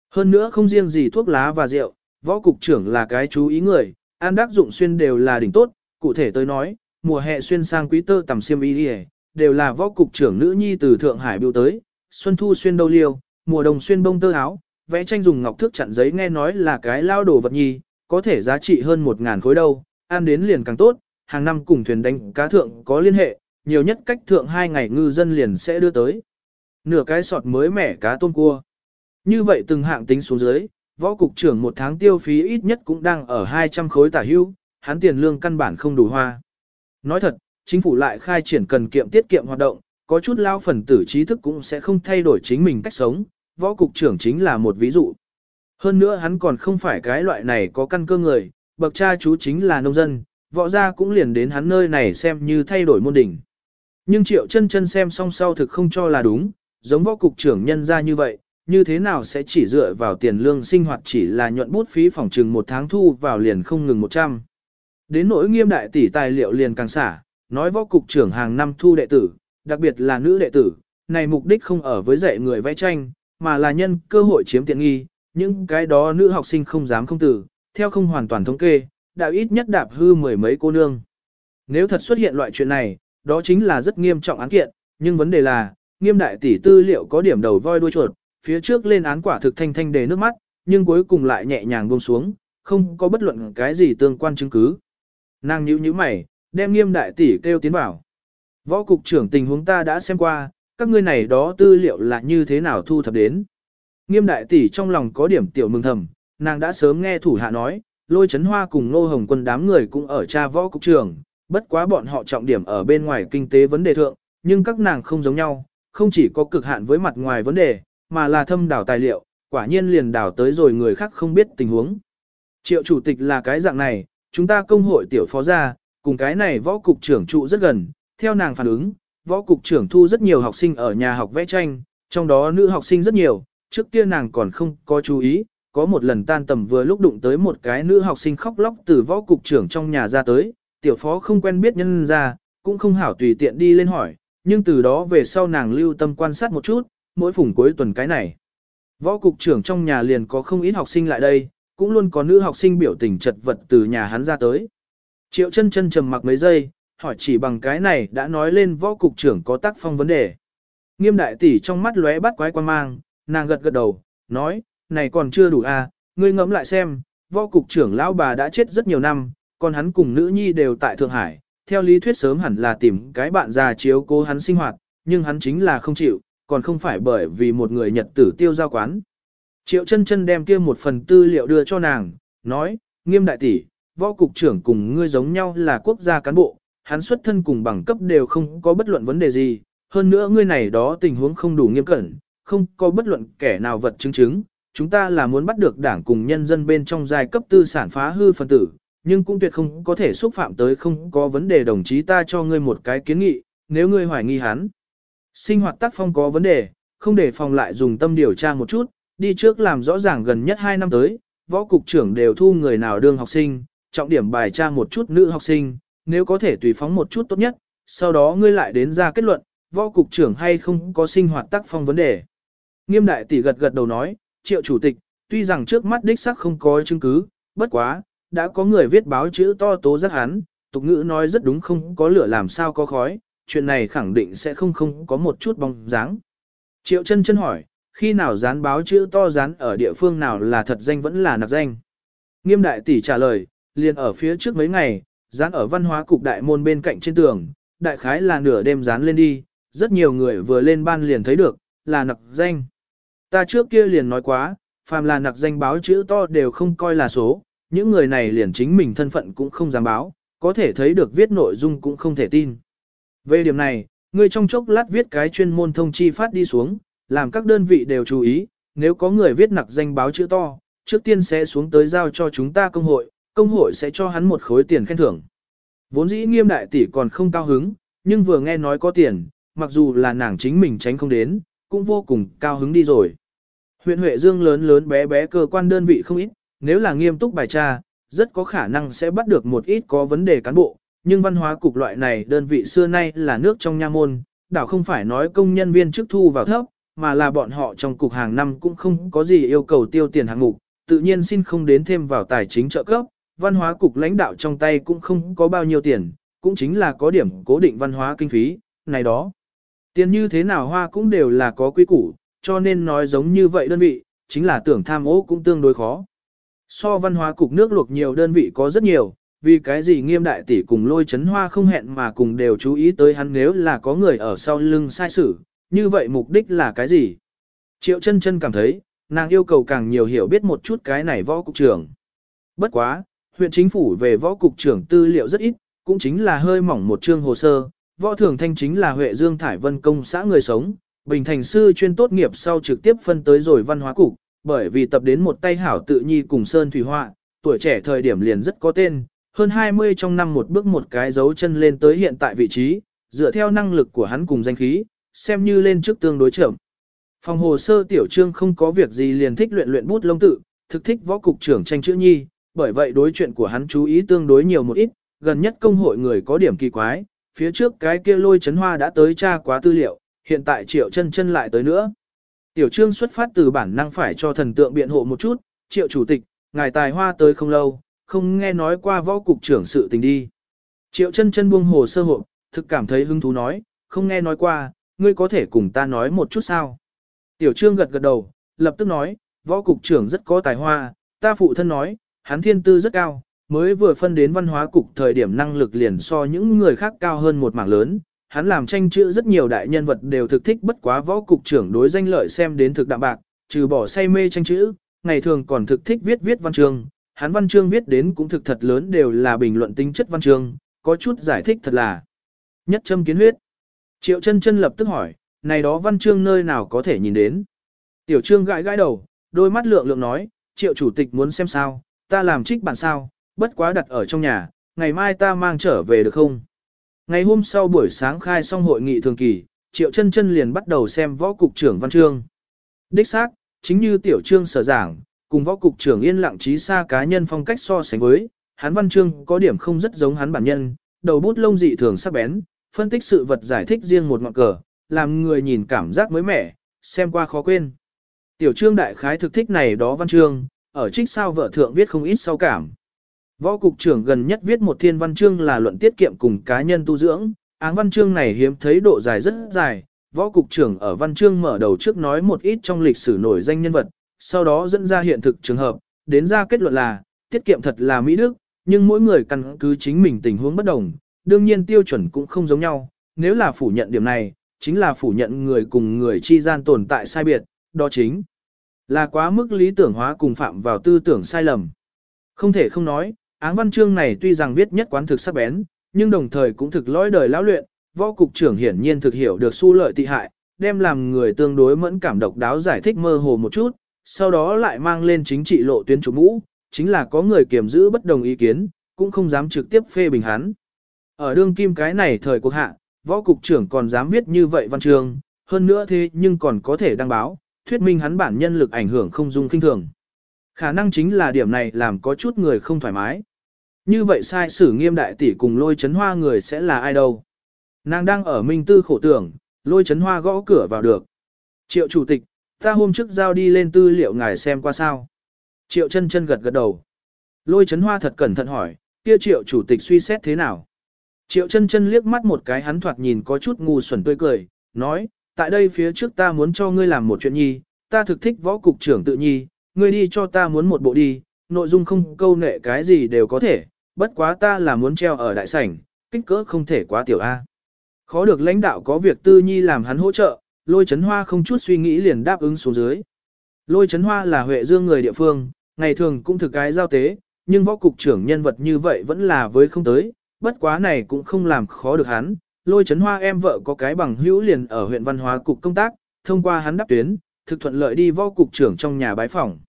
Hơn nữa không riêng gì thuốc lá và rượu, võ cục trưởng là cái chú ý người, ăn đắc dụng xuyên đều là đỉnh tốt, cụ thể tôi nói, mùa hè xuyên sang quý tơ tầm xiêm y đi đều là võ cục trưởng nữ nhi từ Thượng Hải biểu tới, xuân thu xuyên đâu liêu, mùa đông xuyên bông tơ áo, vẽ tranh dùng ngọc thước chặn giấy nghe nói là cái lao đồ vật nhi, có thể giá trị hơn một ngàn khối đâu, ăn đến liền càng tốt, hàng năm cùng thuyền đánh cá thượng có liên hệ, nhiều nhất cách thượng hai ngày ngư dân liền sẽ đưa tới. Nửa cái sọt mới mẻ cá tôm cua. Như vậy từng hạng tính xuống dưới, võ cục trưởng một tháng tiêu phí ít nhất cũng đang ở 200 khối tả hưu, hắn tiền lương căn bản không đủ hoa. Nói thật, chính phủ lại khai triển cần kiệm tiết kiệm hoạt động, có chút lao phần tử trí thức cũng sẽ không thay đổi chính mình cách sống, võ cục trưởng chính là một ví dụ. Hơn nữa hắn còn không phải cái loại này có căn cơ người, bậc cha chú chính là nông dân, võ gia cũng liền đến hắn nơi này xem như thay đổi môn đỉnh. Nhưng triệu chân chân xem xong sau thực không cho là đúng, giống võ cục trưởng nhân ra như vậy, như thế nào sẽ chỉ dựa vào tiền lương sinh hoạt chỉ là nhuận bút phí phòng trừng một tháng thu vào liền không ngừng 100. Đến nỗi nghiêm đại tỷ tài liệu liền càng xả, nói võ cục trưởng hàng năm thu đệ tử, đặc biệt là nữ đệ tử, này mục đích không ở với dạy người vẽ tranh, mà là nhân cơ hội chiếm tiện nghi, những cái đó nữ học sinh không dám không tử, theo không hoàn toàn thống kê, đã ít nhất đạp hư mười mấy cô nương. Nếu thật xuất hiện loại chuyện này, đó chính là rất nghiêm trọng án kiện, nhưng vấn đề là, nghiêm đại tỷ tư liệu có điểm đầu voi đuôi chuột, phía trước lên án quả thực thanh thanh đề nước mắt, nhưng cuối cùng lại nhẹ nhàng buông xuống, không có bất luận cái gì tương quan chứng cứ. Nàng nhíu nhíu mày, đem nghiêm đại tỷ kêu tiến vào. Võ cục trưởng tình huống ta đã xem qua, các ngươi này đó tư liệu là như thế nào thu thập đến. Nghiêm đại tỷ trong lòng có điểm tiểu mừng thầm, nàng đã sớm nghe thủ hạ nói, lôi chấn hoa cùng nô hồng quân đám người cũng ở cha võ cục trưởng, bất quá bọn họ trọng điểm ở bên ngoài kinh tế vấn đề thượng, nhưng các nàng không giống nhau, không chỉ có cực hạn với mặt ngoài vấn đề, mà là thâm đảo tài liệu, quả nhiên liền đảo tới rồi người khác không biết tình huống. Triệu chủ tịch là cái dạng này, chúng ta công hội tiểu phó gia, cùng cái này võ cục trưởng trụ rất gần, theo nàng phản ứng, võ cục trưởng thu rất nhiều học sinh ở nhà học vẽ tranh, trong đó nữ học sinh rất nhiều, trước kia nàng còn không có chú ý, có một lần tan tầm vừa lúc đụng tới một cái nữ học sinh khóc lóc từ võ cục trưởng trong nhà ra tới, tiểu phó không quen biết nhân ra, cũng không hảo tùy tiện đi lên hỏi, nhưng từ đó về sau nàng lưu tâm quan sát một chút, mỗi phùng cuối tuần cái này. Võ cục trưởng trong nhà liền có không ít học sinh lại đây, cũng luôn có nữ học sinh biểu tình chật vật từ nhà hắn ra tới. Triệu chân chân trầm mặc mấy giây, hỏi chỉ bằng cái này đã nói lên võ cục trưởng có tác phong vấn đề. Nghiêm đại tỷ trong mắt lóe bắt quái quan mang, nàng gật gật đầu, nói, này còn chưa đủ à, ngươi ngẫm lại xem, võ cục trưởng lão bà đã chết rất nhiều năm, còn hắn cùng nữ nhi đều tại Thượng Hải, theo lý thuyết sớm hẳn là tìm cái bạn già chiếu cố hắn sinh hoạt, nhưng hắn chính là không chịu, còn không phải bởi vì một người nhật tử tiêu giao quán. Triệu chân chân đem kia một phần tư liệu đưa cho nàng, nói, nghiêm đại tỷ, võ cục trưởng cùng ngươi giống nhau là quốc gia cán bộ, hắn xuất thân cùng bằng cấp đều không có bất luận vấn đề gì, hơn nữa ngươi này đó tình huống không đủ nghiêm cẩn, không có bất luận kẻ nào vật chứng chứng, chúng ta là muốn bắt được đảng cùng nhân dân bên trong giai cấp tư sản phá hư phân tử, nhưng cũng tuyệt không có thể xúc phạm tới không có vấn đề đồng chí ta cho ngươi một cái kiến nghị, nếu ngươi hoài nghi hắn. Sinh hoạt tác phong có vấn đề, không để phòng lại dùng tâm điều tra một chút, đi trước làm rõ ràng gần nhất 2 năm tới, võ cục trưởng đều thu người nào đương học sinh, trọng điểm bài tra một chút nữ học sinh, nếu có thể tùy phóng một chút tốt nhất, sau đó ngươi lại đến ra kết luận, võ cục trưởng hay không có sinh hoạt tác phong vấn đề. Nghiêm đại tỷ gật gật đầu nói, triệu chủ tịch, tuy rằng trước mắt đích sắc không có chứng cứ, bất quá, đã có người viết báo chữ to tố giác hắn, tục ngữ nói rất đúng không có lửa làm sao có khói, chuyện này khẳng định sẽ không không có một chút bóng dáng. Triệu chân chân hỏi, khi nào dán báo chữ to dán ở địa phương nào là thật danh vẫn là nạp danh. Nghiêm đại tỷ trả lời, liền ở phía trước mấy ngày, dán ở văn hóa cục đại môn bên cạnh trên tường, đại khái là nửa đêm dán lên đi, rất nhiều người vừa lên ban liền thấy được, là nặc danh. Ta trước kia liền nói quá, phàm là nặc danh báo chữ to đều không coi là số, những người này liền chính mình thân phận cũng không dám báo, có thể thấy được viết nội dung cũng không thể tin. Về điểm này, người trong chốc lát viết cái chuyên môn thông chi phát đi xuống, làm các đơn vị đều chú ý, nếu có người viết nặc danh báo chữ to, trước tiên sẽ xuống tới giao cho chúng ta công hội, công hội sẽ cho hắn một khối tiền khen thưởng. Vốn dĩ nghiêm đại tỷ còn không cao hứng, nhưng vừa nghe nói có tiền, mặc dù là nàng chính mình tránh không đến, cũng vô cùng cao hứng đi rồi. Huyện Huệ Dương lớn lớn bé bé cơ quan đơn vị không ít, nếu là nghiêm túc bài tra, rất có khả năng sẽ bắt được một ít có vấn đề cán bộ, nhưng văn hóa cục loại này đơn vị xưa nay là nước trong nha môn, đảo không phải nói công nhân viên chức thu vào thấp, mà là bọn họ trong cục hàng năm cũng không có gì yêu cầu tiêu tiền hàng mục, tự nhiên xin không đến thêm vào tài chính trợ cấp, văn hóa cục lãnh đạo trong tay cũng không có bao nhiêu tiền, cũng chính là có điểm cố định văn hóa kinh phí, này đó. Tiền như thế nào hoa cũng đều là có quy củ, cho nên nói giống như vậy đơn vị, chính là tưởng tham ô cũng tương đối khó. So văn hóa cục nước luộc nhiều đơn vị có rất nhiều, vì cái gì nghiêm đại tỷ cùng lôi chấn hoa không hẹn mà cùng đều chú ý tới hắn nếu là có người ở sau lưng sai sử, như vậy mục đích là cái gì? Triệu chân chân cảm thấy, nàng yêu cầu càng nhiều hiểu biết một chút cái này võ cục trưởng. Bất quá, huyện chính phủ về võ cục trưởng tư liệu rất ít, cũng chính là hơi mỏng một chương hồ sơ, võ thường thanh chính là Huệ Dương Thải Vân công xã người sống, bình thành sư chuyên tốt nghiệp sau trực tiếp phân tới rồi văn hóa cục, bởi vì tập đến một tay hảo tự nhi cùng Sơn Thủy Họa, tuổi trẻ thời điểm liền rất có tên, hơn 20 trong năm một bước một cái dấu chân lên tới hiện tại vị trí, dựa theo năng lực của hắn cùng danh khí, xem như lên trước tương đối chậm. Phòng hồ sơ tiểu trương không có việc gì liền thích luyện luyện bút lông tự, thực thích võ cục trưởng tranh chữ nhi, bởi vậy đối chuyện của hắn chú ý tương đối nhiều một ít, gần nhất công hội người có điểm kỳ quái, phía trước cái kia lôi chấn hoa đã tới tra quá tư liệu, hiện tại triệu chân chân lại tới nữa. Tiểu trương xuất phát từ bản năng phải cho thần tượng biện hộ một chút, triệu chủ tịch, ngài tài hoa tới không lâu, không nghe nói qua võ cục trưởng sự tình đi. Triệu chân chân buông hồ sơ hộ, thực cảm thấy hứng thú nói, không nghe nói qua, ngươi có thể cùng ta nói một chút sao. Tiểu trương gật gật đầu, lập tức nói, võ cục trưởng rất có tài hoa, ta phụ thân nói, hắn thiên tư rất cao, mới vừa phân đến văn hóa cục thời điểm năng lực liền so những người khác cao hơn một mảng lớn. Hắn làm tranh chữ rất nhiều đại nhân vật đều thực thích bất quá võ cục trưởng đối danh lợi xem đến thực đạm bạc, trừ bỏ say mê tranh chữ, ngày thường còn thực thích viết viết văn chương. Hắn văn chương viết đến cũng thực thật lớn đều là bình luận tính chất văn chương, có chút giải thích thật là nhất châm kiến huyết. Triệu chân chân lập tức hỏi, này đó văn chương nơi nào có thể nhìn đến. Tiểu trương gãi gãi đầu, đôi mắt lượng lượng nói, triệu chủ tịch muốn xem sao, ta làm trích bản sao, bất quá đặt ở trong nhà, ngày mai ta mang trở về được không? Ngày hôm sau buổi sáng khai xong hội nghị thường kỳ, triệu chân chân liền bắt đầu xem võ cục trưởng văn chương. Đích xác, chính như tiểu trương sở giảng, cùng võ cục trưởng yên lặng trí xa cá nhân phong cách so sánh với, hắn văn chương có điểm không rất giống hắn bản nhân, đầu bút lông dị thường sắc bén, phân tích sự vật giải thích riêng một ngọn cờ, làm người nhìn cảm giác mới mẻ, xem qua khó quên. Tiểu trương đại khái thực thích này đó văn chương, ở trích sao vợ thượng viết không ít sau cảm. Võ cục trưởng gần nhất viết một thiên văn chương là luận tiết kiệm cùng cá nhân tu dưỡng, áng văn chương này hiếm thấy độ dài rất dài. Võ cục trưởng ở văn chương mở đầu trước nói một ít trong lịch sử nổi danh nhân vật, sau đó dẫn ra hiện thực trường hợp, đến ra kết luận là, tiết kiệm thật là Mỹ Đức, nhưng mỗi người căn cứ chính mình tình huống bất đồng, đương nhiên tiêu chuẩn cũng không giống nhau, nếu là phủ nhận điểm này, chính là phủ nhận người cùng người chi gian tồn tại sai biệt, đó chính là quá mức lý tưởng hóa cùng phạm vào tư tưởng sai lầm. Không thể không nói, áng văn chương này tuy rằng viết nhất quán thực sắc bén, nhưng đồng thời cũng thực lõi đời lão luyện, võ cục trưởng hiển nhiên thực hiểu được su lợi tị hại, đem làm người tương đối mẫn cảm độc đáo giải thích mơ hồ một chút, sau đó lại mang lên chính trị lộ tuyến chủ mũ, chính là có người kiềm giữ bất đồng ý kiến, cũng không dám trực tiếp phê bình hắn. Ở đương kim cái này thời cuộc hạ, võ cục trưởng còn dám viết như vậy văn chương, hơn nữa thế nhưng còn có thể đăng báo, thuyết minh hắn bản nhân lực ảnh hưởng không dung kinh thường. Khả năng chính là điểm này làm có chút người không thoải mái. Như vậy sai sử nghiêm đại tỷ cùng lôi chấn hoa người sẽ là ai đâu? Nàng đang ở minh tư khổ tưởng, lôi chấn hoa gõ cửa vào được. Triệu chủ tịch, ta hôm trước giao đi lên tư liệu ngài xem qua sao. Triệu chân chân gật gật đầu. Lôi chấn hoa thật cẩn thận hỏi, kia triệu chủ tịch suy xét thế nào? Triệu chân chân liếc mắt một cái hắn thoạt nhìn có chút ngu xuẩn tươi cười, nói, tại đây phía trước ta muốn cho ngươi làm một chuyện nhi, ta thực thích võ cục trưởng tự nhi, ngươi đi cho ta muốn một bộ đi, nội dung không câu nệ cái gì đều có thể, bất quá ta là muốn treo ở đại sảnh, kích cỡ không thể quá tiểu A. Khó được lãnh đạo có việc tư nhi làm hắn hỗ trợ, lôi chấn hoa không chút suy nghĩ liền đáp ứng xuống dưới. Lôi chấn hoa là huệ dương người địa phương, ngày thường cũng thực cái giao tế, nhưng võ cục trưởng nhân vật như vậy vẫn là với không tới, bất quá này cũng không làm khó được hắn. Lôi chấn hoa em vợ có cái bằng hữu liền ở huyện văn hóa cục công tác, thông qua hắn đáp tuyến, thực thuận lợi đi võ cục trưởng trong nhà bái phòng.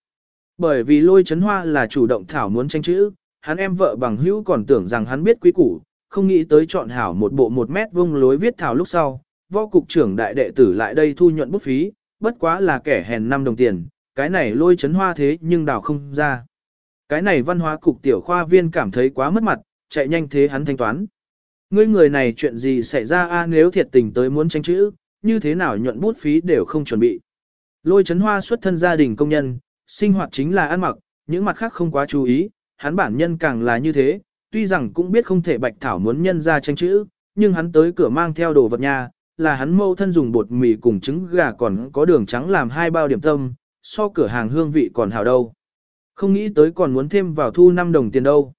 Bởi vì lôi chấn hoa là chủ động thảo muốn tranh chữ, hắn em vợ bằng hữu còn tưởng rằng hắn biết quý củ, không nghĩ tới chọn hảo một bộ một mét vuông lối viết thảo lúc sau, võ cục trưởng đại đệ tử lại đây thu nhuận bút phí, bất quá là kẻ hèn năm đồng tiền, cái này lôi chấn hoa thế nhưng đào không ra. Cái này văn hóa cục tiểu khoa viên cảm thấy quá mất mặt, chạy nhanh thế hắn thanh toán. Ngươi người này chuyện gì xảy ra a nếu thiệt tình tới muốn tranh chữ, như thế nào nhuận bút phí đều không chuẩn bị. Lôi chấn hoa xuất thân gia đình công nhân, sinh hoạt chính là ăn mặc, những mặt khác không quá chú ý, hắn bản nhân càng là như thế, tuy rằng cũng biết không thể bạch thảo muốn nhân ra tranh chữ, nhưng hắn tới cửa mang theo đồ vật nhà, là hắn mâu thân dùng bột mì cùng trứng gà còn có đường trắng làm hai bao điểm tâm, so cửa hàng hương vị còn hào đâu. Không nghĩ tới còn muốn thêm vào thu 5 đồng tiền đâu.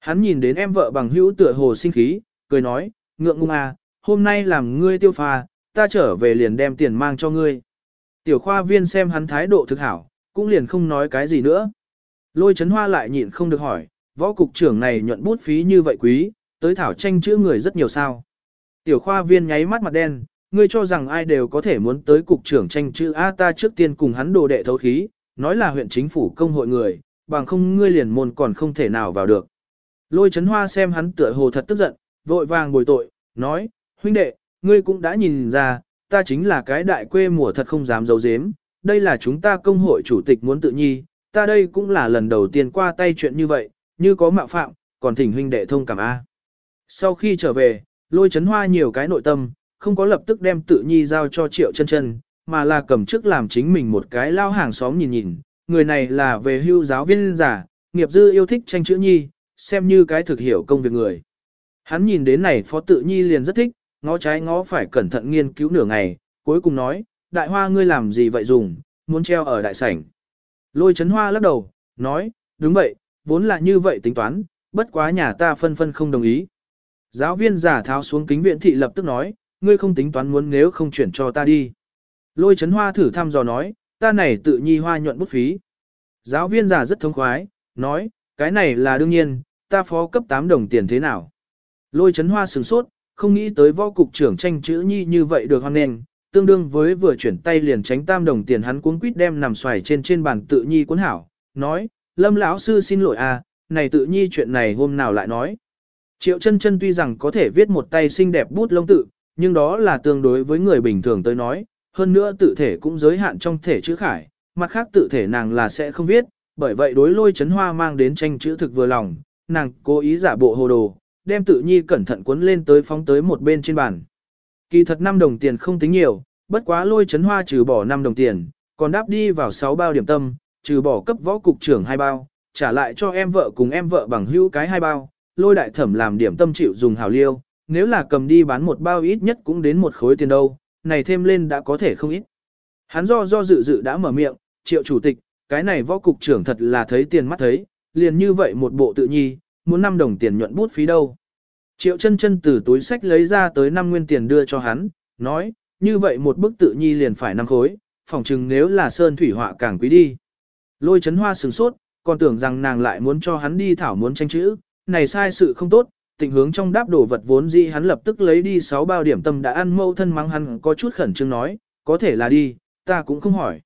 Hắn nhìn đến em vợ bằng hữu tựa hồ sinh khí, cười nói, ngượng ngung à, hôm nay làm ngươi tiêu pha, ta trở về liền đem tiền mang cho ngươi. Tiểu khoa viên xem hắn thái độ thực hảo, cũng liền không nói cái gì nữa. Lôi chấn hoa lại nhịn không được hỏi, võ cục trưởng này nhuận bút phí như vậy quý, tới thảo tranh chữ người rất nhiều sao. tiểu khoa viên nháy mắt mặt đen, ngươi cho rằng ai đều có thể muốn tới cục trưởng tranh chữ A ta trước tiên cùng hắn đồ đệ thấu khí, nói là huyện chính phủ công hội người, bằng không ngươi liền môn còn không thể nào vào được. Lôi chấn hoa xem hắn tựa hồ thật tức giận, vội vàng bồi tội, nói, huynh đệ, ngươi cũng đã nhìn ra, ta chính là cái đại quê mùa thật không dám giấu giếm, đây là chúng ta công hội chủ tịch muốn tự nhi, ta đây cũng là lần đầu tiên qua tay chuyện như vậy, như có mạo phạm, còn thỉnh huynh đệ thông cảm A. Sau khi trở về, lôi chấn hoa nhiều cái nội tâm, không có lập tức đem tự nhi giao cho triệu chân chân, mà là cầm chức làm chính mình một cái lao hàng xóm nhìn nhìn, người này là về hưu giáo viên giả, nghiệp dư yêu thích tranh chữ nhi, xem như cái thực hiểu công việc người. Hắn nhìn đến này phó tự nhi liền rất thích, ngó trái ngó phải cẩn thận nghiên cứu nửa ngày, cuối cùng nói, đại hoa ngươi làm gì vậy dùng, muốn treo ở đại sảnh. Lôi chấn hoa lắc đầu, nói, đúng vậy, vốn là như vậy tính toán, bất quá nhà ta phân phân không đồng ý. Giáo viên giả tháo xuống kính viện thị lập tức nói, ngươi không tính toán muốn nếu không chuyển cho ta đi. Lôi chấn hoa thử thăm dò nói, ta này tự nhi hoa nhuận bút phí. Giáo viên giả rất thông khoái, nói, cái này là đương nhiên, ta phó cấp 8 đồng tiền thế nào. Lôi chấn hoa sửng sốt, không nghĩ tới võ cục trưởng tranh chữ nhi như vậy được hoan nền, tương đương với vừa chuyển tay liền tránh tam đồng tiền hắn cuốn quýt đem nằm xoài trên trên bàn tự nhi cuốn hảo, nói, lâm lão sư xin lỗi à, này tự nhi chuyện này hôm nào lại nói. Triệu chân chân tuy rằng có thể viết một tay xinh đẹp bút lông tự, nhưng đó là tương đối với người bình thường tới nói, hơn nữa tự thể cũng giới hạn trong thể chữ khải, mặt khác tự thể nàng là sẽ không viết, bởi vậy đối lôi chấn hoa mang đến tranh chữ thực vừa lòng, nàng cố ý giả bộ hồ đồ, đem tự nhi cẩn thận cuốn lên tới phóng tới một bên trên bàn. Kỳ thật 5 đồng tiền không tính nhiều, bất quá lôi chấn hoa trừ bỏ 5 đồng tiền, còn đáp đi vào 6 bao điểm tâm, trừ bỏ cấp võ cục trưởng hai bao, trả lại cho em vợ cùng em vợ bằng hữu cái hai bao, lôi đại thẩm làm điểm tâm chịu dùng hảo liêu, nếu là cầm đi bán một bao ít nhất cũng đến một khối tiền đâu, này thêm lên đã có thể không ít. Hắn do do dự dự đã mở miệng, triệu chủ tịch, cái này võ cục trưởng thật là thấy tiền mắt thấy, liền như vậy một bộ tự nhi, muốn 5 đồng tiền nhuận bút phí đâu. Triệu chân chân từ túi sách lấy ra tới 5 nguyên tiền đưa cho hắn, nói, như vậy một bức tự nhi liền phải năm khối, phỏng chừng nếu là sơn thủy họa càng quý đi. Lôi chấn hoa sừng sốt, còn tưởng rằng nàng lại muốn cho hắn đi thảo muốn tranh chữ, này sai sự không tốt, tình hướng trong đáp đổ vật vốn dĩ hắn lập tức lấy đi 6 bao điểm tâm đã ăn mâu thân mắng hắn có chút khẩn trương nói, có thể là đi, ta cũng không hỏi.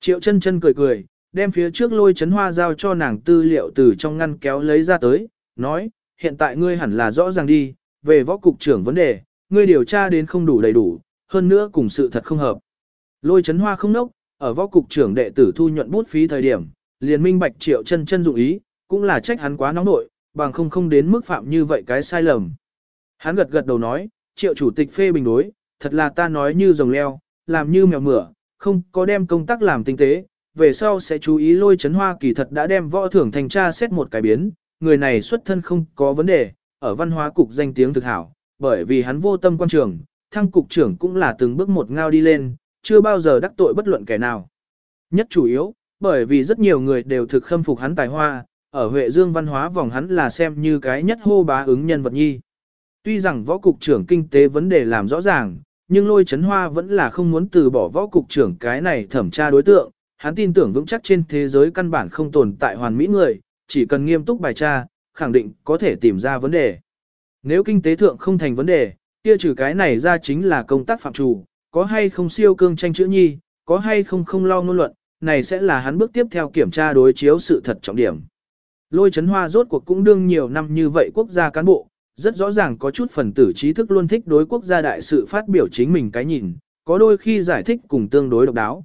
Triệu chân chân cười cười, đem phía trước lôi chấn hoa giao cho nàng tư liệu từ trong ngăn kéo lấy ra tới, nói, hiện tại ngươi hẳn là rõ ràng đi, về võ cục trưởng vấn đề, ngươi điều tra đến không đủ đầy đủ, hơn nữa cùng sự thật không hợp. Lôi chấn hoa không nốc, ở võ cục trưởng đệ tử thu nhuận bút phí thời điểm, liền minh bạch triệu chân chân dụng ý, cũng là trách hắn quá nóng nội, bằng không không đến mức phạm như vậy cái sai lầm. Hắn gật gật đầu nói, triệu chủ tịch phê bình đối, thật là ta nói như rồng leo, làm như mèo mửa, không có đem công tác làm tinh tế, về sau sẽ chú ý lôi chấn hoa kỳ thật đã đem võ thưởng thành tra xét một cái biến, người này xuất thân không có vấn đề, ở văn hóa cục danh tiếng thực hảo, bởi vì hắn vô tâm quan trường, thăng cục trưởng cũng là từng bước một ngao đi lên, chưa bao giờ đắc tội bất luận kẻ nào. Nhất chủ yếu, bởi vì rất nhiều người đều thực khâm phục hắn tài hoa, ở Huệ Dương văn hóa vòng hắn là xem như cái nhất hô bá ứng nhân vật nhi. Tuy rằng võ cục trưởng kinh tế vấn đề làm rõ ràng, nhưng lôi chấn hoa vẫn là không muốn từ bỏ võ cục trưởng cái này thẩm tra đối tượng, hắn tin tưởng vững chắc trên thế giới căn bản không tồn tại hoàn mỹ người, chỉ cần nghiêm túc bài tra, khẳng định có thể tìm ra vấn đề. Nếu kinh tế thượng không thành vấn đề, kia trừ cái này ra chính là công tác phạm chủ, có hay không siêu cương tranh chữ nhi, có hay không không lo ngôn luận, này sẽ là hắn bước tiếp theo kiểm tra đối chiếu sự thật trọng điểm. Lôi chấn hoa rốt cuộc cũng đương nhiều năm như vậy quốc gia cán bộ, rất rõ ràng có chút phần tử trí thức luôn thích đối quốc gia đại sự phát biểu chính mình cái nhìn, có đôi khi giải thích cùng tương đối độc đáo.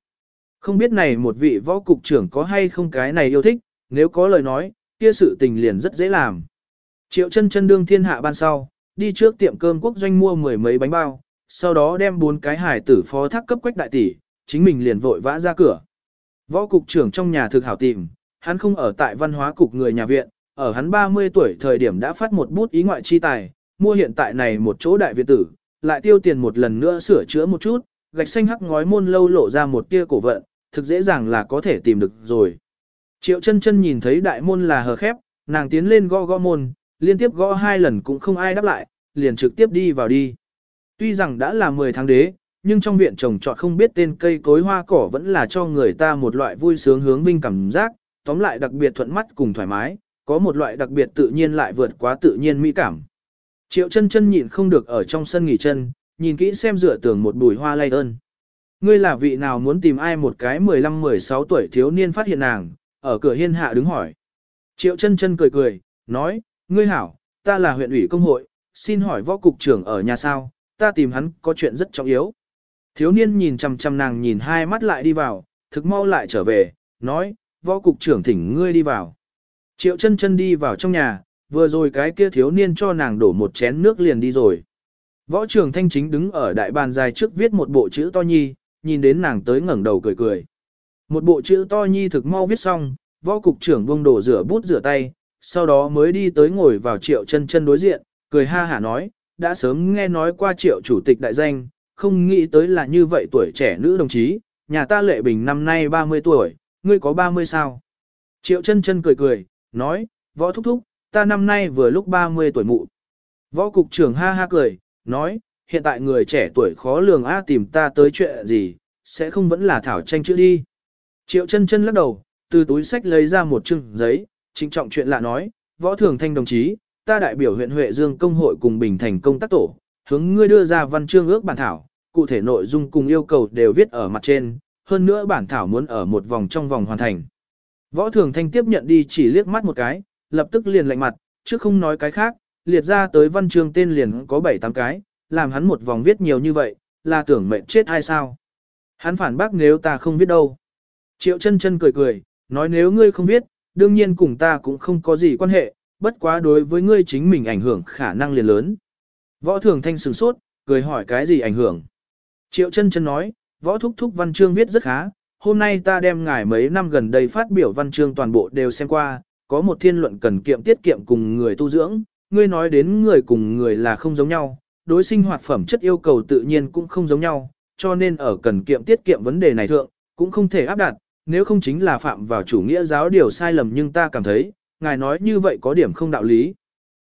Không biết này một vị võ cục trưởng có hay không cái này yêu thích, nếu có lời nói, kia sự tình liền rất dễ làm. Triệu chân chân đương thiên hạ ban sau, đi trước tiệm cơm quốc doanh mua mười mấy bánh bao, sau đó đem bốn cái hải tử phó thác cấp quách đại tỷ, chính mình liền vội vã ra cửa. Võ cục trưởng trong nhà thực hảo tìm, hắn không ở tại văn hóa cục người nhà viện, ở hắn 30 tuổi thời điểm đã phát một bút ý ngoại chi tài, mua hiện tại này một chỗ đại viện tử, lại tiêu tiền một lần nữa sửa chữa một chút, gạch xanh hắc ngói môn lâu lộ ra một tia cổ vận, thực dễ dàng là có thể tìm được rồi. Triệu chân chân nhìn thấy đại môn là hờ khép, nàng tiến lên gõ gõ môn, liên tiếp gõ hai lần cũng không ai đáp lại, liền trực tiếp đi vào đi. Tuy rằng đã là 10 tháng đế, nhưng trong viện trồng trọt không biết tên cây cối hoa cỏ vẫn là cho người ta một loại vui sướng hướng vinh cảm giác, tóm lại đặc biệt thuận mắt cùng thoải mái, có một loại đặc biệt tự nhiên lại vượt quá tự nhiên mỹ cảm. Triệu chân chân nhịn không được ở trong sân nghỉ chân, nhìn kỹ xem dựa tường một bùi hoa lay ơn. Ngươi là vị nào muốn tìm ai một cái 15-16 tuổi thiếu niên phát hiện nàng, ở cửa hiên hạ đứng hỏi. Triệu chân chân cười cười, nói, ngươi hảo, ta là huyện ủy công hội, xin hỏi võ cục trưởng ở nhà sao, ta tìm hắn có chuyện rất trọng yếu. Thiếu niên nhìn chằm chằm nàng nhìn hai mắt lại đi vào, thực mau lại trở về, nói, võ cục trưởng thỉnh ngươi đi vào. Triệu chân chân đi vào trong nhà, vừa rồi cái kia thiếu niên cho nàng đổ một chén nước liền đi rồi. Võ trưởng thanh chính đứng ở đại bàn dài trước viết một bộ chữ to nhi, nhìn đến nàng tới ngẩng đầu cười cười. Một bộ chữ to nhi thực mau viết xong, võ cục trưởng buông đổ rửa bút rửa tay, sau đó mới đi tới ngồi vào triệu chân chân đối diện, cười ha hả nói, đã sớm nghe nói qua triệu chủ tịch đại danh, không nghĩ tới là như vậy tuổi trẻ nữ đồng chí, nhà ta lệ bình năm nay 30 tuổi, ngươi có 30 sao? Triệu chân chân cười cười, nói, võ thúc thúc, ta năm nay vừa lúc 30 tuổi mụ. Võ cục trưởng ha ha cười, nói, hiện tại người trẻ tuổi khó lường a tìm ta tới chuyện gì, sẽ không vẫn là thảo tranh chữ đi. Triệu chân chân lắc đầu, từ túi sách lấy ra một chừng giấy, trịnh trọng chuyện lạ nói, võ thường thanh đồng chí, ta đại biểu huyện Huệ Dương công hội cùng Bình Thành công tác tổ, hướng ngươi đưa ra văn chương ước bản thảo, cụ thể nội dung cùng yêu cầu đều viết ở mặt trên, hơn nữa bản thảo muốn ở một vòng trong vòng hoàn thành. Võ Thường Thanh tiếp nhận đi chỉ liếc mắt một cái, lập tức liền lạnh mặt, chứ không nói cái khác, liệt ra tới văn chương tên liền có 7-8 cái, làm hắn một vòng viết nhiều như vậy, là tưởng mệnh chết hay sao? Hắn phản bác nếu ta không viết đâu. Triệu chân chân cười cười, nói nếu ngươi không viết, đương nhiên cùng ta cũng không có gì quan hệ, bất quá đối với ngươi chính mình ảnh hưởng khả năng liền lớn. Võ Thường Thanh sửng sốt, cười hỏi cái gì ảnh hưởng. Triệu chân chân nói, võ thúc thúc văn chương viết rất khá, hôm nay ta đem ngài mấy năm gần đây phát biểu văn chương toàn bộ đều xem qua, có một thiên luận cần kiệm tiết kiệm cùng người tu dưỡng, ngươi nói đến người cùng người là không giống nhau, đối sinh hoạt phẩm chất yêu cầu tự nhiên cũng không giống nhau, cho nên ở cần kiệm tiết kiệm vấn đề này thượng, cũng không thể áp đặt, nếu không chính là phạm vào chủ nghĩa giáo điều sai lầm nhưng ta cảm thấy, ngài nói như vậy có điểm không đạo lý.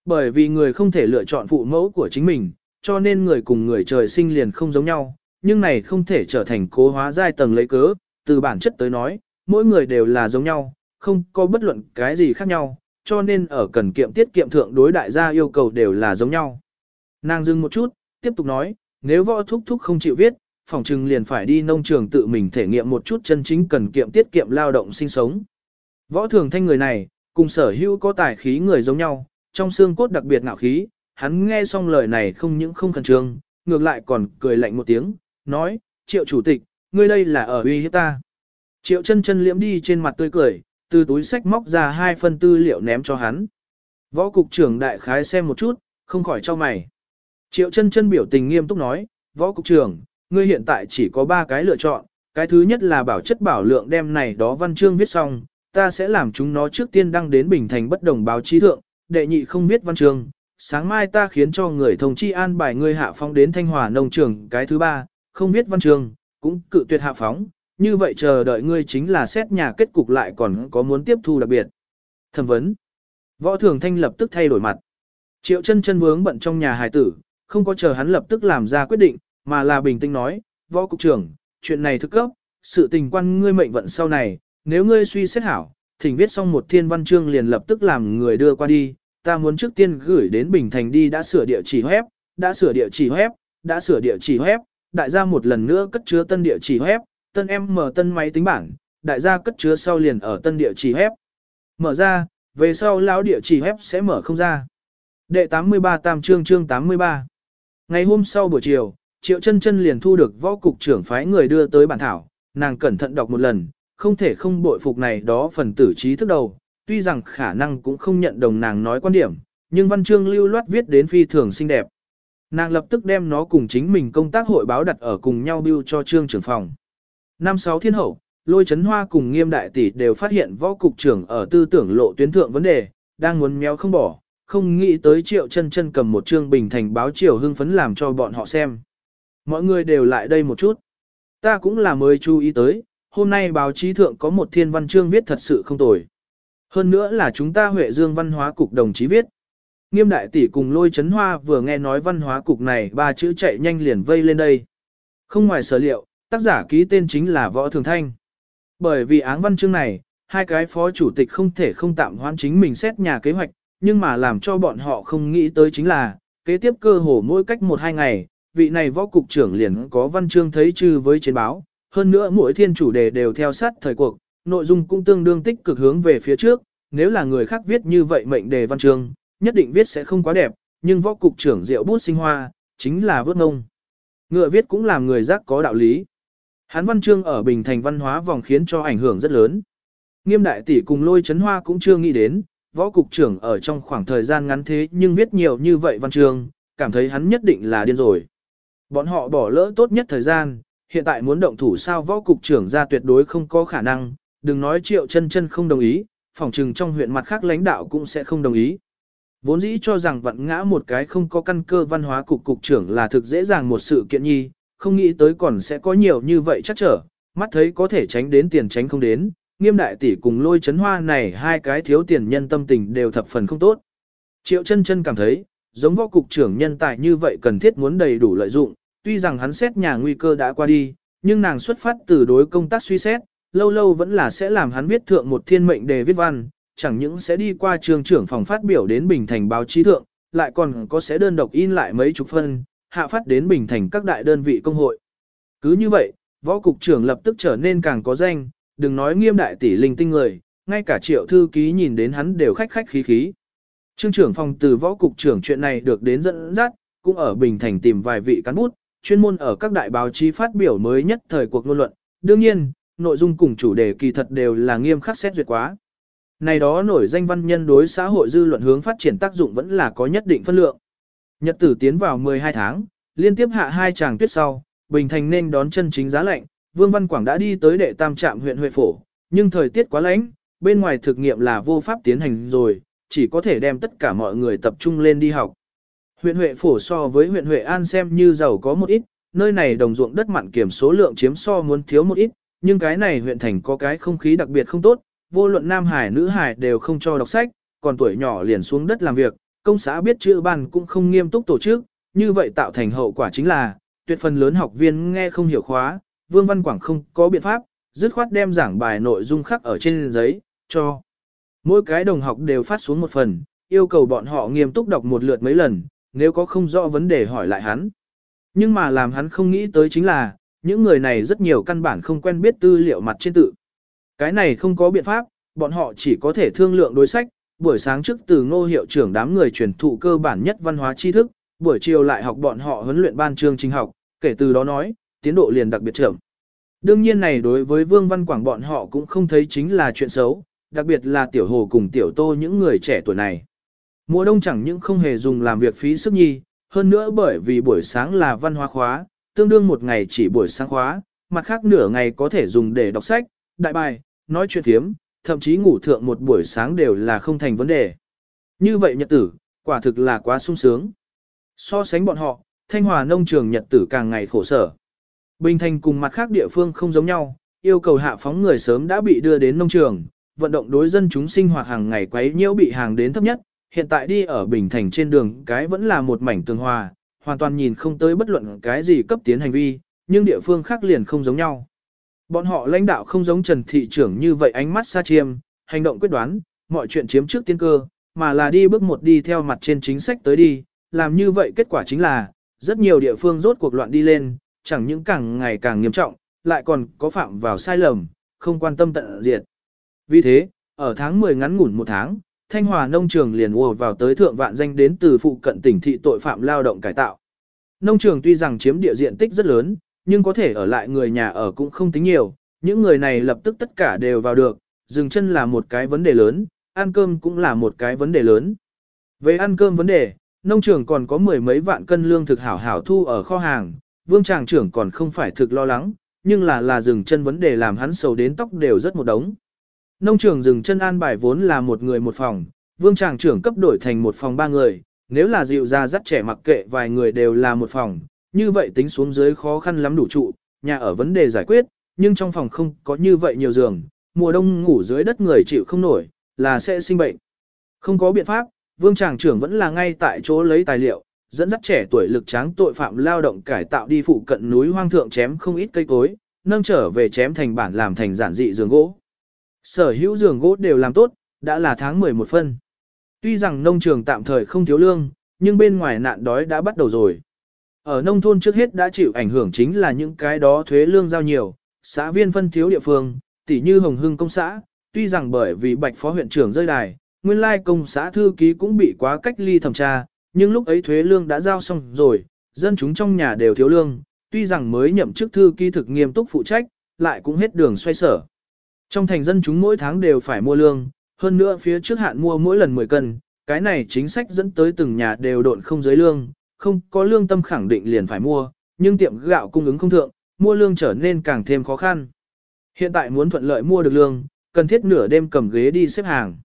Bởi vì người không thể lựa chọn phụ mẫu của chính mình, cho nên người cùng người trời sinh liền không giống nhau, nhưng này không thể trở thành cố hóa giai tầng lấy cớ, từ bản chất tới nói, mỗi người đều là giống nhau, không có bất luận cái gì khác nhau, cho nên ở cần kiệm tiết kiệm thượng đối đại gia yêu cầu đều là giống nhau. Nàng dừng một chút, tiếp tục nói, nếu võ thúc thúc không chịu viết, phòng trừng liền phải đi nông trường tự mình thể nghiệm một chút chân chính cần kiệm tiết kiệm lao động sinh sống. Võ thường thanh người này, cùng sở hữu có tài khí người giống nhau, trong xương cốt đặc biệt ngạo khí, hắn nghe xong lời này không những không khẩn trương, ngược lại còn cười lạnh một tiếng, nói, triệu chủ tịch, ngươi đây là ở uy hiếp ta. Triệu chân chân liễm đi trên mặt tươi cười, từ túi sách móc ra hai phân tư liệu ném cho hắn. Võ cục trưởng đại khái xem một chút, không khỏi cho mày. Triệu chân chân biểu tình nghiêm túc nói, võ cục trưởng, ngươi hiện tại chỉ có ba cái lựa chọn, cái thứ nhất là bảo chất bảo lượng đem này đó văn chương viết xong, ta sẽ làm chúng nó trước tiên đăng đến Bình Thành bất đồng báo chí thượng, đệ nhị không viết văn chương, sáng mai ta khiến cho người thông chi an bài ngươi hạ phong đến Thanh Hòa nông trường, cái thứ ba, không viết văn chương, cũng cự tuyệt hạ phóng, như vậy chờ đợi ngươi chính là xét nhà kết cục lại còn có muốn tiếp thu đặc biệt. Thẩm vấn. Võ Thường Thanh lập tức thay đổi mặt. Triệu chân chân vướng bận trong nhà hài tử, không có chờ hắn lập tức làm ra quyết định, mà là bình tĩnh nói, võ cục trưởng, chuyện này thức cấp, sự tình quan ngươi mệnh vận sau này, nếu ngươi suy xét hảo, thỉnh viết xong một thiên văn chương liền lập tức làm người đưa qua đi, ta muốn trước tiên gửi đến Bình Thành đi đã sửa địa chỉ web, đã sửa địa chỉ web, đã sửa địa chỉ web, đại gia một lần nữa cất chứa tân địa chỉ web, tân em mở tân máy tính bảng, đại gia cất chứa sau liền ở tân địa chỉ web. Mở ra, về sau lão địa chỉ web sẽ mở không ra. Đệ 83 tam chương chương 83. Ngày hôm sau buổi chiều, Triệu chân chân liền thu được võ cục trưởng phái người đưa tới bản thảo, nàng cẩn thận đọc một lần, không thể không bội phục này đó phần tử trí thức đầu, tuy rằng khả năng cũng không nhận đồng nàng nói quan điểm, nhưng văn chương lưu loát viết đến phi thường xinh đẹp. Nàng lập tức đem nó cùng chính mình công tác hội báo đặt ở cùng nhau bưu cho trương trưởng phòng. Năm sáu thiên hậu, lôi chấn hoa cùng nghiêm đại tỷ đều phát hiện võ cục trưởng ở tư tưởng lộ tuyến thượng vấn đề, đang muốn méo không bỏ, không nghĩ tới triệu chân chân cầm một chương bình thành báo triều hưng phấn làm cho bọn họ xem. Mọi người đều lại đây một chút. Ta cũng là mới chú ý tới, hôm nay báo chí thượng có một thiên văn chương viết thật sự không tồi. Hơn nữa là chúng ta Huệ Dương Văn hóa Cục đồng chí viết. Nghiêm đại tỷ cùng lôi chấn hoa vừa nghe nói văn hóa cục này ba chữ chạy nhanh liền vây lên đây. Không ngoài sở liệu, tác giả ký tên chính là Võ Thường Thanh. Bởi vì áng văn chương này, hai cái phó chủ tịch không thể không tạm hoãn chính mình xét nhà kế hoạch, nhưng mà làm cho bọn họ không nghĩ tới chính là, kế tiếp cơ hồ mỗi cách một hai ngày, vị này võ cục trưởng liền có văn chương thấy chư với trên báo, hơn nữa mỗi thiên chủ đề đều theo sát thời cuộc, nội dung cũng tương đương tích cực hướng về phía trước, nếu là người khác viết như vậy mệnh đề văn chương, nhất định viết sẽ không quá đẹp, nhưng võ cục trưởng rượu bút sinh hoa, chính là vớt ngông. Ngựa viết cũng làm người giác có đạo lý. Hán văn chương ở Bình Thành văn hóa vòng khiến cho ảnh hưởng rất lớn. Nghiêm đại tỷ cùng lôi chấn hoa cũng chưa nghĩ đến, võ cục trưởng ở trong khoảng thời gian ngắn thế nhưng viết nhiều như vậy văn chương, cảm thấy hắn nhất định là điên rồi. Bọn họ bỏ lỡ tốt nhất thời gian, hiện tại muốn động thủ sao võ cục trưởng ra tuyệt đối không có khả năng, đừng nói triệu chân chân không đồng ý, phòng trừng trong huyện mặt khác lãnh đạo cũng sẽ không đồng ý. Vốn dĩ cho rằng vặn ngã một cái không có căn cơ văn hóa cục cục trưởng là thực dễ dàng một sự kiện nhi, không nghĩ tới còn sẽ có nhiều như vậy chắc trở, mắt thấy có thể tránh đến tiền tránh không đến, nghiêm đại tỷ cùng lôi chấn hoa này hai cái thiếu tiền nhân tâm tình đều thập phần không tốt. Triệu chân chân cảm thấy, giống võ cục trưởng nhân tài như vậy cần thiết muốn đầy đủ lợi dụng, tuy rằng hắn xét nhà nguy cơ đã qua đi, nhưng nàng xuất phát từ đối công tác suy xét, lâu lâu vẫn là sẽ làm hắn viết thượng một thiên mệnh đề viết văn, chẳng những sẽ đi qua trường trưởng phòng phát biểu đến Bình Thành báo chí thượng, lại còn có sẽ đơn độc in lại mấy chục phân, hạ phát đến Bình Thành các đại đơn vị công hội. Cứ như vậy, võ cục trưởng lập tức trở nên càng có danh, đừng nói nghiêm đại tỷ linh tinh người, ngay cả triệu thư ký nhìn đến hắn đều khách khách khí khí. Trương trưởng phòng từ võ cục trưởng chuyện này được đến dẫn dắt, cũng ở Bình Thành tìm vài vị cán bút, chuyên môn ở các đại báo chí phát biểu mới nhất thời cuộc ngôn luận. Đương nhiên, nội dung cùng chủ đề kỳ thật đều là nghiêm khắc xét duyệt quá. Này đó nổi danh văn nhân đối xã hội dư luận hướng phát triển tác dụng vẫn là có nhất định phân lượng. Nhật tử tiến vào 12 tháng, liên tiếp hạ hai tràng tuyết sau, Bình Thành nên đón chân chính giá lạnh, Vương Văn Quảng đã đi tới đệ tam trạm huyện Huệ Phổ, nhưng thời tiết quá lạnh, bên ngoài thực nghiệm là vô pháp tiến hành rồi, chỉ có thể đem tất cả mọi người tập trung lên đi học. Huyện Huệ Phổ so với huyện Huệ An xem như giàu có một ít, nơi này đồng ruộng đất mặn kiểm số lượng chiếm so muốn thiếu một ít, nhưng cái này huyện thành có cái không khí đặc biệt không tốt, vô luận nam hải nữ hải đều không cho đọc sách, còn tuổi nhỏ liền xuống đất làm việc, công xã biết chữ bàn cũng không nghiêm túc tổ chức, như vậy tạo thành hậu quả chính là, tuyệt phần lớn học viên nghe không hiểu khóa, Vương Văn Quảng không có biện pháp, dứt khoát đem giảng bài nội dung khắc ở trên giấy, cho. Mỗi cái đồng học đều phát xuống một phần, yêu cầu bọn họ nghiêm túc đọc một lượt mấy lần, nếu có không rõ vấn đề hỏi lại hắn. Nhưng mà làm hắn không nghĩ tới chính là, những người này rất nhiều căn bản không quen biết tư liệu mặt trên tự. Cái này không có biện pháp, bọn họ chỉ có thể thương lượng đối sách, buổi sáng trước từ ngô hiệu trưởng đám người truyền thụ cơ bản nhất văn hóa tri thức, buổi chiều lại học bọn họ huấn luyện ban chương trình học, kể từ đó nói, tiến độ liền đặc biệt chậm. Đương nhiên này đối với Vương Văn Quảng bọn họ cũng không thấy chính là chuyện xấu, đặc biệt là tiểu hồ cùng tiểu tô những người trẻ tuổi này. Mùa đông chẳng những không hề dùng làm việc phí sức nhi, hơn nữa bởi vì buổi sáng là văn hóa khóa, tương đương một ngày chỉ buổi sáng khóa, mặt khác nửa ngày có thể dùng để đọc sách, đại bài, nói chuyện thiếm, thậm chí ngủ thượng một buổi sáng đều là không thành vấn đề. Như vậy nhật tử, quả thực là quá sung sướng. So sánh bọn họ, Thanh Hòa nông trường nhật tử càng ngày khổ sở. Bình Thành cùng mặt khác địa phương không giống nhau, yêu cầu hạ phóng người sớm đã bị đưa đến nông trường, vận động đối dân chúng sinh hoạt hàng ngày quấy nhiễu bị hàng đến thấp nhất, hiện tại đi ở Bình Thành trên đường cái vẫn là một mảnh tường hòa, hoàn toàn nhìn không tới bất luận cái gì cấp tiến hành vi, nhưng địa phương khác liền không giống nhau. Bọn họ lãnh đạo không giống Trần Thị trưởng như vậy ánh mắt xa chiêm, hành động quyết đoán, mọi chuyện chiếm trước tiên cơ, mà là đi bước một đi theo mặt trên chính sách tới đi, làm như vậy kết quả chính là, rất nhiều địa phương rốt cuộc loạn đi lên, chẳng những càng ngày càng nghiêm trọng, lại còn có phạm vào sai lầm, không quan tâm tận diệt. Vì thế, ở tháng 10 ngắn ngủn một tháng, Thanh Hòa nông trường liền ùa vào tới thượng vạn danh đến từ phụ cận tỉnh thị tội phạm lao động cải tạo. Nông trường tuy rằng chiếm địa diện tích rất lớn, nhưng có thể ở lại người nhà ở cũng không tính nhiều, những người này lập tức tất cả đều vào được, dừng chân là một cái vấn đề lớn, ăn cơm cũng là một cái vấn đề lớn. Về ăn cơm vấn đề, nông trường còn có mười mấy vạn cân lương thực hảo hảo thu ở kho hàng, vương tràng trưởng còn không phải thực lo lắng, nhưng là là dừng chân vấn đề làm hắn sầu đến tóc đều rất một đống. Nông trường dừng chân an bài vốn là một người một phòng, vương tràng trưởng cấp đổi thành một phòng ba người, nếu là dịu ra dắt trẻ mặc kệ vài người đều là một phòng, như vậy tính xuống dưới khó khăn lắm đủ trụ, nhà ở vấn đề giải quyết, nhưng trong phòng không có như vậy nhiều giường, mùa đông ngủ dưới đất người chịu không nổi, là sẽ sinh bệnh. Không có biện pháp, vương tràng trưởng vẫn là ngay tại chỗ lấy tài liệu, dẫn dắt trẻ tuổi lực tráng tội phạm lao động cải tạo đi phụ cận núi hoang thượng chém không ít cây cối, nâng trở về chém thành bản làm thành giản dị giường gỗ. Sở hữu giường gỗ đều làm tốt, đã là tháng 11 phân. Tuy rằng nông trường tạm thời không thiếu lương, nhưng bên ngoài nạn đói đã bắt đầu rồi. Ở nông thôn trước hết đã chịu ảnh hưởng chính là những cái đó thuế lương giao nhiều, xã viên phân thiếu địa phương, tỉ như Hồng Hưng công xã, tuy rằng bởi vì bạch phó huyện trưởng rơi đài, nguyên lai công xã thư ký cũng bị quá cách ly thẩm tra, nhưng lúc ấy thuế lương đã giao xong rồi, dân chúng trong nhà đều thiếu lương, tuy rằng mới nhậm chức thư ký thực nghiêm túc phụ trách, lại cũng hết đường xoay sở. Trong thành dân chúng mỗi tháng đều phải mua lương, hơn nữa phía trước hạn mua mỗi lần 10 cân, cái này chính sách dẫn tới từng nhà đều độn không giới lương, không có lương tâm khẳng định liền phải mua, nhưng tiệm gạo cung ứng không thượng, mua lương trở nên càng thêm khó khăn. Hiện tại muốn thuận lợi mua được lương, cần thiết nửa đêm cầm ghế đi xếp hàng.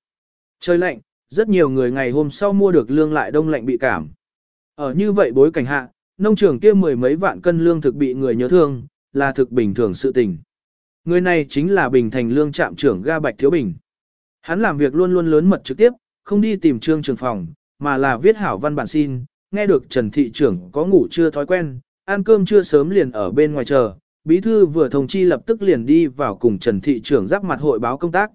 Trời lạnh, rất nhiều người ngày hôm sau mua được lương lại đông lạnh bị cảm. Ở như vậy bối cảnh hạ, nông trường kia mười mấy vạn cân lương thực bị người nhớ thương, là thực bình thường sự tình. Người này chính là Bình Thành lương trạm trưởng ga Bạch Thiếu Bình. Hắn làm việc luôn luôn lớn mật trực tiếp, không đi tìm trương trường phòng, mà là viết hảo văn bản xin, nghe được Trần Thị trưởng có ngủ chưa thói quen, ăn cơm chưa sớm liền ở bên ngoài chờ, bí thư vừa thông chi lập tức liền đi vào cùng Trần Thị trưởng giáp mặt hội báo công tác.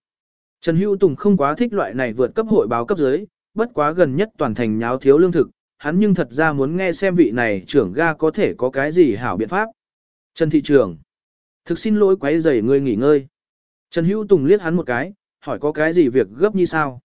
Trần Hữu Tùng không quá thích loại này vượt cấp hội báo cấp dưới, bất quá gần nhất toàn thành nháo thiếu lương thực, hắn nhưng thật ra muốn nghe xem vị này trưởng ga có thể có cái gì hảo biện pháp. Trần Thị trưởng, thực xin lỗi quấy rầy ngươi nghỉ ngơi. Trần Hữu Tùng liếc hắn một cái, hỏi có cái gì việc gấp như sao.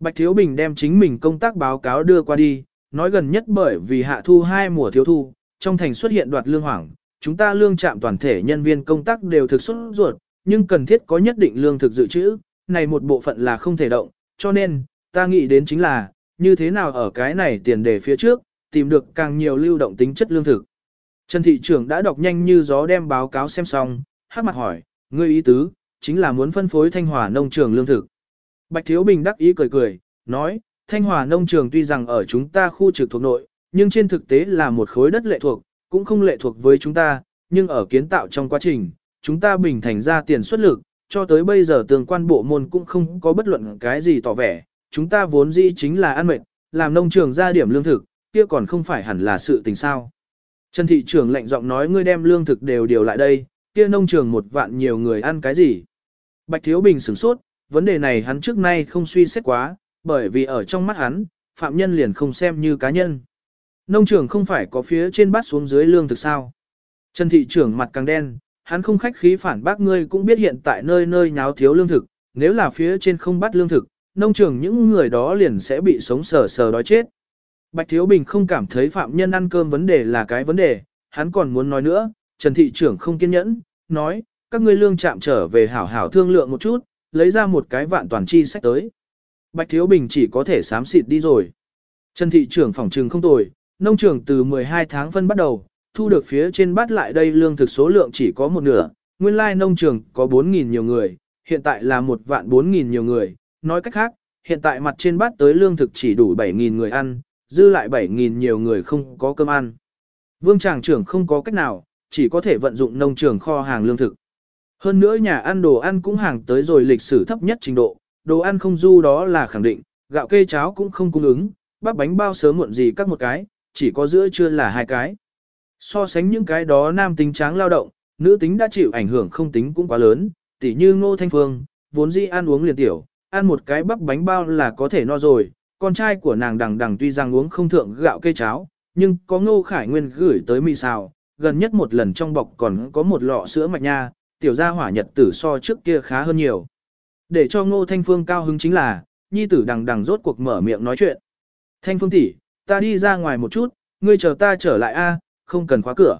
Bạch Thiếu Bình đem chính mình công tác báo cáo đưa qua đi, nói gần nhất bởi vì hạ thu hai mùa thiếu thu, trong thành xuất hiện đoạt lương hoảng, chúng ta lương trạm toàn thể nhân viên công tác đều thực xuất ruột, nhưng cần thiết có nhất định lương thực dự trữ, này một bộ phận là không thể động, cho nên, ta nghĩ đến chính là, như thế nào ở cái này tiền đề phía trước, tìm được càng nhiều lưu động tính chất lương thực. Trần thị trưởng đã đọc nhanh như gió đem báo cáo xem xong, hát mặt hỏi, ngươi ý tứ, chính là muốn phân phối thanh hòa nông trường lương thực. Bạch Thiếu Bình đắc ý cười cười, nói, thanh hòa nông trường tuy rằng ở chúng ta khu trực thuộc nội, nhưng trên thực tế là một khối đất lệ thuộc, cũng không lệ thuộc với chúng ta, nhưng ở kiến tạo trong quá trình, chúng ta bình thành ra tiền xuất lực, cho tới bây giờ tương quan bộ môn cũng không có bất luận cái gì tỏ vẻ, chúng ta vốn dĩ chính là ăn mệt, làm nông trường ra điểm lương thực, kia còn không phải hẳn là sự tình sao. Trần thị trưởng lệnh giọng nói ngươi đem lương thực đều điều lại đây, kia nông trường một vạn nhiều người ăn cái gì. Bạch Thiếu Bình sửng sốt, vấn đề này hắn trước nay không suy xét quá, bởi vì ở trong mắt hắn, phạm nhân liền không xem như cá nhân. Nông trường không phải có phía trên bát xuống dưới lương thực sao. Trần thị trưởng mặt càng đen, hắn không khách khí phản bác ngươi cũng biết hiện tại nơi nơi nháo thiếu lương thực, nếu là phía trên không bắt lương thực, nông trường những người đó liền sẽ bị sống sờ sờ đói chết. Bạch Thiếu Bình không cảm thấy phạm nhân ăn cơm vấn đề là cái vấn đề, hắn còn muốn nói nữa, Trần thị trưởng không kiên nhẫn, nói, các ngươi lương chạm trở về hảo hảo thương lượng một chút, lấy ra một cái vạn toàn chi sách tới. Bạch Thiếu Bình chỉ có thể sám xịt đi rồi. Trần thị trưởng phòng trừng không tồi, nông trường từ 12 tháng phân bắt đầu, thu được phía trên bắt lại đây lương thực số lượng chỉ có một nửa, nguyên lai nông trường có 4.000 nhiều người, hiện tại là một vạn 4.000 nhiều người, nói cách khác, hiện tại mặt trên bát tới lương thực chỉ đủ 7.000 người ăn, dư lại 7.000 nhiều người không có cơm ăn. Vương tràng trưởng không có cách nào, chỉ có thể vận dụng nông trường kho hàng lương thực. Hơn nữa nhà ăn đồ ăn cũng hàng tới rồi lịch sử thấp nhất trình độ, đồ ăn không du đó là khẳng định, gạo kê cháo cũng không cung ứng, bắp bánh bao sớm muộn gì các một cái, chỉ có giữa trưa là hai cái. So sánh những cái đó nam tính tráng lao động, nữ tính đã chịu ảnh hưởng không tính cũng quá lớn, tỉ như ngô thanh phương, vốn dĩ ăn uống liền tiểu, ăn một cái bắp bánh bao là có thể no rồi, con trai của nàng đằng đằng tuy rằng uống không thượng gạo cây cháo, nhưng có ngô khải nguyên gửi tới mì xào, gần nhất một lần trong bọc còn có một lọ sữa mạch nha, tiểu gia hỏa nhật tử so trước kia khá hơn nhiều. Để cho ngô thanh phương cao hứng chính là, nhi tử đằng đằng rốt cuộc mở miệng nói chuyện. Thanh phương tỷ, ta đi ra ngoài một chút, ngươi chờ ta trở lại a, không cần khóa cửa.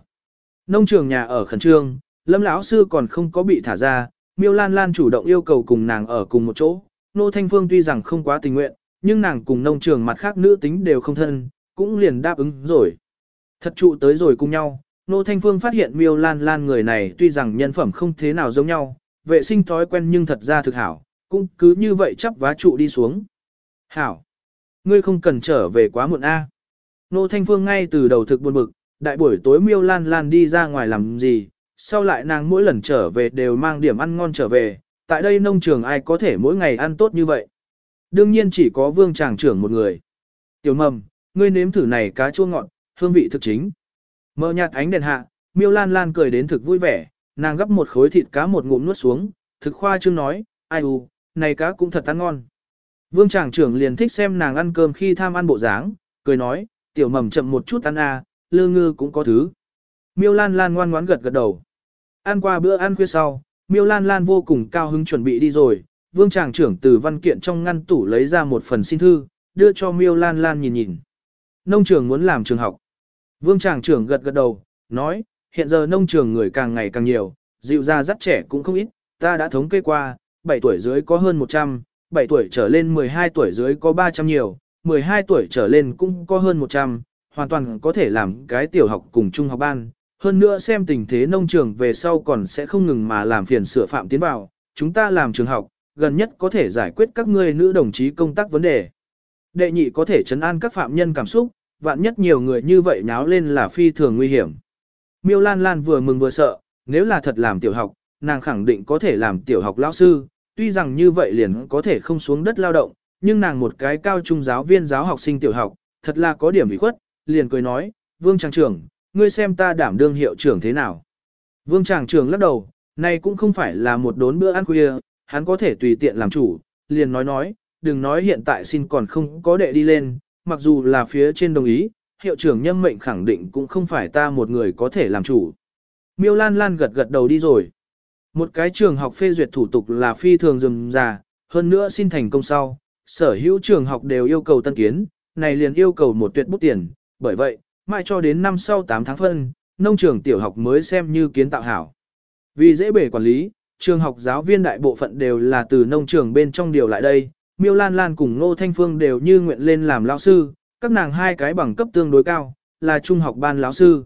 Nông trường nhà ở khẩn trương, lâm lão sư còn không có bị thả ra, miêu lan lan chủ động yêu cầu cùng nàng ở cùng một chỗ. Nô Thanh Phương tuy rằng không quá tình nguyện, nhưng nàng cùng nông trường mặt khác nữ tính đều không thân, cũng liền đáp ứng rồi. Thật trụ tới rồi cùng nhau, Nô Thanh Phương phát hiện miêu lan lan người này tuy rằng nhân phẩm không thế nào giống nhau, vệ sinh thói quen nhưng thật ra thực hảo, cũng cứ như vậy chấp vá trụ đi xuống. Hảo! Ngươi không cần trở về quá muộn A. Nô Thanh Phương ngay từ đầu thực buồn bực, đại buổi tối miêu lan lan đi ra ngoài làm gì, sau lại nàng mỗi lần trở về đều mang điểm ăn ngon trở về, tại đây nông trường ai có thể mỗi ngày ăn tốt như vậy. Đương nhiên chỉ có vương tràng trưởng một người. Tiểu mầm, ngươi nếm thử này cá chua ngọt, hương vị thực chính. Mở nhạt ánh đèn hạ, miêu lan lan cười đến thực vui vẻ, nàng gấp một khối thịt cá một ngụm nuốt xuống, thực khoa trương nói, ai u, này cá cũng thật ăn ngon. Vương tràng trưởng liền thích xem nàng ăn cơm khi tham ăn bộ dáng, cười nói, tiểu mầm chậm một chút ăn a, lư ngư cũng có thứ. Miêu Lan Lan ngoan ngoãn gật gật đầu. Ăn qua bữa ăn khuya sau, Miêu Lan Lan vô cùng cao hứng chuẩn bị đi rồi, Vương Tràng trưởng từ văn kiện trong ngăn tủ lấy ra một phần xin thư, đưa cho Miêu Lan Lan nhìn nhìn. Nông trường muốn làm trường học. Vương Tràng trưởng gật gật đầu, nói, hiện giờ nông trường người càng ngày càng nhiều, dịu ra dắt trẻ cũng không ít, ta đã thống kê qua, 7 tuổi dưới có hơn 100, 7 tuổi trở lên 12 tuổi dưới có 300 nhiều, 12 tuổi trở lên cũng có hơn 100, hoàn toàn có thể làm cái tiểu học cùng trung học ban. Hơn nữa xem tình thế nông trường về sau còn sẽ không ngừng mà làm phiền sửa phạm tiến vào, chúng ta làm trường học, gần nhất có thể giải quyết các ngươi nữ đồng chí công tác vấn đề. Đệ nhị có thể chấn an các phạm nhân cảm xúc, vạn nhất nhiều người như vậy nháo lên là phi thường nguy hiểm. Miêu Lan Lan vừa mừng vừa sợ, nếu là thật làm tiểu học, nàng khẳng định có thể làm tiểu học lão sư, tuy rằng như vậy liền có thể không xuống đất lao động, nhưng nàng một cái cao trung giáo viên giáo học sinh tiểu học, thật là có điểm bị khuất, liền cười nói, Vương Tràng trưởng, ngươi xem ta đảm đương hiệu trưởng thế nào. Vương Tràng trưởng lắc đầu, này cũng không phải là một đốn bữa ăn khuya, hắn có thể tùy tiện làm chủ, liền nói nói, đừng nói hiện tại xin còn không có đệ đi lên, mặc dù là phía trên đồng ý, hiệu trưởng nhâm mệnh khẳng định cũng không phải ta một người có thể làm chủ. Miêu Lan Lan gật gật đầu đi rồi. Một cái trường học phê duyệt thủ tục là phi thường dừng già, hơn nữa xin thành công sau, sở hữu trường học đều yêu cầu tân kiến, này liền yêu cầu một tuyệt bút tiền, bởi vậy, mai cho đến năm sau 8 tháng phân, nông trường tiểu học mới xem như kiến tạo hảo. Vì dễ bể quản lý, trường học giáo viên đại bộ phận đều là từ nông trường bên trong điều lại đây, Miêu Lan Lan cùng Ngô Thanh Phương đều như nguyện lên làm lão sư, các nàng hai cái bằng cấp tương đối cao, là trung học ban lão sư.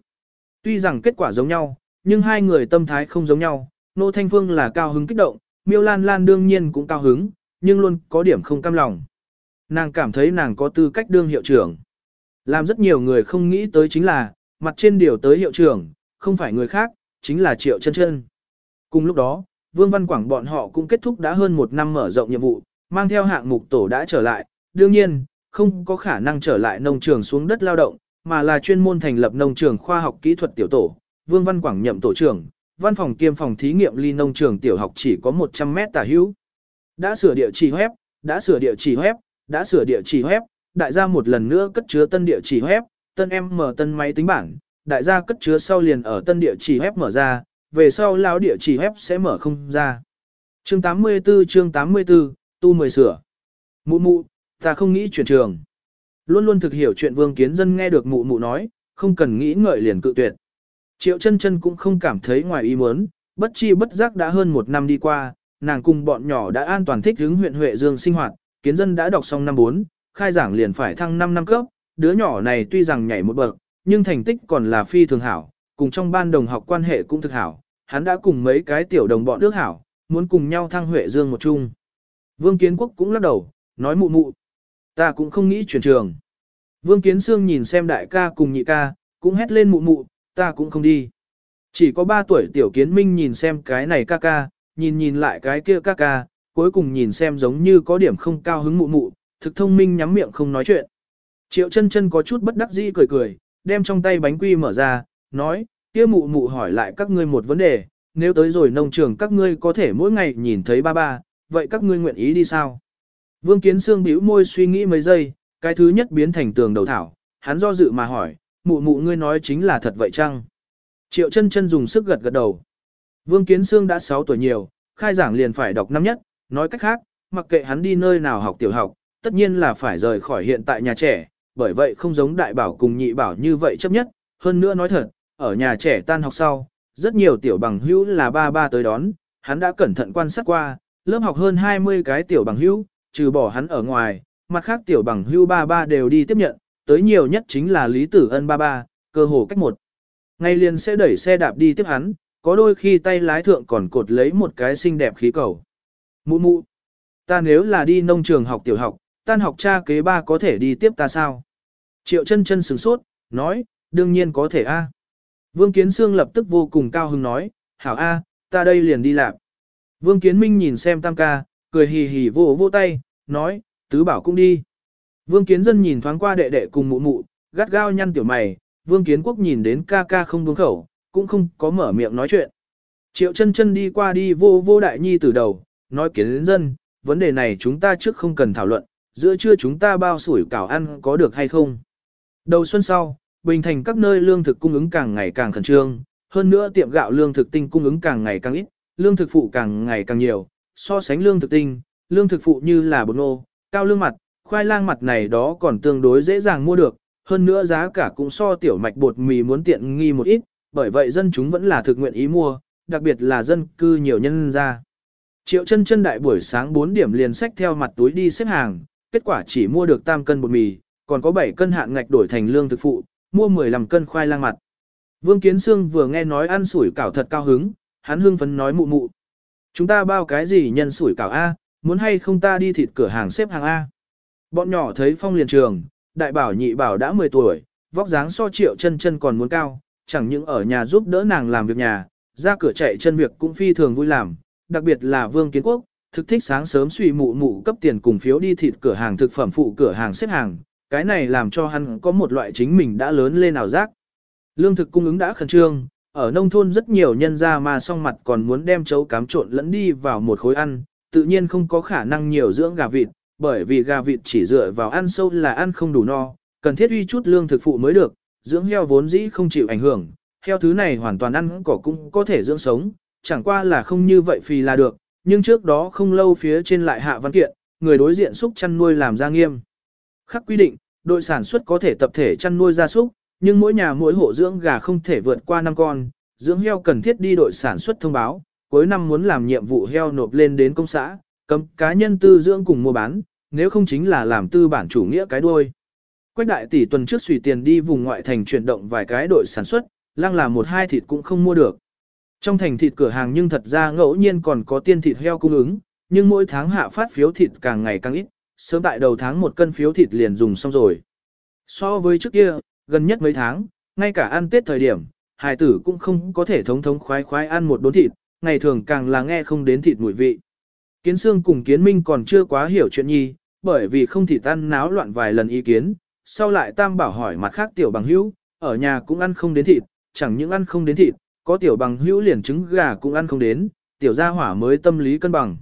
Tuy rằng kết quả giống nhau, nhưng hai người tâm thái không giống nhau, Ngô Thanh Phương là cao hứng kích động, Miêu Lan Lan đương nhiên cũng cao hứng, nhưng luôn có điểm không cam lòng. Nàng cảm thấy nàng có tư cách đương hiệu trưởng. Làm rất nhiều người không nghĩ tới chính là, mặt trên điều tới hiệu trưởng, không phải người khác, chính là Triệu Chân Chân. Cùng lúc đó, Vương Văn Quảng bọn họ cũng kết thúc đã hơn một năm mở rộng nhiệm vụ, mang theo hạng mục tổ đã trở lại, đương nhiên, không có khả năng trở lại nông trường xuống đất lao động, mà là chuyên môn thành lập nông trường khoa học kỹ thuật tiểu tổ. Vương Văn Quảng nhậm tổ trưởng, văn phòng kiêm phòng thí nghiệm ly nông trường tiểu học chỉ có 100 mét tả hữu. Đã sửa địa chỉ web, đã sửa địa chỉ web, đã sửa địa chỉ web, đại gia một lần nữa cất chứa tân địa chỉ web, tân em mở tân máy tính bảng, đại gia cất chứa sau liền ở tân địa chỉ web mở ra, về sau lão địa chỉ web sẽ mở không ra. Chương 84 chương 84, tu mười sửa. Mụ mụ, ta không nghĩ chuyển trường. Luôn luôn thực hiểu chuyện vương kiến dân nghe được mụ mụ nói, không cần nghĩ ngợi liền cự tuyệt. Triệu chân chân cũng không cảm thấy ngoài ý muốn, bất chi bất giác đã hơn một năm đi qua, nàng cùng bọn nhỏ đã an toàn thích hướng huyện Huệ Dương sinh hoạt, kiến dân đã đọc xong năm 4, khai giảng liền phải thăng 5 năm cấp, đứa nhỏ này tuy rằng nhảy một bậc, nhưng thành tích còn là phi thường hảo, cùng trong ban đồng học quan hệ cũng thực hảo, hắn đã cùng mấy cái tiểu đồng bọn nước hảo, muốn cùng nhau thăng Huệ Dương một chung. Vương Kiến Quốc cũng lắc đầu, nói mụ mụ, ta cũng không nghĩ chuyển trường. Vương Kiến Sương nhìn xem đại ca cùng nhị ca, cũng hét lên mụ mụ, ta cũng không đi. Chỉ có 3 tuổi tiểu kiến minh nhìn xem cái này ca ca, nhìn nhìn lại cái kia ca ca, cuối cùng nhìn xem giống như có điểm không cao hứng mụ mụ, thực thông minh nhắm miệng không nói chuyện. Triệu chân chân có chút bất đắc dĩ cười cười, đem trong tay bánh quy mở ra, nói, kia mụ mụ hỏi lại các ngươi một vấn đề, nếu tới rồi nông trường các ngươi có thể mỗi ngày nhìn thấy ba ba, vậy các ngươi nguyện ý đi sao? Vương Kiến Sương bĩu môi suy nghĩ mấy giây, cái thứ nhất biến thành tường đầu thảo, hắn do dự mà hỏi, mụ mụ ngươi nói chính là thật vậy chăng? Triệu chân chân dùng sức gật gật đầu. Vương Kiến Sương đã 6 tuổi nhiều, khai giảng liền phải đọc năm nhất, nói cách khác, mặc kệ hắn đi nơi nào học tiểu học, tất nhiên là phải rời khỏi hiện tại nhà trẻ, bởi vậy không giống đại bảo cùng nhị bảo như vậy chấp nhất, hơn nữa nói thật, ở nhà trẻ tan học sau, rất nhiều tiểu bằng hữu là ba ba tới đón, hắn đã cẩn thận quan sát qua, lớp học hơn 20 cái tiểu bằng hữu, trừ bỏ hắn ở ngoài, mặt khác tiểu bằng hữu ba ba đều đi tiếp nhận, tới nhiều nhất chính là Lý Tử Ân ba ba, cơ hồ cách một. ngay liền sẽ đẩy xe đạp đi tiếp hắn, có đôi khi tay lái thượng còn cột lấy một cái xinh đẹp khí cầu. Mụ mụ, ta nếu là đi nông trường học tiểu học, tan học cha kế ba có thể đi tiếp ta sao? Triệu chân chân sửng sốt, nói, đương nhiên có thể a. Vương Kiến Sương lập tức vô cùng cao hứng nói, hảo a, ta đây liền đi làm. Vương Kiến Minh nhìn xem tam ca, cười hì hì vô vô tay, nói, tứ bảo cũng đi. Vương Kiến Dân nhìn thoáng qua đệ đệ cùng mụ mụ, gắt gao nhăn tiểu mày, Vương Kiến Quốc nhìn đến ca ca không buông khẩu, cũng không có mở miệng nói chuyện. Triệu chân chân đi qua đi vô vô đại nhi từ đầu, nói Kiến Dân, vấn đề này chúng ta trước không cần thảo luận, giữa trưa chúng ta bao sủi cảo ăn có được hay không. Đầu xuân sau, Bình Thành các nơi lương thực cung ứng càng ngày càng khẩn trương, hơn nữa tiệm gạo lương thực tinh cung ứng càng ngày càng ít, lương thực phụ càng ngày càng nhiều, so sánh lương thực tinh, lương thực phụ như là bột nô, cao lương mặt, khoai lang mặt này đó còn tương đối dễ dàng mua được, hơn nữa giá cả cũng so tiểu mạch bột mì muốn tiện nghi một ít, bởi vậy dân chúng vẫn là thực nguyện ý mua, đặc biệt là dân cư nhiều nhân ra. Triệu chân chân đại buổi sáng 4 điểm liền sách theo mặt túi đi xếp hàng, kết quả chỉ mua được tam cân bột mì, còn có 7 cân hạn ngạch đổi thành lương thực phụ, mua 15 cân khoai lang mặt. Vương Kiến Sương vừa nghe nói ăn sủi cảo thật cao hứng, hắn hưng phấn nói mụ mụ. Chúng ta bao cái gì nhân sủi cảo A, muốn hay không ta đi thịt cửa hàng xếp hàng A. Bọn nhỏ thấy phong liền trường, đại bảo nhị bảo đã 10 tuổi, vóc dáng so triệu chân chân còn muốn cao, chẳng những ở nhà giúp đỡ nàng làm việc nhà, ra cửa chạy chân việc cũng phi thường vui làm, đặc biệt là Vương Kiến Quốc, thực thích sáng sớm suy mụ mụ cấp tiền cùng phiếu đi thịt cửa hàng thực phẩm phụ cửa hàng xếp hàng, cái này làm cho hắn có một loại chính mình đã lớn lên ảo giác. Lương thực cung ứng đã khẩn trương, ở nông thôn rất nhiều nhân gia mà song mặt còn muốn đem chấu cám trộn lẫn đi vào một khối ăn, tự nhiên không có khả năng nhiều dưỡng gà vịt, bởi vì gà vịt chỉ dựa vào ăn sâu là ăn không đủ no, cần thiết uy chút lương thực phụ mới được, dưỡng heo vốn dĩ không chịu ảnh hưởng, heo thứ này hoàn toàn ăn cỏ cũng có thể dưỡng sống, chẳng qua là không như vậy phì là được, nhưng trước đó không lâu phía trên lại hạ văn kiện, người đối diện xúc chăn nuôi làm ra nghiêm. Khắc quy định, đội sản xuất có thể tập thể chăn nuôi gia súc, nhưng mỗi nhà mỗi hộ dưỡng gà không thể vượt qua 5 con, dưỡng heo cần thiết đi đội sản xuất thông báo, cuối năm muốn làm nhiệm vụ heo nộp lên đến công xã, cấm cá nhân tư dưỡng cùng mua bán, nếu không chính là làm tư bản chủ nghĩa cái đuôi. Quách đại tỷ tuần trước xùy tiền đi vùng ngoại thành chuyển động vài cái đội sản xuất, lăng là một hai thịt cũng không mua được. Trong thành thịt cửa hàng nhưng thật ra ngẫu nhiên còn có tiên thịt heo cung ứng, nhưng mỗi tháng hạ phát phiếu thịt càng ngày càng ít, sớm tại đầu tháng một cân phiếu thịt liền dùng xong rồi. So với trước kia, gần nhất mấy tháng, ngay cả ăn Tết thời điểm, hài tử cũng không có thể thống thống khoái khoái ăn một đốn thịt, ngày thường càng là nghe không đến thịt mùi vị. Kiến Sương cùng Kiến Minh còn chưa quá hiểu chuyện nhi, bởi vì không thịt ăn náo loạn vài lần ý kiến, sau lại Tam Bảo hỏi mặt khác tiểu bằng hữu, ở nhà cũng ăn không đến thịt, chẳng những ăn không đến thịt, có tiểu bằng hữu liền trứng gà cũng ăn không đến, tiểu gia hỏa mới tâm lý cân bằng.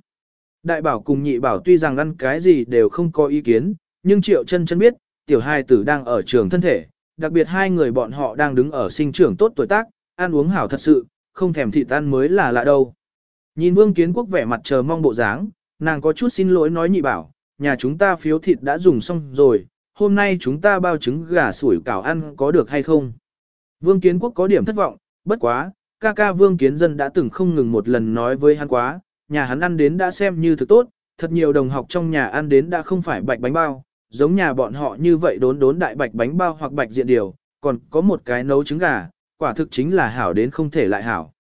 Đại bảo cùng nhị bảo tuy rằng ăn cái gì đều không có ý kiến, nhưng triệu chân chân biết, tiểu hai tử đang ở trường thân thể, đặc biệt hai người bọn họ đang đứng ở sinh trưởng tốt tuổi tác, ăn uống hảo thật sự, không thèm thịt tan mới là lạ đâu. Nhìn vương kiến quốc vẻ mặt chờ mong bộ dáng, nàng có chút xin lỗi nói nhị bảo, nhà chúng ta phiếu thịt đã dùng xong rồi, hôm nay chúng ta bao trứng gà sủi cảo ăn có được hay không? Vương kiến quốc có điểm thất vọng, bất quá, ca ca vương kiến dân đã từng không ngừng một lần nói với hắn quá, nhà hắn ăn đến đã xem như thực tốt, thật nhiều đồng học trong nhà ăn đến đã không phải bạch bánh bao, giống nhà bọn họ như vậy đốn đốn đại bạch bánh bao hoặc bạch diện điều, còn có một cái nấu trứng gà, quả thực chính là hảo đến không thể lại hảo.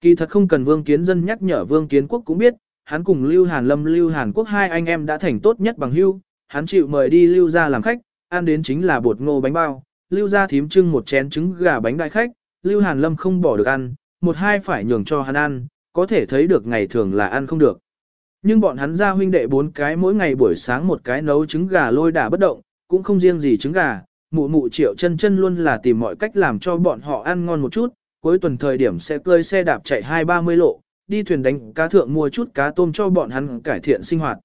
Kỳ thật không cần Vương Kiến Dân nhắc nhở Vương Kiến Quốc cũng biết, hắn cùng Lưu Hàn Lâm Lưu Hàn Quốc hai anh em đã thành tốt nhất bằng hưu, hắn chịu mời đi Lưu ra làm khách, ăn đến chính là bột ngô bánh bao, Lưu ra thím trưng một chén trứng gà bánh đại khách, Lưu Hàn Lâm không bỏ được ăn, một hai phải nhường cho hắn ăn, có thể thấy được ngày thường là ăn không được. Nhưng bọn hắn ra huynh đệ bốn cái mỗi ngày buổi sáng một cái nấu trứng gà lôi đả bất động, cũng không riêng gì trứng gà, mụ mụ triệu chân chân luôn là tìm mọi cách làm cho bọn họ ăn ngon một chút, cuối tuần thời điểm sẽ cơi xe đạp chạy hai ba mươi lộ, đi thuyền đánh cá thượng mua chút cá tôm cho bọn hắn cải thiện sinh hoạt.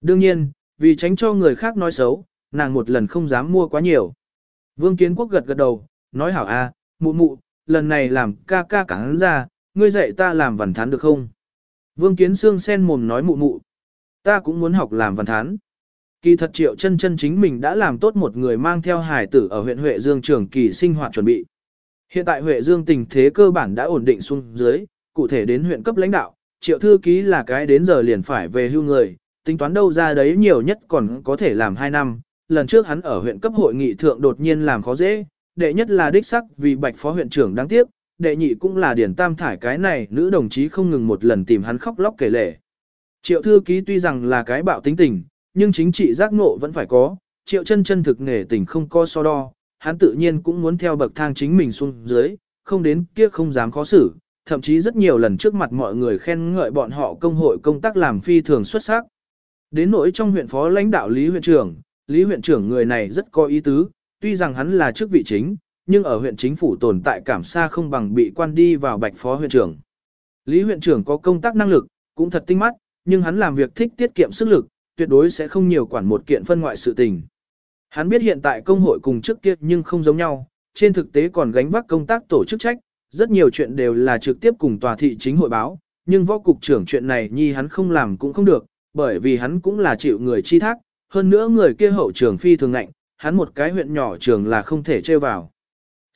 Đương nhiên, vì tránh cho người khác nói xấu, nàng một lần không dám mua quá nhiều. Vương Kiến Quốc gật gật đầu, nói hảo a, mụ mụ, lần này làm ca ca cắn ra, ngươi dạy ta làm văn thán được không? Vương Kiến Sương sen mồm nói mụ mụ. Ta cũng muốn học làm văn thán. Kỳ thật triệu chân chân chính mình đã làm tốt một người mang theo hải tử ở huyện Huệ Dương trường kỳ sinh hoạt chuẩn bị. Hiện tại Huệ Dương tình thế cơ bản đã ổn định xuống dưới, cụ thể đến huyện cấp lãnh đạo, triệu thư ký là cái đến giờ liền phải về hưu người, tính toán đâu ra đấy nhiều nhất còn có thể làm 2 năm. Lần trước hắn ở huyện cấp hội nghị thượng đột nhiên làm khó dễ, đệ nhất là đích sắc vì bạch phó huyện trưởng đáng tiếc, đệ nhị cũng là điển tam thải cái này nữ đồng chí không ngừng một lần tìm hắn khóc lóc kể lể. Triệu thư ký tuy rằng là cái bạo tính tình, nhưng chính trị giác ngộ vẫn phải có, triệu chân chân thực nghề tình không co so đo, hắn tự nhiên cũng muốn theo bậc thang chính mình xuống dưới, không đến kia không dám khó xử, thậm chí rất nhiều lần trước mặt mọi người khen ngợi bọn họ công hội công tác làm phi thường xuất sắc. Đến nỗi trong huyện phó lãnh đạo Lý huyện trưởng, Lý huyện trưởng người này rất có ý tứ, tuy rằng hắn là chức vị chính, nhưng ở huyện chính phủ tồn tại cảm xa không bằng bị quan đi vào bạch phó huyện trưởng. Lý huyện trưởng có công tác năng lực, cũng thật tinh mắt, nhưng hắn làm việc thích tiết kiệm sức lực, tuyệt đối sẽ không nhiều quản một kiện phân ngoại sự tình. Hắn biết hiện tại công hội cùng trước kia nhưng không giống nhau, trên thực tế còn gánh vác công tác tổ chức trách, rất nhiều chuyện đều là trực tiếp cùng tòa thị chính hội báo, nhưng võ cục trưởng chuyện này nhi hắn không làm cũng không được, bởi vì hắn cũng là chịu người chi thác, hơn nữa người kia hậu trưởng phi thường ngạnh, hắn một cái huyện nhỏ trường là không thể chơi vào.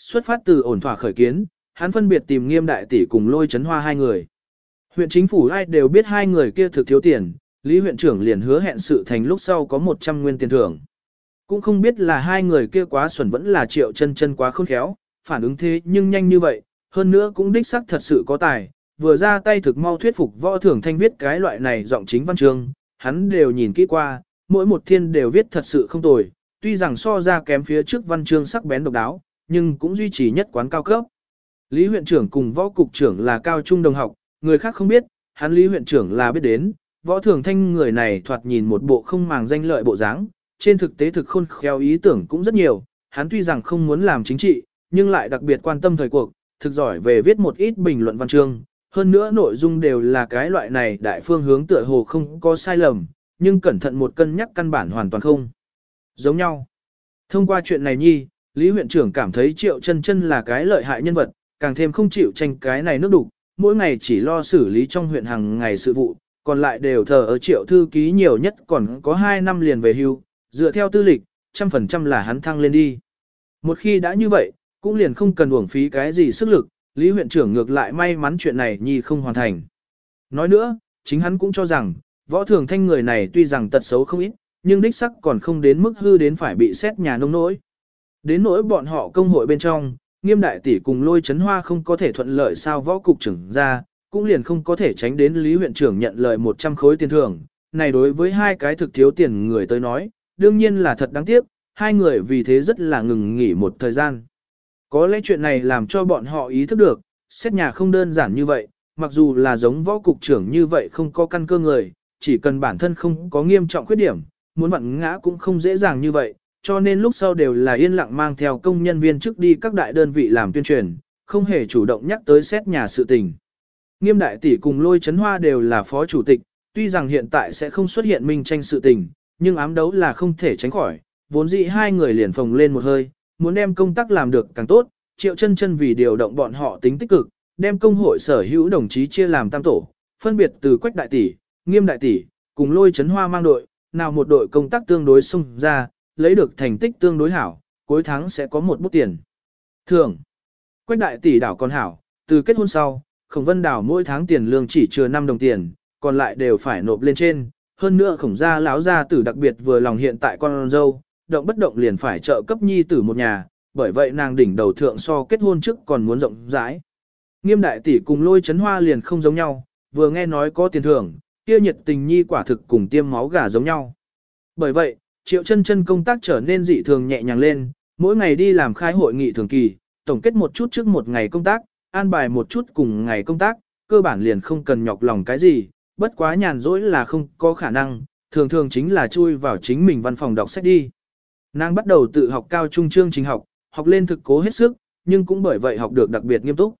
Xuất phát từ ổn thỏa khởi kiến, hắn phân biệt tìm nghiêm đại tỷ cùng lôi chấn hoa hai người. Huyện chính phủ ai đều biết hai người kia thực thiếu tiền, Lý huyện trưởng liền hứa hẹn sự thành lúc sau có 100 nguyên tiền thưởng. Cũng không biết là hai người kia quá xuẩn vẫn là triệu chân chân quá khôn khéo, phản ứng thế nhưng nhanh như vậy, hơn nữa cũng đích xác thật sự có tài, vừa ra tay thực mau thuyết phục võ thưởng thanh viết cái loại này giọng chính văn chương, hắn đều nhìn kỹ qua, mỗi một thiên đều viết thật sự không tồi, tuy rằng so ra kém phía trước văn chương sắc bén độc đáo, nhưng cũng duy trì nhất quán cao cấp. Lý huyện trưởng cùng võ cục trưởng là cao trung đồng học, người khác không biết, hắn Lý huyện trưởng là biết đến, võ thường thanh người này thoạt nhìn một bộ không màng danh lợi bộ dáng, trên thực tế thực khôn khéo ý tưởng cũng rất nhiều, hắn tuy rằng không muốn làm chính trị, nhưng lại đặc biệt quan tâm thời cuộc, thực giỏi về viết một ít bình luận văn chương, hơn nữa nội dung đều là cái loại này đại phương hướng tựa hồ không có sai lầm, nhưng cẩn thận một cân nhắc căn bản hoàn toàn không. Giống nhau. Thông qua chuyện này nhi, Lý huyện trưởng cảm thấy Triệu Chân Chân là cái lợi hại nhân vật, càng thêm không chịu tranh cái này nước đủ, mỗi ngày chỉ lo xử lý trong huyện hàng ngày sự vụ, còn lại đều thờ ở Triệu thư ký nhiều nhất còn có 2 năm liền về hưu, dựa theo tư lịch, trăm phần trăm là hắn thăng lên đi. Một khi đã như vậy, cũng liền không cần uổng phí cái gì sức lực, Lý huyện trưởng ngược lại may mắn chuyện này nhi không hoàn thành. Nói nữa, chính hắn cũng cho rằng, võ thường thanh người này tuy rằng tật xấu không ít, nhưng đích sắc còn không đến mức hư đến phải bị xét nhà nông nỗi. Đến nỗi bọn họ công hội bên trong, nghiêm đại tỷ cùng lôi chấn hoa không có thể thuận lợi sao võ cục trưởng ra, cũng liền không có thể tránh đến Lý huyện trưởng nhận lời 100 khối tiền thưởng. Này đối với hai cái thực thiếu tiền người tới nói, đương nhiên là thật đáng tiếc, hai người vì thế rất là ngừng nghỉ một thời gian. Có lẽ chuyện này làm cho bọn họ ý thức được, xét nhà không đơn giản như vậy, mặc dù là giống võ cục trưởng như vậy không có căn cơ người, chỉ cần bản thân không có nghiêm trọng khuyết điểm, muốn vặn ngã cũng không dễ dàng như vậy, cho nên lúc sau đều là yên lặng mang theo công nhân viên trước đi các đại đơn vị làm tuyên truyền, không hề chủ động nhắc tới xét nhà sự tình. Nghiêm đại tỷ cùng lôi chấn hoa đều là phó chủ tịch, tuy rằng hiện tại sẽ không xuất hiện minh tranh sự tình, nhưng ám đấu là không thể tránh khỏi, vốn dĩ hai người liền phồng lên một hơi, muốn đem công tác làm được càng tốt, triệu chân chân vì điều động bọn họ tính tích cực, đem công hội sở hữu đồng chí chia làm tam tổ, phân biệt từ quách đại tỷ, nghiêm đại tỷ, cùng lôi chấn hoa mang đội, nào một đội công tác tương đối xung ra, lấy được thành tích tương đối hảo, cuối tháng sẽ có một bút tiền. Thường, quách đại tỷ đảo còn hảo, từ kết hôn sau, khổng vân đảo mỗi tháng tiền lương chỉ chừa 5 đồng tiền, còn lại đều phải nộp lên trên. Hơn nữa khổng gia lão gia tử đặc biệt vừa lòng hiện tại con dâu, động bất động liền phải trợ cấp nhi tử một nhà, bởi vậy nàng đỉnh đầu thượng so kết hôn trước còn muốn rộng rãi. Nghiêm đại tỷ cùng lôi chấn hoa liền không giống nhau, vừa nghe nói có tiền thưởng, kia nhiệt tình nhi quả thực cùng tiêm máu gà giống nhau. Bởi vậy, triệu chân chân công tác trở nên dị thường nhẹ nhàng lên, mỗi ngày đi làm khai hội nghị thường kỳ, tổng kết một chút trước một ngày công tác, an bài một chút cùng ngày công tác, cơ bản liền không cần nhọc lòng cái gì, bất quá nhàn rỗi là không có khả năng, thường thường chính là chui vào chính mình văn phòng đọc sách đi. Nàng bắt đầu tự học cao trung chương trình học, học lên thực cố hết sức, nhưng cũng bởi vậy học được đặc biệt nghiêm túc.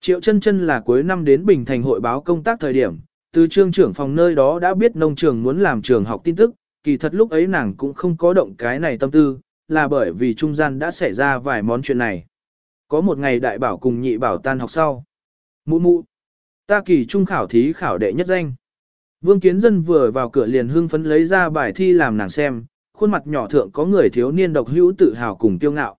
Triệu chân chân là cuối năm đến Bình Thành hội báo công tác thời điểm, từ trương trưởng phòng nơi đó đã biết nông trường muốn làm trường học tin tức, kỳ thật lúc ấy nàng cũng không có động cái này tâm tư, là bởi vì trung gian đã xảy ra vài món chuyện này. Có một ngày đại bảo cùng nhị bảo tan học sau. Mụ mụ, ta kỳ trung khảo thí khảo đệ nhất danh. Vương Kiến Dân vừa vào cửa liền hưng phấn lấy ra bài thi làm nàng xem, khuôn mặt nhỏ thượng có người thiếu niên độc hữu tự hào cùng tiêu ngạo.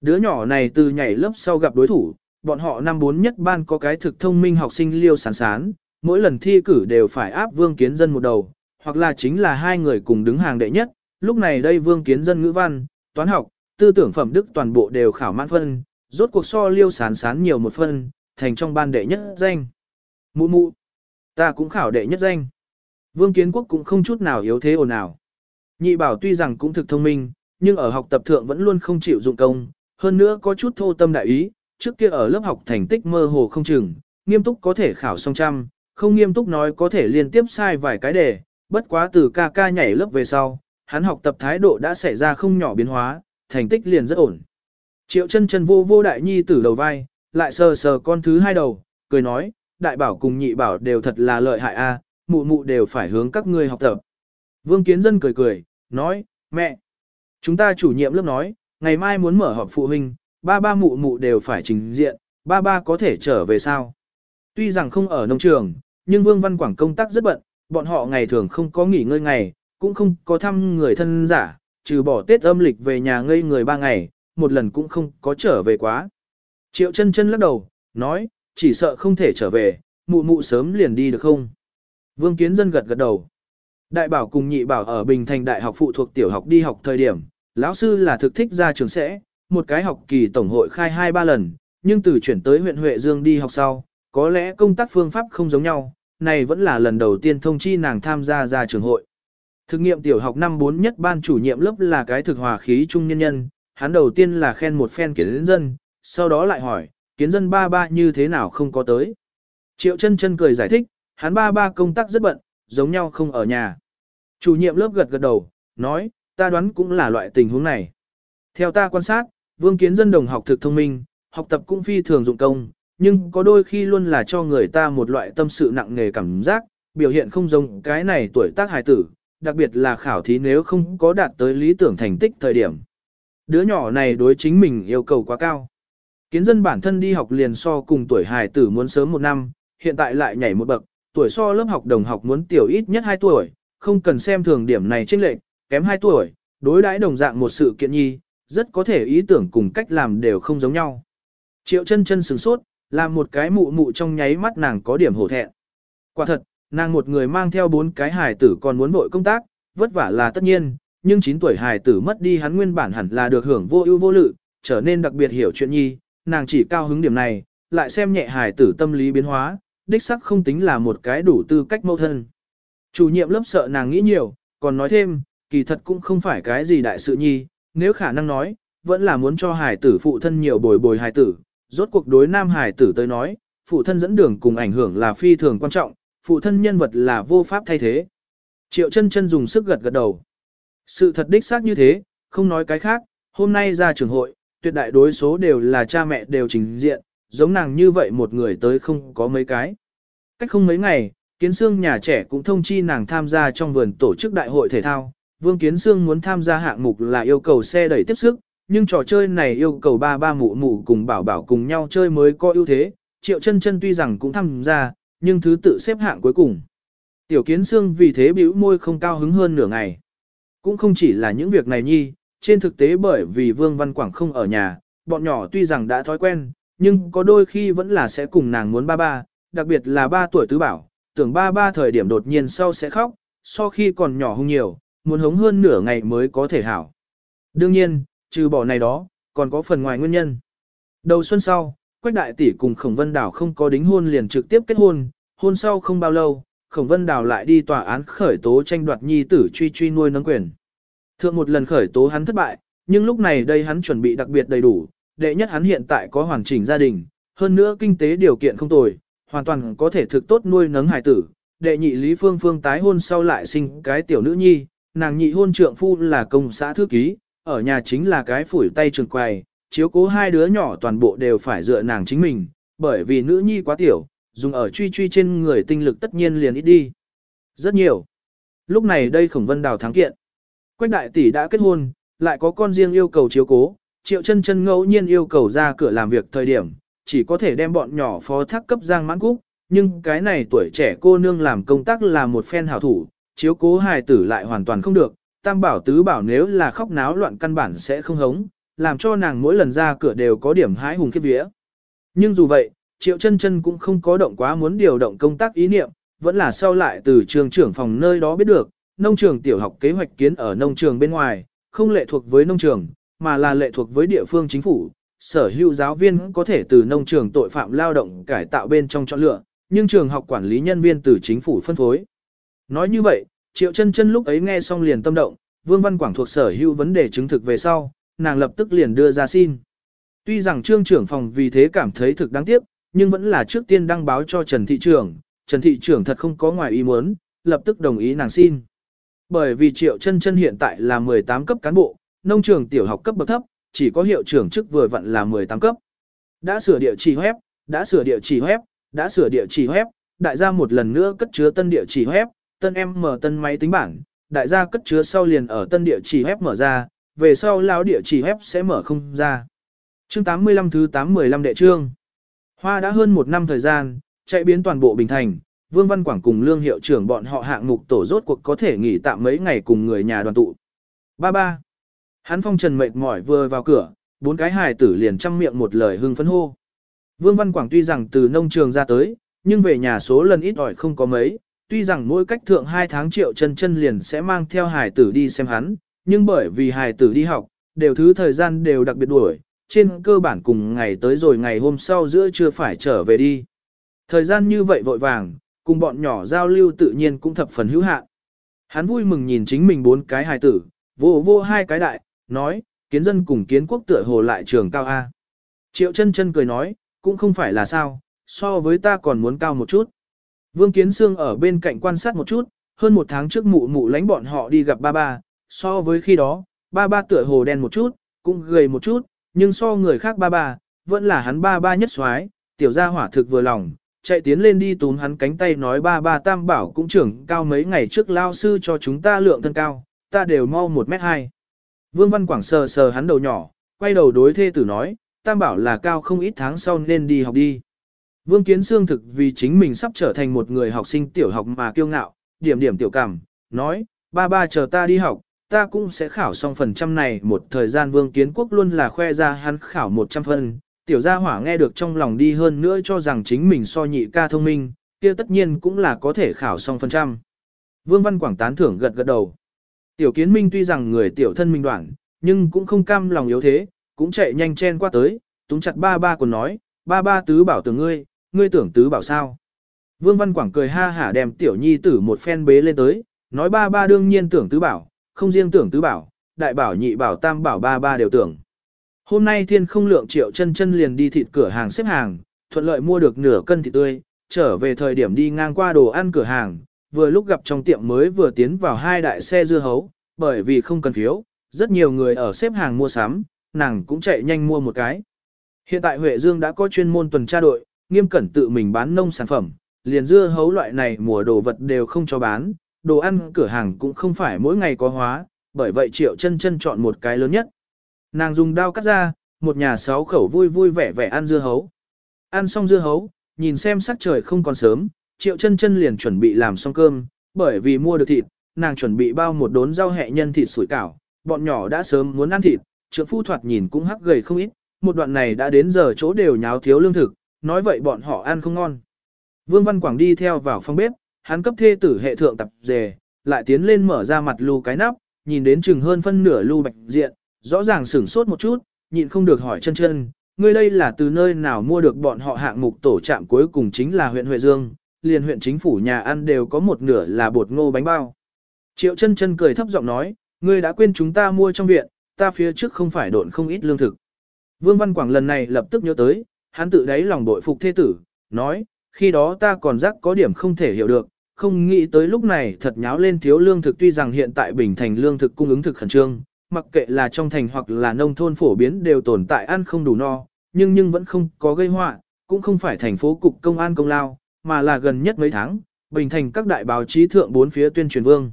Đứa nhỏ này từ nhảy lớp sau gặp đối thủ, bọn họ năm bốn nhất ban có cái thực thông minh học sinh liêu sán sán, mỗi lần thi cử đều phải áp Vương Kiến Dân một đầu, hoặc là chính là hai người cùng đứng hàng đệ nhất, lúc này đây Vương Kiến Dân ngữ văn, toán học, tư tưởng phẩm đức toàn bộ đều khảo mãn phân, rốt cuộc so liêu sán sán nhiều một phân, thành trong ban đệ nhất danh. Mụ mụ, ta cũng khảo đệ nhất danh. Vương Kiến Quốc cũng không chút nào yếu thế ồn ào. Nhị bảo tuy rằng cũng thực thông minh, nhưng ở học tập thượng vẫn luôn không chịu dụng công, hơn nữa có chút thô tâm đại ý, trước kia ở lớp học thành tích mơ hồ không chừng, nghiêm túc có thể khảo song trăm, không nghiêm túc nói có thể liên tiếp sai vài cái đề, bất quá từ ca ca nhảy lớp về sau, hắn học tập thái độ đã xảy ra không nhỏ biến hóa, thành tích liền rất ổn. Triệu chân chân vô vô đại nhi tử đầu vai, lại sờ sờ con thứ hai đầu, cười nói, đại bảo cùng nhị bảo đều thật là lợi hại a, mụ mụ đều phải hướng các ngươi học tập. Vương Kiến Dân cười cười, nói, mẹ, Chúng ta chủ nhiệm lớp nói, ngày mai muốn mở họp phụ huynh, ba ba mụ mụ đều phải trình diện, ba ba có thể trở về sao. Tuy rằng không ở nông trường, nhưng Vương Văn Quảng công tác rất bận, bọn họ ngày thường không có nghỉ ngơi ngày, cũng không có thăm người thân giả, trừ bỏ Tết âm lịch về nhà ngây người ba ngày, một lần cũng không có trở về quá. Triệu chân chân lắc đầu, nói, chỉ sợ không thể trở về, mụ mụ sớm liền đi được không? Vương Kiến Dân gật gật đầu. Đại bảo cùng nhị bảo ở Bình Thành Đại học phụ thuộc tiểu học đi học thời điểm, lão sư là thực thích ra trường sẽ, một cái học kỳ tổng hội khai hai ba lần, nhưng từ chuyển tới huyện Huệ Dương đi học sau, có lẽ công tác phương pháp không giống nhau, này vẫn là lần đầu tiên thông chi nàng tham gia ra trường hội. Thực nghiệm tiểu học năm 4 nhất ban chủ nhiệm lớp là cái thực hòa khí trung nhân nhân, hắn đầu tiên là khen một phen kiến dân, sau đó lại hỏi, kiến dân ba ba như thế nào không có tới. Triệu chân chân cười giải thích, hắn ba ba công tác rất bận, giống nhau không ở nhà. Chủ nhiệm lớp gật gật đầu, nói, ta đoán cũng là loại tình huống này. Theo ta quan sát, vương kiến dân đồng học thực thông minh, học tập cũng phi thường dụng công, nhưng có đôi khi luôn là cho người ta một loại tâm sự nặng nề cảm giác, biểu hiện không giống cái này tuổi tác hài tử, đặc biệt là khảo thí nếu không có đạt tới lý tưởng thành tích thời điểm. Đứa nhỏ này đối chính mình yêu cầu quá cao. Kiến dân bản thân đi học liền so cùng tuổi hài tử muốn sớm một năm, hiện tại lại nhảy một bậc, tuổi so lớp học đồng học muốn tiểu ít nhất 2 tuổi, không cần xem thường điểm này chênh lệch, kém 2 tuổi, đối đãi đồng dạng một sự kiện nhi, rất có thể ý tưởng cùng cách làm đều không giống nhau. Triệu chân chân sửng sốt, làm một cái mụ mụ trong nháy mắt nàng có điểm hổ thẹn. Quả thật, nàng một người mang theo bốn cái hài tử còn muốn vội công tác, vất vả là tất nhiên, nhưng 9 tuổi hài tử mất đi hắn nguyên bản hẳn là được hưởng vô ưu vô lự, trở nên đặc biệt hiểu chuyện nhi, nàng chỉ cao hứng điểm này, lại xem nhẹ hài tử tâm lý biến hóa, đích sắc không tính là một cái đủ tư cách mâu thân. Chủ nhiệm lớp sợ nàng nghĩ nhiều, còn nói thêm, kỳ thật cũng không phải cái gì đại sự nhi, nếu khả năng nói, vẫn là muốn cho hài tử phụ thân nhiều bồi bồi hài tử, rốt cuộc đối nam Hải tử tới nói, phụ thân dẫn đường cùng ảnh hưởng là phi thường quan trọng, phụ thân nhân vật là vô pháp thay thế. Triệu chân chân dùng sức gật gật đầu. Sự thật đích xác như thế, không nói cái khác, hôm nay ra trường hội, tuyệt đại đối số đều là cha mẹ đều trình diện, giống nàng như vậy một người tới không có mấy cái. Cách không mấy ngày, Kiến Sương nhà trẻ cũng thông chi nàng tham gia trong vườn tổ chức đại hội thể thao. Vương Kiến Sương muốn tham gia hạng mục là yêu cầu xe đẩy tiếp sức, nhưng trò chơi này yêu cầu ba ba mụ mụ cùng bảo bảo cùng nhau chơi mới có ưu thế. Triệu chân chân tuy rằng cũng tham gia, nhưng thứ tự xếp hạng cuối cùng. Tiểu Kiến xương vì thế bĩu môi không cao hứng hơn nửa ngày. Cũng không chỉ là những việc này nhi, trên thực tế bởi vì Vương Văn Quảng không ở nhà, bọn nhỏ tuy rằng đã thói quen, nhưng có đôi khi vẫn là sẽ cùng nàng muốn ba ba, đặc biệt là ba tuổi tứ bảo, tưởng ba ba thời điểm đột nhiên sau sẽ khóc, so khi còn nhỏ hung nhiều, muốn hống hơn nửa ngày mới có thể hảo. Đương nhiên, trừ bỏ này đó, còn có phần ngoài nguyên nhân. Đầu xuân sau, Quách Đại Tỷ cùng Khổng Vân Đảo không có đính hôn liền trực tiếp kết hôn, hôn sau không bao lâu, Khổng Vân Đảo lại đi tòa án khởi tố tranh đoạt nhi tử truy truy nuôi nấng quyền. Thượng một lần khởi tố hắn thất bại, nhưng lúc này đây hắn chuẩn bị đặc biệt đầy đủ, đệ nhất hắn hiện tại có hoàn chỉnh gia đình, hơn nữa kinh tế điều kiện không tồi, hoàn toàn có thể thực tốt nuôi nấng hải tử. Đệ nhị Lý Phương Phương tái hôn sau lại sinh cái tiểu nữ nhi, nàng nhị hôn trượng phu là công xã thư ký, ở nhà chính là cái phủi tay trường quầy, chiếu cố hai đứa nhỏ toàn bộ đều phải dựa nàng chính mình, bởi vì nữ nhi quá tiểu, dùng ở truy truy trên người tinh lực tất nhiên liền ít đi. Rất nhiều. Lúc này đây khổng vân đào thắng kiện. Quách đại tỷ đã kết hôn, lại có con riêng yêu cầu chiếu cố, triệu chân chân ngẫu nhiên yêu cầu ra cửa làm việc thời điểm, chỉ có thể đem bọn nhỏ phó thác cấp giang mãn cúc, nhưng cái này tuổi trẻ cô nương làm công tác là một phen hảo thủ, chiếu cố hài tử lại hoàn toàn không được, tam bảo tứ bảo nếu là khóc náo loạn căn bản sẽ không hống, làm cho nàng mỗi lần ra cửa đều có điểm hái hùng kiếp vía. Nhưng dù vậy, triệu chân chân cũng không có động quá muốn điều động công tác ý niệm, vẫn là sau lại từ trường trưởng phòng nơi đó biết được, nông trường tiểu học kế hoạch kiến ở nông trường bên ngoài, không lệ thuộc với nông trường, mà là lệ thuộc với địa phương chính phủ. Sở hữu giáo viên có thể từ nông trường tội phạm lao động cải tạo bên trong chọn lựa, nhưng trường học quản lý nhân viên từ chính phủ phân phối. Nói như vậy, Triệu chân chân lúc ấy nghe xong liền tâm động, Vương Văn Quảng thuộc sở hữu vấn đề chứng thực về sau, nàng lập tức liền đưa ra xin. Tuy rằng trương trưởng phòng vì thế cảm thấy thực đáng tiếc, nhưng vẫn là trước tiên đăng báo cho Trần Thị trưởng, Trần Thị trưởng thật không có ngoài ý muốn, lập tức đồng ý nàng xin. Bởi vì Triệu chân chân hiện tại là 18 cấp cán bộ, nông trường tiểu học cấp bậc thấp, chỉ có hiệu trưởng chức vừa vặn là 18 cấp. Đã sửa địa chỉ web, đã sửa địa chỉ web, đã sửa địa chỉ web, đại gia một lần nữa cất chứa tân địa chỉ web, tân em mở tân máy tính bảng, đại gia cất chứa sau liền ở tân địa chỉ web mở ra, về sau lão địa chỉ web sẽ mở không ra. Chương 85 thứ 815 đệ trương. Hoa đã hơn một năm thời gian, chạy biến toàn bộ Bình Thành, Vương Văn Quảng cùng Lương Hiệu trưởng bọn họ hạng mục tổ rốt cuộc có thể nghỉ tạm mấy ngày cùng người nhà đoàn tụ. Ba ba. Hắn phong trần mệt mỏi vừa vào cửa, bốn cái hài tử liền chăm miệng một lời hưng phấn hô. Vương Văn Quảng tuy rằng từ nông trường ra tới, nhưng về nhà số lần ít ỏi không có mấy, tuy rằng mỗi cách thượng hai tháng triệu chân chân liền sẽ mang theo hài tử đi xem hắn, nhưng bởi vì hài tử đi học, đều thứ thời gian đều đặc biệt đuổi, trên cơ bản cùng ngày tới rồi ngày hôm sau giữa chưa phải trở về đi. Thời gian như vậy vội vàng, cùng bọn nhỏ giao lưu tự nhiên cũng thập phần hữu hạn. Hắn vui mừng nhìn chính mình bốn cái hài tử, vô vô hai cái đại, nói, kiến dân cùng kiến quốc tựa hồ lại trường cao A. Triệu chân chân cười nói, cũng không phải là sao, so với ta còn muốn cao một chút. Vương Kiến Sương ở bên cạnh quan sát một chút, hơn một tháng trước mụ mụ lánh bọn họ đi gặp ba ba, so với khi đó, ba ba tựa hồ đen một chút, cũng gầy một chút, nhưng so người khác ba ba, vẫn là hắn ba ba nhất xoái, tiểu gia hỏa thực vừa lòng, chạy tiến lên đi túm hắn cánh tay nói ba ba tam bảo cũng trưởng cao mấy ngày trước lao sư cho chúng ta lượng thân cao, ta đều mau một mét hai. Vương Văn Quảng sờ sờ hắn đầu nhỏ, quay đầu đối thê tử nói, tam bảo là cao không ít tháng sau nên đi học đi. Vương Kiến Sương thực vì chính mình sắp trở thành một người học sinh tiểu học mà kiêu ngạo, điểm điểm tiểu cảm, nói, ba ba chờ ta đi học, ta cũng sẽ khảo xong phần trăm này một thời gian Vương Kiến Quốc luôn là khoe ra hắn khảo 100 phần. tiểu gia hỏa nghe được trong lòng đi hơn nữa cho rằng chính mình so nhị ca thông minh, kia tất nhiên cũng là có thể khảo xong phần trăm. Vương Văn Quảng tán thưởng gật gật đầu. Tiểu kiến minh tuy rằng người tiểu thân minh đoạn, nhưng cũng không cam lòng yếu thế, cũng chạy nhanh chen qua tới, túng chặt ba ba còn nói, ba ba tứ bảo tưởng ngươi, ngươi tưởng tứ bảo sao. Vương Văn Quảng cười ha hả đem tiểu nhi tử một phen bế lên tới, nói ba ba đương nhiên tưởng tứ bảo, không riêng tưởng tứ bảo, đại bảo nhị bảo tam bảo ba ba đều tưởng. Hôm nay thiên không lượng triệu chân chân liền đi thịt cửa hàng xếp hàng, thuận lợi mua được nửa cân thịt tươi, trở về thời điểm đi ngang qua đồ ăn cửa hàng, vừa lúc gặp trong tiệm mới vừa tiến vào hai đại xe dưa hấu, bởi vì không cần phiếu, rất nhiều người ở xếp hàng mua sắm, nàng cũng chạy nhanh mua một cái. Hiện tại Huệ Dương đã có chuyên môn tuần tra đội, nghiêm cẩn tự mình bán nông sản phẩm, liền dưa hấu loại này mùa đồ vật đều không cho bán, đồ ăn cửa hàng cũng không phải mỗi ngày có hóa, bởi vậy Triệu chân chân chọn một cái lớn nhất. Nàng dùng dao cắt ra, một nhà sáu khẩu vui vui vẻ vẻ ăn dưa hấu. Ăn xong dưa hấu, nhìn xem sắc trời không còn sớm, Triệu chân chân liền chuẩn bị làm xong cơm, bởi vì mua được thịt, nàng chuẩn bị bao một đốn rau hẹ nhân thịt sủi cảo, bọn nhỏ đã sớm muốn ăn thịt, trượng phu thoạt nhìn cũng hắc gầy không ít, một đoạn này đã đến giờ chỗ đều nháo thiếu lương thực, nói vậy bọn họ ăn không ngon. Vương Văn Quảng đi theo vào phòng bếp, hắn cấp thê tử hệ thượng tập dề, lại tiến lên mở ra mặt lưu cái nắp, nhìn đến chừng hơn phân nửa lưu bạch diện, rõ ràng sửng sốt một chút, nhịn không được hỏi chân chân, ngươi đây là từ nơi nào mua được bọn họ hạng mục tổ trạm cuối cùng chính là huyện Huệ Dương, liền huyện chính phủ nhà ăn đều có một nửa là bột ngô bánh bao. Triệu chân chân cười thấp giọng nói, ngươi đã quên chúng ta mua trong viện, ta phía trước không phải độn không ít lương thực. Vương Văn Quảng lần này lập tức nhớ tới, hắn tự đáy lòng bội phục thế tử, nói, khi đó ta còn rắc có điểm không thể hiểu được, không nghĩ tới lúc này thật nháo lên thiếu lương thực tuy rằng hiện tại Bình Thành lương thực cung ứng thực khẩn trương, mặc kệ là trong thành hoặc là nông thôn phổ biến đều tồn tại ăn không đủ no, nhưng nhưng vẫn không có gây họa, cũng không phải thành phố cục công an công lao, mà là gần nhất mấy tháng, Bình Thành các đại báo chí thượng bốn phía tuyên truyền vương.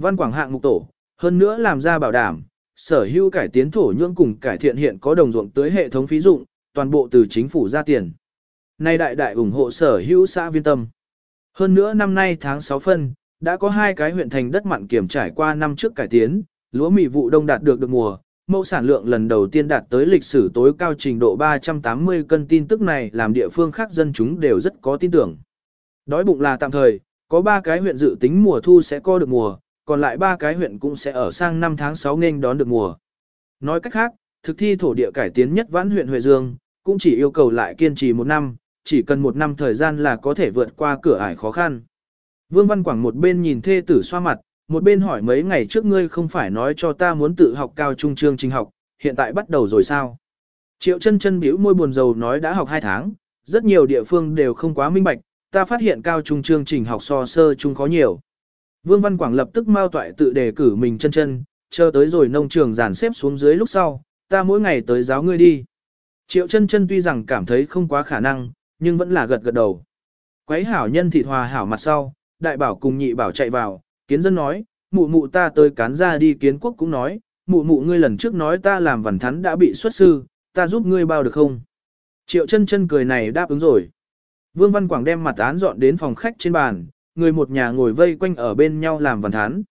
Văn Quảng hạng mục tổ, hơn nữa làm ra bảo đảm, sở hữu cải tiến thổ nhưỡng cùng cải thiện hiện có đồng ruộng tới hệ thống phí dụng, toàn bộ từ chính phủ ra tiền. Nay đại đại ủng hộ sở hữu xã viên tâm. Hơn nữa năm nay tháng 6 phân, đã có hai cái huyện thành đất mặn kiểm trải qua năm trước cải tiến, lúa mì vụ đông đạt được được mùa, mẫu sản lượng lần đầu tiên đạt tới lịch sử tối cao trình độ 380 cân tin tức này làm địa phương khác dân chúng đều rất có tin tưởng. Đói bụng là tạm thời, có ba cái huyện dự tính mùa thu sẽ co được mùa, còn lại ba cái huyện cũng sẽ ở sang năm tháng 6 nên đón được mùa. Nói cách khác, thực thi thổ địa cải tiến nhất vãn huyện Huệ Dương, cũng chỉ yêu cầu lại kiên trì một năm, chỉ cần một năm thời gian là có thể vượt qua cửa ải khó khăn. Vương Văn Quảng một bên nhìn thê tử xoa mặt, một bên hỏi mấy ngày trước ngươi không phải nói cho ta muốn tự học cao trung chương trình học, hiện tại bắt đầu rồi sao? Triệu chân chân bĩu môi buồn rầu nói đã học 2 tháng, rất nhiều địa phương đều không quá minh bạch, ta phát hiện cao trung chương trình học so sơ trung khó nhiều. Vương Văn Quảng lập tức mau toại tự đề cử mình chân chân, chờ tới rồi nông trường giàn xếp xuống dưới lúc sau, ta mỗi ngày tới giáo ngươi đi. Triệu chân chân tuy rằng cảm thấy không quá khả năng, nhưng vẫn là gật gật đầu. Quấy hảo nhân thịt hòa hảo mặt sau, đại bảo cùng nhị bảo chạy vào, kiến dân nói, mụ mụ ta tới cán ra đi kiến quốc cũng nói, mụ mụ ngươi lần trước nói ta làm văn thắn đã bị xuất sư, ta giúp ngươi bao được không? Triệu chân chân cười này đáp ứng rồi. Vương Văn Quảng đem mặt án dọn đến phòng khách trên bàn, người một nhà ngồi vây quanh ở bên nhau làm văn thán.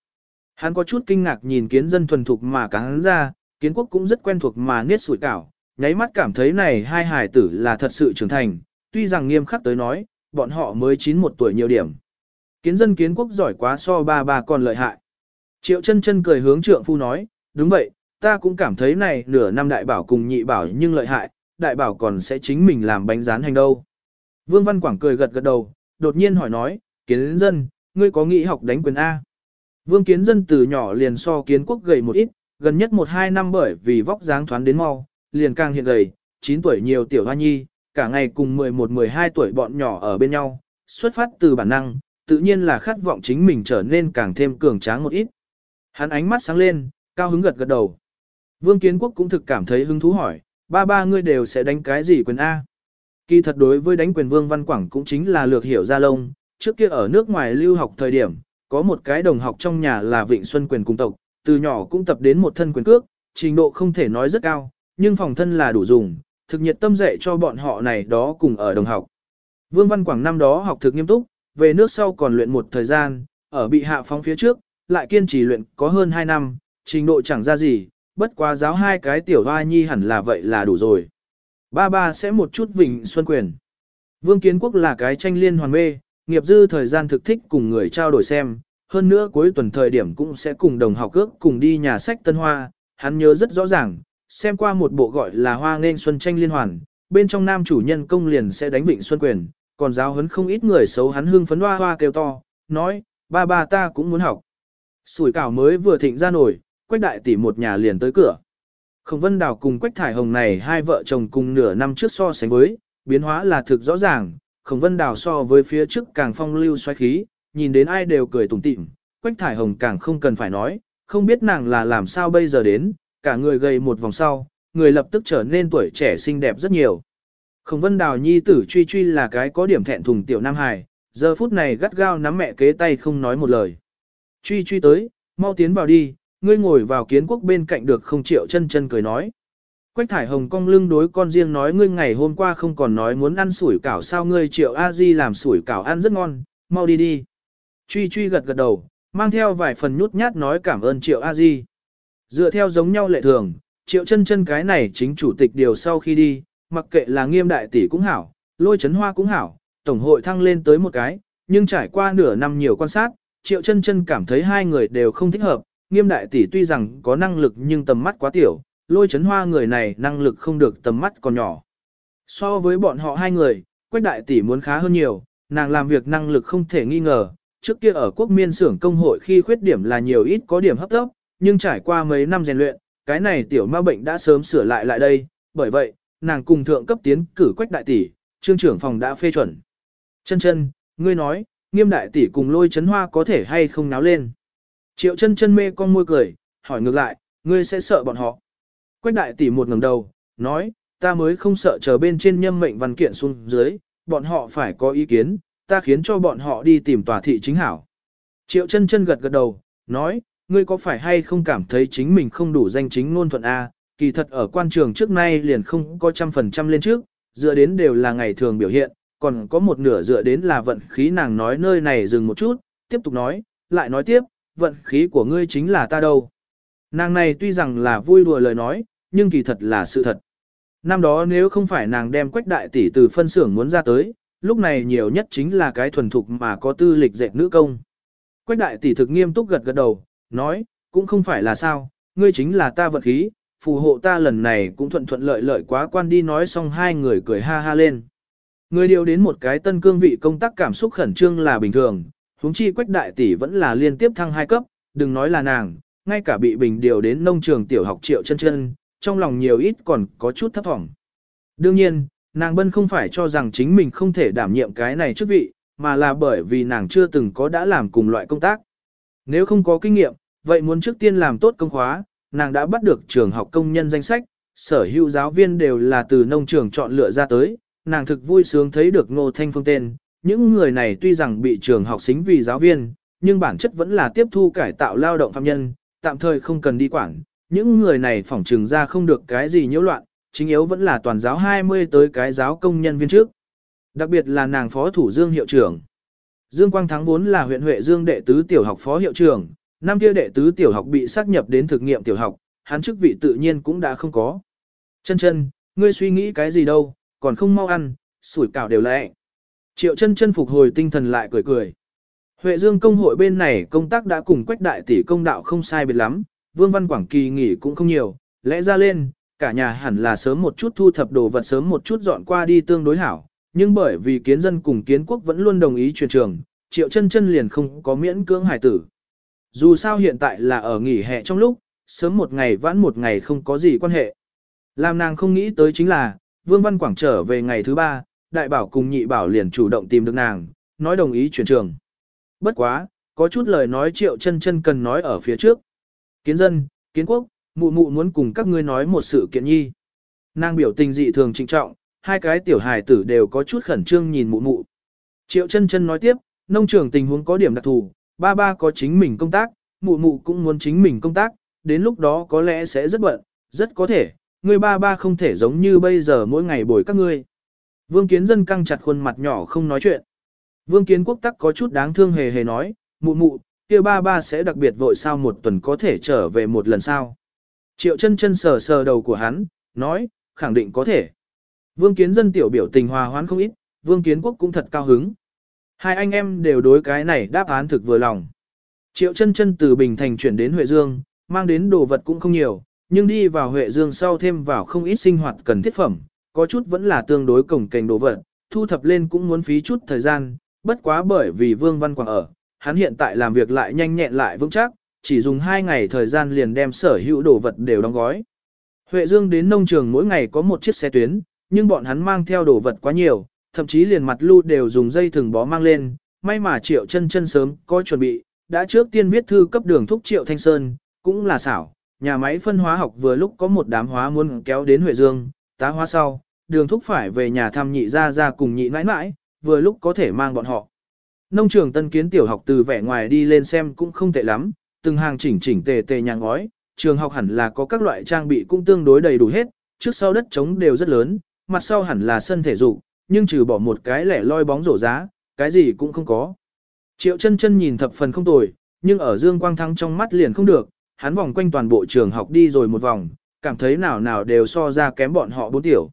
Hắn có chút kinh ngạc nhìn kiến dân thuần thục mà cắn ra, kiến quốc cũng rất quen thuộc mà niết sủi cảo, nháy mắt cảm thấy này hai hài tử là thật sự trưởng thành, tuy rằng nghiêm khắc tới nói, bọn họ mới chín một tuổi nhiều điểm. Kiến dân kiến quốc giỏi quá so ba ba còn lợi hại. Triệu chân chân cười hướng trượng phu nói, đúng vậy, ta cũng cảm thấy này nửa năm đại bảo cùng nhị bảo nhưng lợi hại, đại bảo còn sẽ chính mình làm bánh rán hành đâu. Vương Văn Quảng cười gật gật đầu, đột nhiên hỏi nói, kiến dân, ngươi có nghĩ học đánh quyền A. Vương kiến dân từ nhỏ liền so kiến quốc gầy một ít, gần nhất một hai năm bởi vì vóc dáng thoán đến mau, liền càng hiện gầy, 9 tuổi nhiều tiểu hoa nhi, cả ngày cùng 11-12 tuổi bọn nhỏ ở bên nhau, xuất phát từ bản năng, tự nhiên là khát vọng chính mình trở nên càng thêm cường tráng một ít. Hắn ánh mắt sáng lên, cao hứng gật gật đầu. Vương Kiến Quốc cũng thực cảm thấy hứng thú hỏi, ba ba ngươi đều sẽ đánh cái gì quyền A? Kỳ thật đối với đánh quyền Vương Văn Quảng cũng chính là lược hiểu ra lông, trước kia ở nước ngoài lưu học thời điểm, có một cái đồng học trong nhà là Vịnh Xuân quyền cung tộc, từ nhỏ cũng tập đến một thân quyền cước, trình độ không thể nói rất cao, nhưng phòng thân là đủ dùng, thực nhiệt tâm dạy cho bọn họ này đó cùng ở đồng học. Vương Văn Quảng năm đó học thực nghiêm túc, về nước sau còn luyện một thời gian, ở bị hạ phóng phía trước, lại kiên trì luyện có hơn 2 năm, trình độ chẳng ra gì, bất quá giáo hai cái tiểu hoa nhi hẳn là vậy là đủ rồi. Ba ba sẽ một chút vịnh xuân quyền. Vương Kiến Quốc là cái tranh liên hoàn mê, nghiệp dư thời gian thực thích cùng người trao đổi xem, hơn nữa cuối tuần thời điểm cũng sẽ cùng đồng học ước cùng đi nhà sách Tân Hoa, hắn nhớ rất rõ ràng, xem qua một bộ gọi là Hoa nên Xuân tranh liên hoàn, bên trong nam chủ nhân công liền sẽ đánh vịnh xuân quyền, còn giáo huấn không ít người xấu hắn hưng phấn hoa hoa kêu to, nói, ba ba ta cũng muốn học. Sủi cảo mới vừa thịnh ra nổi, quách đại tỷ một nhà liền tới cửa. Khổng Vân Đào cùng Quách Thải Hồng này hai vợ chồng cùng nửa năm trước so sánh với, biến hóa là thực rõ ràng, Khổng Vân Đào so với phía trước càng phong lưu xoáy khí, nhìn đến ai đều cười tủm tỉm, Quách Thải Hồng càng không cần phải nói, không biết nàng là làm sao bây giờ đến, cả người gầy một vòng sau, người lập tức trở nên tuổi trẻ xinh đẹp rất nhiều. Khổng Vân Đào nhi tử truy truy là cái có điểm thẹn thùng tiểu nam hài, giờ phút này gắt gao nắm mẹ kế tay không nói một lời. Truy truy tới, mau tiến vào đi, ngươi ngồi vào kiến quốc bên cạnh được không triệu chân chân cười nói. Quách thải hồng cong lưng đối con riêng nói ngươi ngày hôm qua không còn nói muốn ăn sủi cảo sao ngươi triệu a di làm sủi cảo ăn rất ngon, mau đi đi. Truy truy gật gật đầu, mang theo vài phần nhút nhát nói cảm ơn triệu a di. Dựa theo giống nhau lệ thường, triệu chân chân cái này chính chủ tịch điều sau khi đi, mặc kệ là nghiêm đại tỷ cũng hảo, lôi chấn hoa cũng hảo, tổng hội thăng lên tới một cái, nhưng trải qua nửa năm nhiều quan sát, triệu chân chân cảm thấy hai người đều không thích hợp, nghiêm đại tỷ tuy rằng có năng lực nhưng tầm mắt quá tiểu, lôi chấn hoa người này năng lực không được tầm mắt còn nhỏ. So với bọn họ hai người, quách đại tỷ muốn khá hơn nhiều, nàng làm việc năng lực không thể nghi ngờ, trước kia ở quốc miên xưởng công hội khi khuyết điểm là nhiều ít có điểm hấp tốc, nhưng trải qua mấy năm rèn luyện, cái này tiểu ma bệnh đã sớm sửa lại lại đây, bởi vậy, nàng cùng thượng cấp tiến cử quách đại tỷ, trương trưởng phòng đã phê chuẩn. Chân chân, ngươi nói, nghiêm đại tỷ cùng lôi chấn hoa có thể hay không náo lên. Triệu chân chân mê con môi cười, hỏi ngược lại, ngươi sẽ sợ bọn họ. Quách đại tỷ một ngẩng đầu, nói, ta mới không sợ chờ bên trên nhâm mệnh văn kiện xuống dưới, bọn họ phải có ý kiến, ta khiến cho bọn họ đi tìm tòa thị chính hảo. Triệu chân chân gật gật đầu, nói, ngươi có phải hay không cảm thấy chính mình không đủ danh chính ngôn thuận A, kỳ thật ở quan trường trước nay liền không có trăm phần trăm lên trước, dựa đến đều là ngày thường biểu hiện, còn có một nửa dựa đến là vận khí nàng nói nơi này dừng một chút, tiếp tục nói, lại nói tiếp, vận khí của ngươi chính là ta đâu. Nàng này tuy rằng là vui đùa lời nói, nhưng kỳ thật là sự thật. Năm đó nếu không phải nàng đem quách đại tỷ từ phân xưởng muốn ra tới, lúc này nhiều nhất chính là cái thuần thục mà có tư lịch dệt nữ công. Quách đại tỷ thực nghiêm túc gật gật đầu, nói, cũng không phải là sao, ngươi chính là ta vận khí, phù hộ ta lần này cũng thuận thuận lợi lợi quá quan đi nói xong hai người cười ha ha lên. Người điều đến một cái tân cương vị công tác cảm xúc khẩn trương là bình thường, huống chi quách đại tỷ vẫn là liên tiếp thăng hai cấp, đừng nói là nàng, ngay cả bị bình điều đến nông trường tiểu học triệu chân chân, trong lòng nhiều ít còn có chút thấp thỏm. Đương nhiên, nàng bân không phải cho rằng chính mình không thể đảm nhiệm cái này chức vị, mà là bởi vì nàng chưa từng có đã làm cùng loại công tác. Nếu không có kinh nghiệm, vậy muốn trước tiên làm tốt công khóa, nàng đã bắt được trường học công nhân danh sách, sở hữu giáo viên đều là từ nông trường chọn lựa ra tới, nàng thực vui sướng thấy được Ngô Thanh Phương tên, những người này tuy rằng bị trường học xính vì giáo viên, nhưng bản chất vẫn là tiếp thu cải tạo lao động phạm nhân, tạm thời không cần đi quản, những người này phỏng trường ra không được cái gì nhiễu loạn, chính yếu vẫn là toàn giáo 20 tới cái giáo công nhân viên trước. Đặc biệt là nàng phó thủ Dương hiệu trưởng. Dương Quang Thắng vốn là huyện Huệ Dương đệ tứ tiểu học phó hiệu trưởng, năm kia đệ tứ tiểu học bị xác nhập đến thực nghiệm tiểu học, hắn chức vị tự nhiên cũng đã không có. Chân chân, ngươi suy nghĩ cái gì đâu, còn không mau ăn, sủi cảo đều lẹ. Triệu chân chân phục hồi tinh thần lại cười cười. Huệ Dương công hội bên này công tác đã cùng quách đại tỷ công đạo không sai biệt lắm, Vương Văn Quảng kỳ nghỉ cũng không nhiều, lẽ ra lên, cả nhà hẳn là sớm một chút thu thập đồ vật sớm một chút dọn qua đi tương đối hảo, nhưng bởi vì kiến dân cùng kiến quốc vẫn luôn đồng ý truyền trường, triệu chân chân liền không có miễn cưỡng hải tử. Dù sao hiện tại là ở nghỉ hè trong lúc, sớm một ngày vãn một ngày không có gì quan hệ. Làm nàng không nghĩ tới chính là, Vương Văn Quảng trở về ngày thứ ba, đại bảo cùng nhị bảo liền chủ động tìm được nàng, nói đồng ý chuyển trường. Bất quá, có chút lời nói triệu chân chân cần nói ở phía trước. Kiến dân, kiến quốc, mụ mụ muốn cùng các ngươi nói một sự kiện nhi. Nàng biểu tình dị thường trịnh trọng, hai cái tiểu hài tử đều có chút khẩn trương nhìn mụ mụ. Triệu chân chân nói tiếp, nông trường tình huống có điểm đặc thù, ba ba có chính mình công tác, mụ mụ cũng muốn chính mình công tác, đến lúc đó có lẽ sẽ rất bận, rất có thể, người ba ba không thể giống như bây giờ mỗi ngày bồi các ngươi. Vương Kiến Dân căng chặt khuôn mặt nhỏ không nói chuyện. Vương Kiến Quốc tắc có chút đáng thương hề hề nói, mụ mụ, kia ba ba sẽ đặc biệt vội sao một tuần có thể trở về một lần sao. Triệu chân chân sờ sờ đầu của hắn, nói, khẳng định có thể. Vương Kiến Dân tiểu biểu tình hòa hoãn không ít, Vương Kiến Quốc cũng thật cao hứng. Hai anh em đều đối cái này đáp án thực vừa lòng. Triệu chân chân từ Bình Thành chuyển đến Huệ Dương, mang đến đồ vật cũng không nhiều, nhưng đi vào Huệ Dương sau thêm vào không ít sinh hoạt cần thiết phẩm, có chút vẫn là tương đối cổng kềnh đồ vật, thu thập lên cũng muốn phí chút thời gian, bất quá bởi vì Vương Văn Quảng ở, hắn hiện tại làm việc lại nhanh nhẹn lại vững chắc, chỉ dùng 2 ngày thời gian liền đem sở hữu đồ vật đều đóng gói. Huệ Dương đến nông trường mỗi ngày có một chiếc xe tuyến, nhưng bọn hắn mang theo đồ vật quá nhiều, thậm chí liền mặt lưu đều dùng dây thừng bó mang lên, may mà Triệu chân chân sớm có chuẩn bị, đã trước tiên viết thư cấp đường thúc Triệu Thanh Sơn, cũng là xảo, nhà máy phân hóa học vừa lúc có một đám hóa muốn kéo đến Huệ Dương, tá hóa sau, đường thúc phải về nhà thăm nhị ra ra cùng nhị mãi mãi, vừa lúc có thể mang bọn họ. Nông trường tân kiến tiểu học từ vẻ ngoài đi lên xem cũng không tệ lắm, từng hàng chỉnh chỉnh tề tề nhà ngói, trường học hẳn là có các loại trang bị cũng tương đối đầy đủ hết, trước sau đất trống đều rất lớn, mặt sau hẳn là sân thể dục, nhưng trừ bỏ một cái lẻ loi bóng rổ giá, cái gì cũng không có. Triệu chân chân nhìn thập phần không tồi, nhưng ở Dương Quang Thắng trong mắt liền không được, hắn vòng quanh toàn bộ trường học đi rồi một vòng, cảm thấy nào nào đều so ra kém bọn họ bốn tiểu.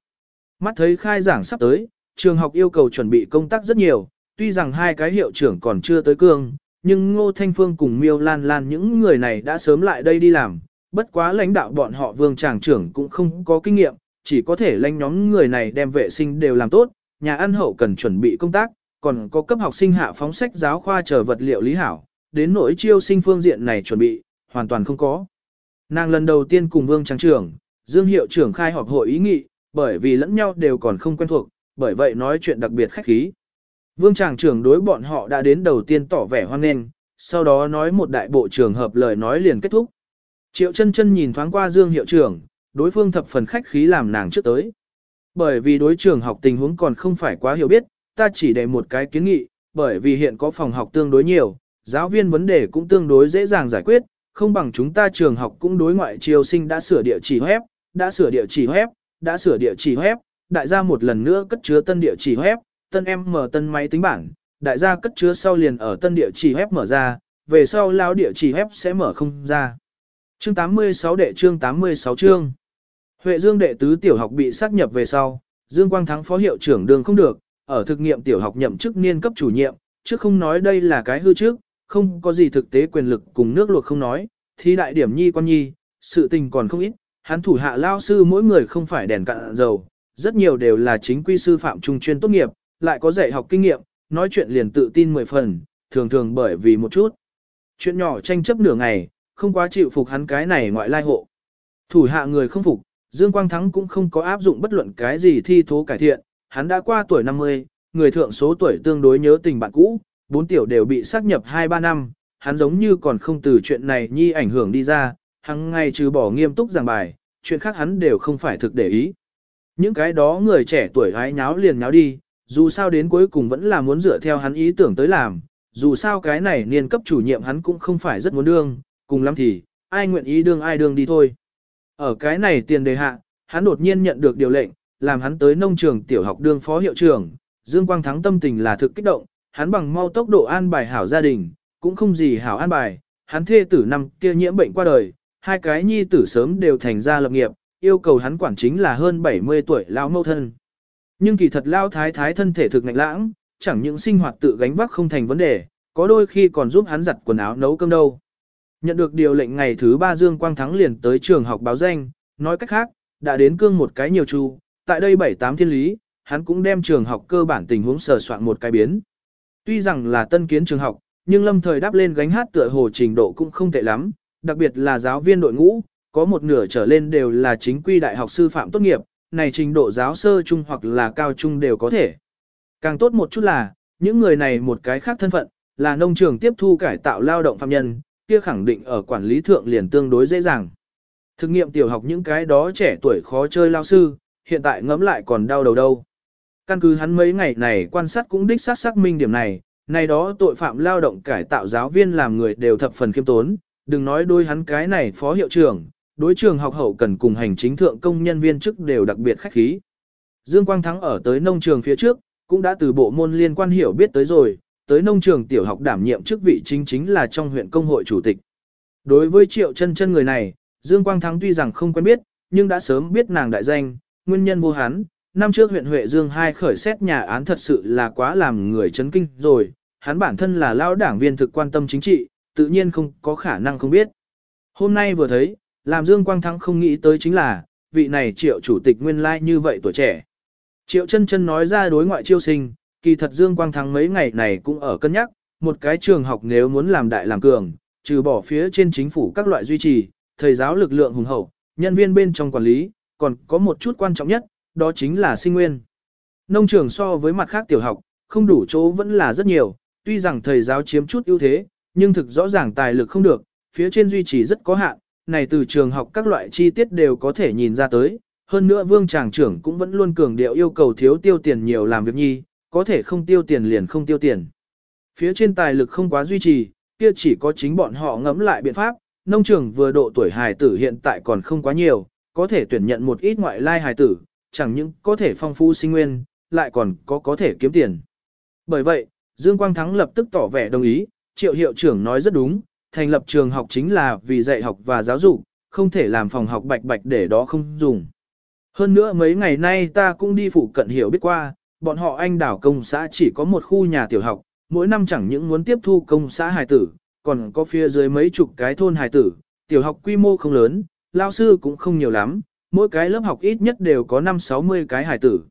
Mắt thấy khai giảng sắp tới, trường học yêu cầu chuẩn bị công tác rất nhiều, tuy rằng hai cái hiệu trưởng còn chưa tới cương, nhưng Ngô Thanh Phương cùng Miêu Lan Lan những người này đã sớm lại đây đi làm, bất quá lãnh đạo bọn họ vương tràng trưởng cũng không có kinh nghiệm, chỉ có thể lanh nhóm người này đem vệ sinh đều làm tốt, nhà ăn hậu cần chuẩn bị công tác, còn có cấp học sinh hạ phóng sách giáo khoa chờ vật liệu lý hảo, đến nỗi chiêu sinh phương diện này chuẩn bị, hoàn toàn không có. Nàng lần đầu tiên cùng vương Trang trưởng, Dương hiệu trưởng khai họp hội ý nghị, bởi vì lẫn nhau đều còn không quen thuộc, bởi vậy nói chuyện đặc biệt khách khí. Vương tràng trưởng đối bọn họ đã đến đầu tiên tỏ vẻ hoan nghênh, sau đó nói một đại bộ trường hợp lời nói liền kết thúc. Triệu chân chân nhìn thoáng qua Dương hiệu trưởng, đối phương thập phần khách khí làm nàng trước tới. Bởi vì đối trường học tình huống còn không phải quá hiểu biết, ta chỉ để một cái kiến nghị, bởi vì hiện có phòng học tương đối nhiều, giáo viên vấn đề cũng tương đối dễ dàng giải quyết, không bằng chúng ta trường học cũng đối ngoại triều sinh đã sửa địa chỉ web, đã sửa địa chỉ web, đã sửa địa chỉ web, đại gia một lần nữa cất chứa tân địa chỉ web, tân em mở tân máy tính bảng, đại gia cất chứa sau liền ở tân địa chỉ web mở ra, về sau lao địa chỉ web sẽ mở không ra. Chương 86 đệ chương 86 chương. Huệ Dương đệ tứ tiểu học bị xác nhập về sau, Dương Quang Thắng phó hiệu trưởng đường không được, ở thực nghiệm tiểu học nhậm chức niên cấp chủ nhiệm, chứ không nói đây là cái hư trước, không có gì thực tế quyền lực cùng nước luộc không nói, thì đại điểm nhi quan nhi, sự tình còn không ít, hắn thủ hạ lao sư mỗi người không phải đèn cạn dầu, rất nhiều đều là chính quy sư phạm trung chuyên tốt nghiệp, lại có dạy học kinh nghiệm, nói chuyện liền tự tin mười phần, thường thường bởi vì một chút. Chuyện nhỏ tranh chấp nửa ngày, không quá chịu phục hắn cái này ngoại lai hộ. Thủ hạ người không phục, Dương Quang Thắng cũng không có áp dụng bất luận cái gì thi thố cải thiện, hắn đã qua tuổi 50, người thượng số tuổi tương đối nhớ tình bạn cũ, bốn tiểu đều bị xác nhập 2-3 năm, hắn giống như còn không từ chuyện này nhi ảnh hưởng đi ra, hắn ngày trừ bỏ nghiêm túc giảng bài, chuyện khác hắn đều không phải thực để ý. Những cái đó người trẻ tuổi hái nháo liền nháo đi, dù sao đến cuối cùng vẫn là muốn dựa theo hắn ý tưởng tới làm, dù sao cái này niên cấp chủ nhiệm hắn cũng không phải rất muốn đương, cùng lắm thì, ai nguyện ý đương ai đương đi thôi. Ở cái này tiền đề hạ, hắn đột nhiên nhận được điều lệnh, làm hắn tới nông trường tiểu học đương phó hiệu trưởng, Dương Quang Thắng tâm tình là thực kích động, hắn bằng mau tốc độ an bài hảo gia đình, cũng không gì hảo an bài, hắn thê tử năm kia nhiễm bệnh qua đời, hai cái nhi tử sớm đều thành ra lập nghiệp, yêu cầu hắn quản chính là hơn 70 tuổi lão mâu thân. Nhưng kỳ thật lao thái thái thân thể thực ngạnh lãng, chẳng những sinh hoạt tự gánh vác không thành vấn đề, có đôi khi còn giúp hắn giặt quần áo nấu cơm đâu. Nhận được điều lệnh ngày thứ ba Dương Quang Thắng liền tới trường học báo danh, nói cách khác, đã đến cương một cái nhiều chu, tại đây bảy tám thiên lý, hắn cũng đem trường học cơ bản tình huống sờ soạn một cái biến. Tuy rằng là tân kiến trường học, nhưng lâm thời đáp lên gánh hát tựa hồ trình độ cũng không tệ lắm, đặc biệt là giáo viên đội ngũ, có một nửa trở lên đều là chính quy đại học sư phạm tốt nghiệp, này trình độ giáo sơ trung hoặc là cao trung đều có thể. Càng tốt một chút là, những người này một cái khác thân phận, là nông trường tiếp thu cải tạo lao động phạm nhân, kia khẳng định ở quản lý thượng liền tương đối dễ dàng. Thực nghiệm tiểu học những cái đó trẻ tuổi khó chơi lao sư, hiện tại ngẫm lại còn đau đầu đâu. Căn cứ hắn mấy ngày này quan sát cũng đích xác xác minh điểm này, này đó tội phạm lao động cải tạo giáo viên làm người đều thập phần khiêm tốn, đừng nói đôi hắn cái này phó hiệu trưởng, đối trường học hậu cần cùng hành chính thượng công nhân viên chức đều đặc biệt khách khí. Dương Quang Thắng ở tới nông trường phía trước, cũng đã từ bộ môn liên quan hiểu biết tới rồi, tới nông trường tiểu học đảm nhiệm chức vị chính chính là trong huyện công hội chủ tịch. Đối với triệu chân chân người này, Dương Quang Thắng tuy rằng không quen biết, nhưng đã sớm biết nàng đại danh, nguyên nhân vô hắn. Năm trước huyện Huệ Dương hai khởi xét nhà án thật sự là quá làm người chấn kinh rồi, hắn bản thân là lao đảng viên thực quan tâm chính trị, tự nhiên không có khả năng không biết. Hôm nay vừa thấy, làm Dương Quang Thắng không nghĩ tới chính là, vị này triệu chủ tịch nguyên lai like như vậy tuổi trẻ. Triệu chân chân nói ra đối ngoại chiêu sinh, kỳ thật Dương Quang Thắng mấy ngày này cũng ở cân nhắc, một cái trường học nếu muốn làm đại làm cường, trừ bỏ phía trên chính phủ các loại duy trì, thầy giáo lực lượng hùng hậu, nhân viên bên trong quản lý, còn có một chút quan trọng nhất, đó chính là sinh nguyên. Nông trường so với mặt khác tiểu học, không đủ chỗ vẫn là rất nhiều, tuy rằng thầy giáo chiếm chút ưu thế, nhưng thực rõ ràng tài lực không được, phía trên duy trì rất có hạn, này từ trường học các loại chi tiết đều có thể nhìn ra tới. Hơn nữa vương tràng trưởng cũng vẫn luôn cường điệu yêu cầu thiếu tiêu tiền nhiều làm việc nhi, có thể không tiêu tiền liền không tiêu tiền. Phía trên tài lực không quá duy trì, kia chỉ có chính bọn họ ngẫm lại biện pháp, nông trường vừa độ tuổi hài tử hiện tại còn không quá nhiều, có thể tuyển nhận một ít ngoại lai hài tử, chẳng những có thể phong phú sinh nguyên, lại còn có có thể kiếm tiền. Bởi vậy, Dương Quang Thắng lập tức tỏ vẻ đồng ý, triệu hiệu trưởng nói rất đúng, thành lập trường học chính là vì dạy học và giáo dục, không thể làm phòng học bạch bạch để đó không dùng. Hơn nữa mấy ngày nay ta cũng đi phụ cận hiểu biết qua, bọn họ anh đảo công xã chỉ có một khu nhà tiểu học, mỗi năm chẳng những muốn tiếp thu công xã hài tử, còn có phía dưới mấy chục cái thôn hài tử, tiểu học quy mô không lớn, lao sư cũng không nhiều lắm, mỗi cái lớp học ít nhất đều có 5-60 cái hài tử.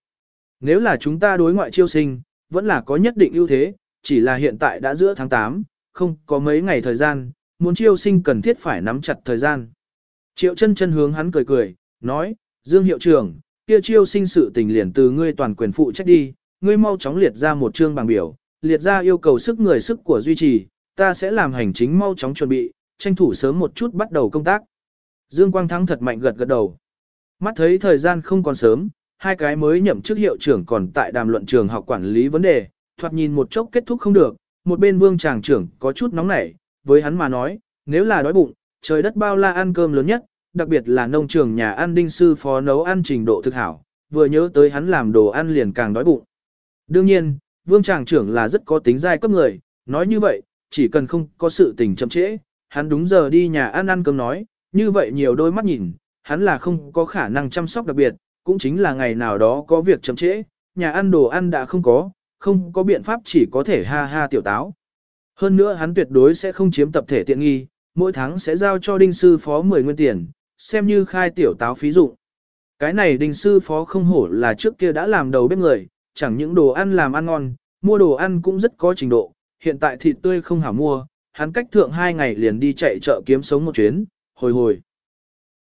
Nếu là chúng ta đối ngoại chiêu sinh, vẫn là có nhất định ưu thế, chỉ là hiện tại đã giữa tháng 8, không có mấy ngày thời gian, muốn chiêu sinh cần thiết phải nắm chặt thời gian. Triệu chân chân hướng hắn cười cười, nói, Dương hiệu trưởng, kia chiêu sinh sự tình liền từ ngươi toàn quyền phụ trách đi, ngươi mau chóng liệt ra một chương bằng biểu, liệt ra yêu cầu sức người sức của duy trì, ta sẽ làm hành chính mau chóng chuẩn bị, tranh thủ sớm một chút bắt đầu công tác. Dương Quang Thắng thật mạnh gật gật đầu. Mắt thấy thời gian không còn sớm, hai cái mới nhậm chức hiệu trưởng còn tại đàm luận trường học quản lý vấn đề, thoạt nhìn một chốc kết thúc không được, một bên vương tràng trưởng có chút nóng nảy, với hắn mà nói, nếu là đói bụng, trời đất bao la ăn cơm lớn nhất, đặc biệt là nông trường nhà ăn đinh sư phó nấu ăn trình độ thực hảo, vừa nhớ tới hắn làm đồ ăn liền càng đói bụng. Đương nhiên, vương tràng trưởng là rất có tính giai cấp người, nói như vậy, chỉ cần không có sự tình chậm trễ, hắn đúng giờ đi nhà ăn ăn cơm nói, như vậy nhiều đôi mắt nhìn, hắn là không có khả năng chăm sóc đặc biệt, cũng chính là ngày nào đó có việc chậm trễ, nhà ăn đồ ăn đã không có, không có biện pháp chỉ có thể ha ha tiểu táo. Hơn nữa hắn tuyệt đối sẽ không chiếm tập thể tiện nghi, mỗi tháng sẽ giao cho đinh sư phó 10 nguyên tiền, xem như khai tiểu táo phí dụng. Cái này đình sư phó không hổ là trước kia đã làm đầu bếp người, chẳng những đồ ăn làm ăn ngon, mua đồ ăn cũng rất có trình độ, hiện tại thịt tươi không hảo mua, hắn cách thượng hai ngày liền đi chạy chợ kiếm sống một chuyến, hồi hồi.